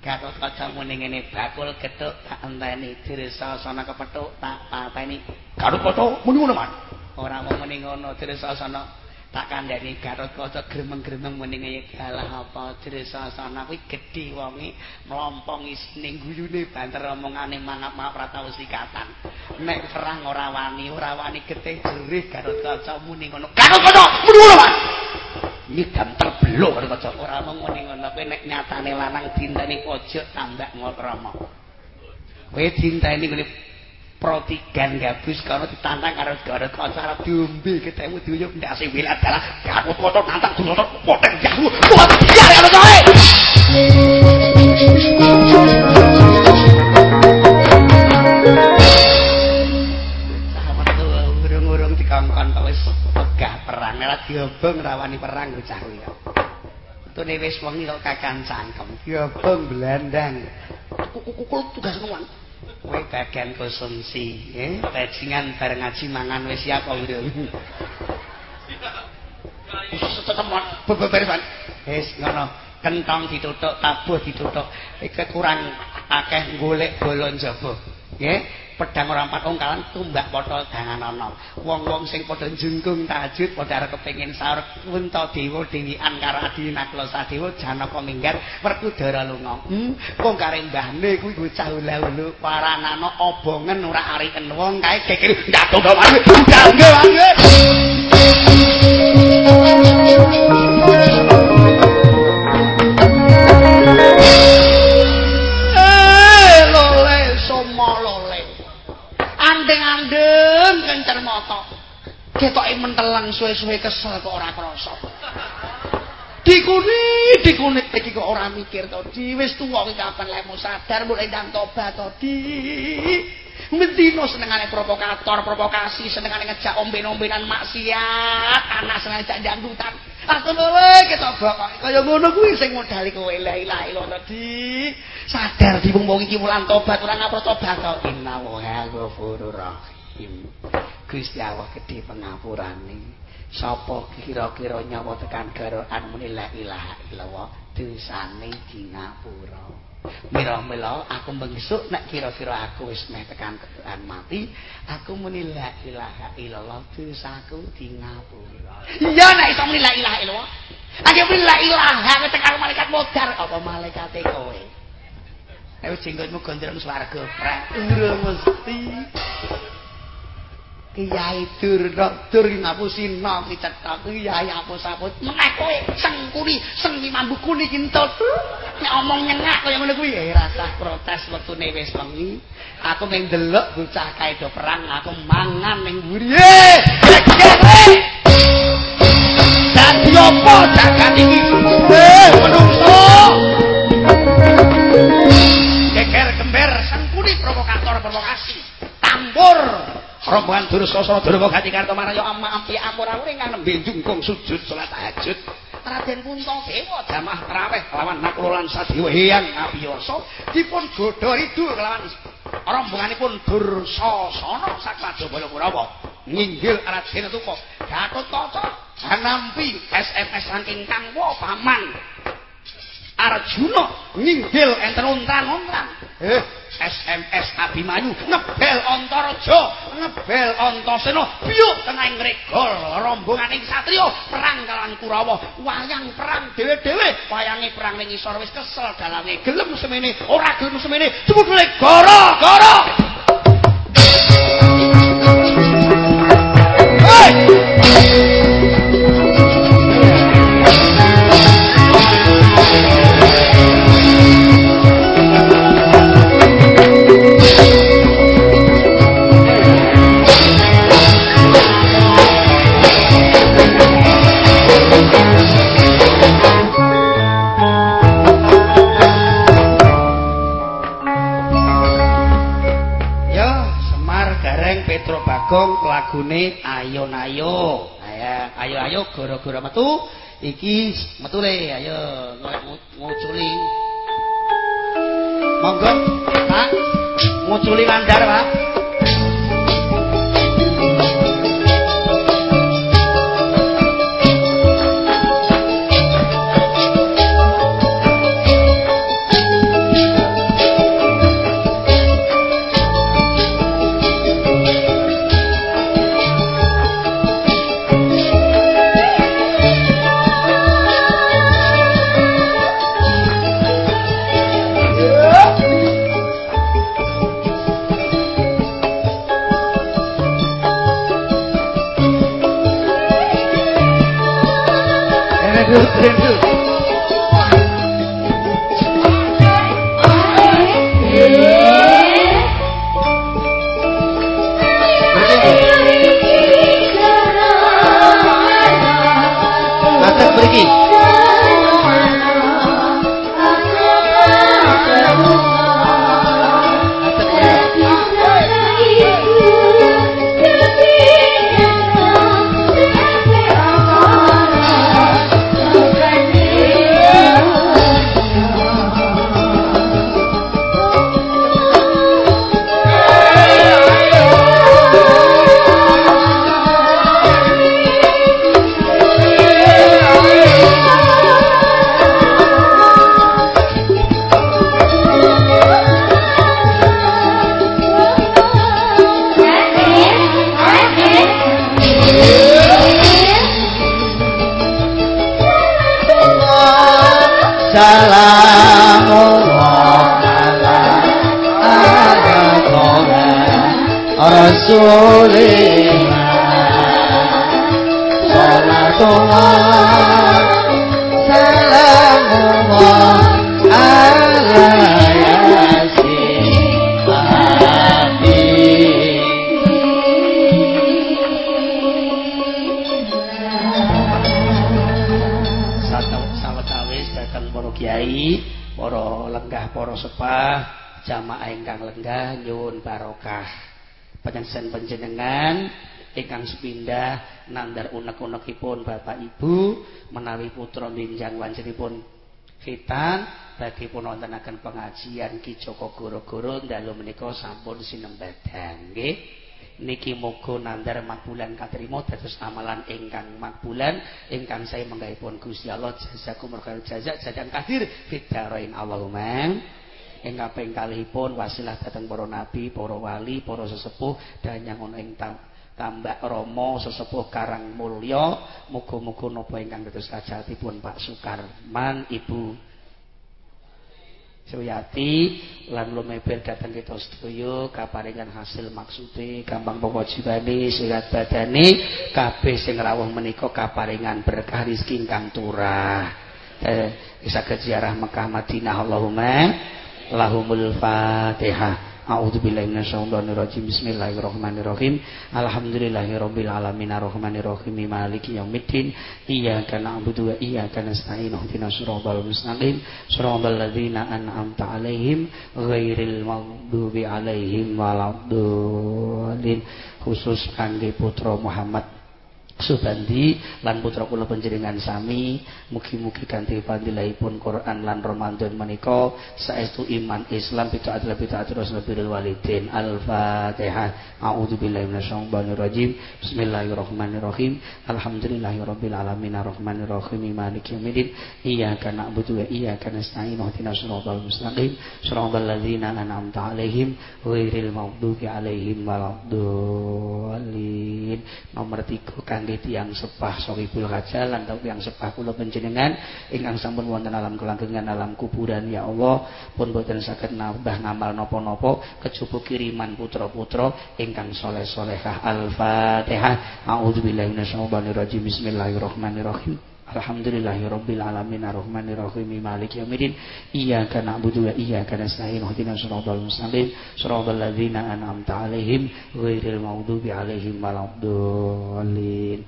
Garut Kaca muni ngene bakul getuk tak enteni diri sasana kepethuk tak pateni. Garut Kaca muni ngono man. Ora mau muni ngono diri sasana tak kandhani garut kaca gremeng-gremeng muni ngalah apa dresasana kuwi gedhe wonge mlompong isine guyune banter omongane mangap-mangap ora tau sikatan. Nek perang ora wani ora wani getih jerih garut kaca muni ngono. Garut kaca muni ngono Pak nyidam terbelok garut kaca. Ora muni ngono kowe nek nyatane lanang dinteni pojok tambak ngokrama kowe dinteni kuwi protigan gabus karo ditantang karo garut kaca arep diombe ketemu duyuk ndak sing wilat dalah. Garut kaca nantang dulur poteng jahu kuat ya ya kae urung-urung dikongkon kok wis pegah perang. Ora diobong rawani perang bocah kuwi Tune wis wengi kok kakan cangkem. Diobong blandang. Kukul tugas nuwun kowe bagian konsumsi eh? Bajingan bareng ngaji mangan wis siap kok lho tetemon beberesan wis ngono. Kentong ditutuk tabuh ditutuk. Iki kurang akeh golek bolon jaba nggih pedang ora empat ongkalan tumbak potol dangan ana wong-wong sing padha jenggung tahajud padha arep kepengin sahur unta dewa dewian karo adi nakla sadewa janaka minggar werkudara lunga. Hmm wong kare mbahne kuwi bocah ula-ulu paranana obongen ora ariken. Wong kae kekir ndatu gawane Ketoke mentelang suwe-suwe kesel kok ora krasa. Dikuni, dikuni iki kok ora mikir to. Di wis tuwa iki kapan lemu sadar mulai ndang tobat to. Di Mendino senengane provokator, provokasi, senengane ngejak omben-ombenan maksiat, anak senengane ngejak dangdutan. Aku luwe ketobok kaya ngono kuwi sing modali kowe la ilaha illallah di. Sadar di wong iki wulan tobat ora ngapura tobat kok innahu ghafurur rahim. Gusti Allah gedhe pengapurane. Sapa kira-kira nyawa tekan garokan muni la ilaha illallah dosane di ngapura. Mila-mila aku bengisuk nek kira-kira aku wis meh tekan keduan mati, aku muni la ilaha illallah dosaku di ngapura. Iya nek iso muni la ilaha illallah. Aku muni la ilaha tekan malaikat modar apa malaikate kowe. Nek jenggotmu gondrong swarga, prek. Ora mesti. Kiai Durna dur ngapusi nom dicetok. Kiai apus-apus meneh kowe sengkuri seng mambu kuni kintut nek omong nyengak kaya ngene kuwi. Eh rasah protes wektune wis wengi. Aku ning delok bocah kae do perang aku mangan ning mburi. Eh dadi apa jagat iki? Eh menungso! Geger gember sengkuri provokator provokasi tambur rombongan Dursasana Durma Gati Kartomaraya amma ampi amur amur ingkang nembe jungkung sujud salat tahajud. Raden Puntadewa jamah traweh lawan Nakula lan Sadiwa Hyang Abiyasa. Dipun godha ridu kelawan rombonganipun Dursasana sakpada Balakurawa nginggil Raden Tuka Gatotkaca nampi SMS saking Kang Paman Arjuna nginggil enten untran-untran eh? SMS Abimanyu ngebel Antaraja ngebel Antasena. Biyuk tengahing regol rombongan ing satriya perang kalawan Kurawa. Wayang perang dhewe-dhewe. Wayange perang ning isor wis kesel dalange gelem semene ora gelem semene. Jebule gara-gara Bagong lagune ayo ayo. Ayo ayo gara-gara metu iki metu le ayo nguculi. Monggo Pak nguculi landar Pak. can do. Wanjenipun khitan bagi pun wontenaken pengajian Ki Joko Goro-goro dalu menika sampun sinembadan nggih. Niki muga nandar makbulan katrima dados amalan ingkang makbulan ingkang saya menggahipun Gusti Allah jazakumul khair jazak jajan kadir fidarain Allahumma. Ing kaping kalihipun wasilah dhateng para nabi, para wali, para sesepuh danyang ana ing tambak Rama sesepuh Karang Mulya muga-muga napa ingkang dados kajatipun Pak Sukarman Ibu Suyati lan lumeber datang kita sedaya kaparingan hasil maksude gampang pokok jiwane sehat badane kabeh sing rawuh menika kaparingan berkah rezeki ingkang turah. Eh saged ziarah Mekah Madinah Allahumma lahumul Fatihah A'udzu billahi minasyaitonir rajim. Bismillahirrahmanirrahim. Alhamdulillahirabbil alamin arrahmanirrahim maliki yaumiddin. Iyyaka na'budu wa iyyaka nasta'in. Ihdinas siratal mustaqim. Siratal ladzina an'amta 'alaihim ghairil maghdubi 'alaihim waladdallin. Khusus kangge putra Muhammad Subandi lan putra kula panjenengan sami mugi-mugi kanthi fadilahipun Quran lan Ramadan menika saestu iman Islam bitaat bitaat Rasulul walidin. Al-Fatihah. A'udzu billahi minasyaitonir rajim Bismillahirrahmanirrahim Alhamdulillahirabbil alamin. Arrahmanir rahim maliki yaumiddin. Iyyaka na'budu wa iyyaka nasta'in. Ihdinas siratal mustaqim. Siratal ladzina an'amta 'alaihim ghairil maghdubi 'alaihim waladdallin. Nomor 3 kan kangge tiyang sepah Sohibul Haja lan tiyang sepah kula panjenengan ingkang sampun wonten alam kelanggengan alam kuburan ya Allah pun boten saged nambah ngamal napa-napa kejaba kiriman putra-putra ingkang saleh-salehah Al-Fatihah. A'udzubillahi minasyaitonir rajim Bismillahirrahmanirrahim Alhamdulillahi Rabbil Alamin Ar-Rahmanir-Rahim Maliki Yawmiddin Iyyaka na'budu wa iyyaka nasta'in Ihdinas siratal mustaqim. Shiratal ladzina an'amta 'alaihim ghairil maghdubi 'alaihim waladdallin.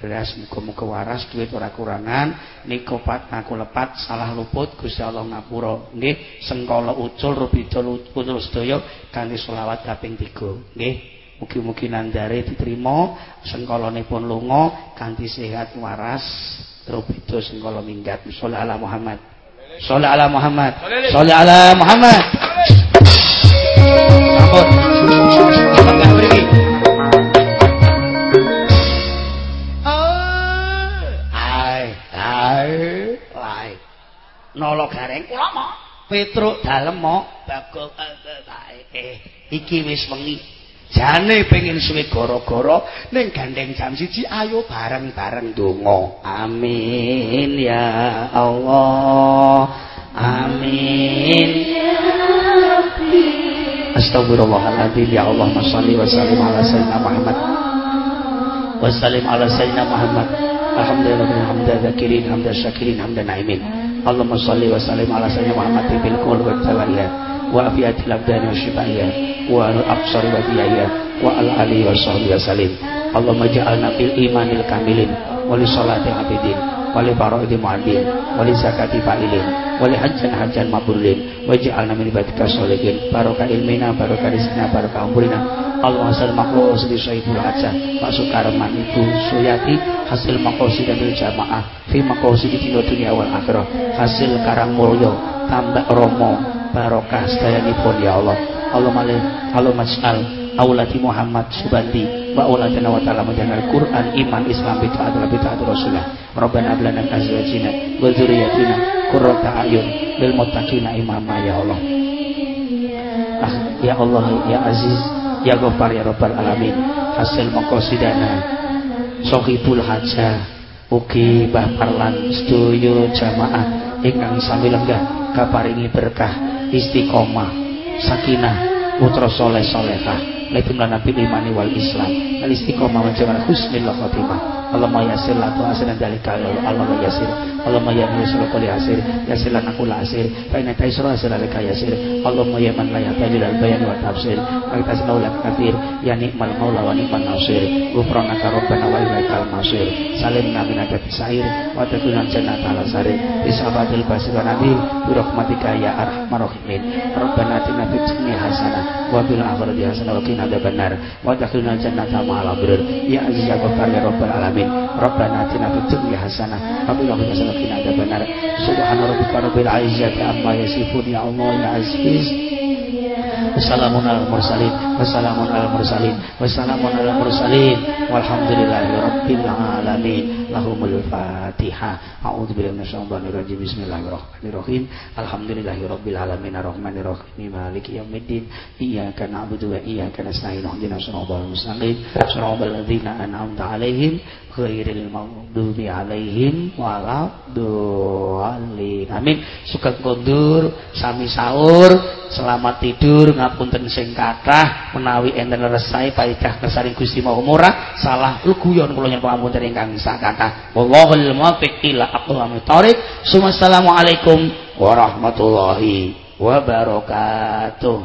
Beras muga-muga waras duit ora kurangan. Nika pat aku lepat salah luput Gusti Allah ngapura. Nggih sengkala ucul rubidul ucul sedaya kanthi selawat kaping 3 nggih Mugi-mugi nandare diterima sengkalanipun lunga kanthi sehat waras Rubito sing kala minggat sholli ala Muhammad. Sholli ala Muhammad. Sholli ala Muhammad. Sampun. Tengah mriki. Nolo gareng kula mo. Petruk dalem mo. Bagong eh iki wis wengi. Jane pengen suwe goro-goro ning gandeng jam siji ayo bareng-bareng donga. Amin ya Allah. Amin. Astagfirullahaladzim ya Allah. Masalli wa sallim ala sayyidina Muhammad. Wa sallim ala sayyidina Muhammad. Alhamdulillah hamda zakirin hamda syakirin hamda naimin. Allahumma salli wa sallim ala sayyidina Muhammad bil wa wa afiatil abdani wa shifaiya. Wa al aqsari wa diyaya wa al ali wa sahbihi wa salim. Allahumma ja'alna fil imanil kamilin wa li salati abidin. Wa li faraidi mu'adin wa li zakati fa'ilin. Wa li hajjan hajjan mabrulin wa ja'alna min ibadika sholihin barokah ilmina barokah rizkina barokah umurina Allahumma salli makhluk sedi sahibul hajjah. Pak Sukarman Ibu Suyati. Hasil dan jamaah. Fi di dunia wal akhirah. Hasil karang mulyo tambah romo barokah sedayanipun ya Allah. Allahumma Allahumma ij'al aulati Muhammad subandi wa auladana wa ta'ala majanal Quran iman Islam bid'ah adalah bid'ah Rasulullah Rabbana ablana azwajina wa dzurriyyatina qurrata ayun lil muttaqina imama ya Allah. Ah, ya Allah ya Aziz ya Ghaffar ya Rabbal alamin. Hasil maqasidana. Sohibul hajah ugi Mbah Parlan jamaah ingkang sami lenggah kaparingi berkah istiqomah sakinah putra soleh solehah Laifimlah nabi imani wal islam. Al istiqomah wa jamal husnil khatimah Allahumma yasir la tu asiran dalika Allahumma yasir Allahumma ya yasir qul yasir yasir lana kul asir fa inna taisra asir alika yasir Allahumma ya man la yatajil al bayan wa tafsir. Wa tasna lak kathir ya nikmal maula wa nikmal nasir. Ghufranaka rabbana wa ilaikal masir. Salimna min adati sair wa takunan jannat ala sari bisabatil basir wa nabil bi ya arhamar rahimin. Rabbana atina fid dunya hasanah wa bil akhirati hasanah wa qina adzabannar wa adkhilna jannata ma'al abrar ya aziz ya ghaffar ya rabbal alamin. Rabbana atina fid dunya hasanah. Wa fil akhirati hasanah wa qina adzabannar subhana rabbika rabbil izzati amma yasifun ya Allah ya aziz. Wassalamun ala mursalin. Wassalamun ala mursalin. Wassalamun ala mursalin. Walhamdulillahi rabbil alamin Lahumul fatihah A'udhu billahi minasyaitonir rajim. Bismillahirrahmanirrahim. Alhamdulillahi rabbil alamin. Arrahmanirrahim Maliki yaumiddin. Iyyaka na'budu wa iyyaka nasta'in. Ihdinash shiratal mustaqim. Shiratal ladzina an'amta 'alaihim ghairil maghdubi 'alaihim waladdallin. Amin. Sugeng kondur sami sahur selamat tidur ngapunten sing kathah menawi enten resai paidah kersane Gusti Maha Murah salah luguyon kula nyuwun pangapunten ingkang sakathah wallahul muwaffiq ila aqwamit thoriq Assalamualaikum warahmatullahi wabarakatuh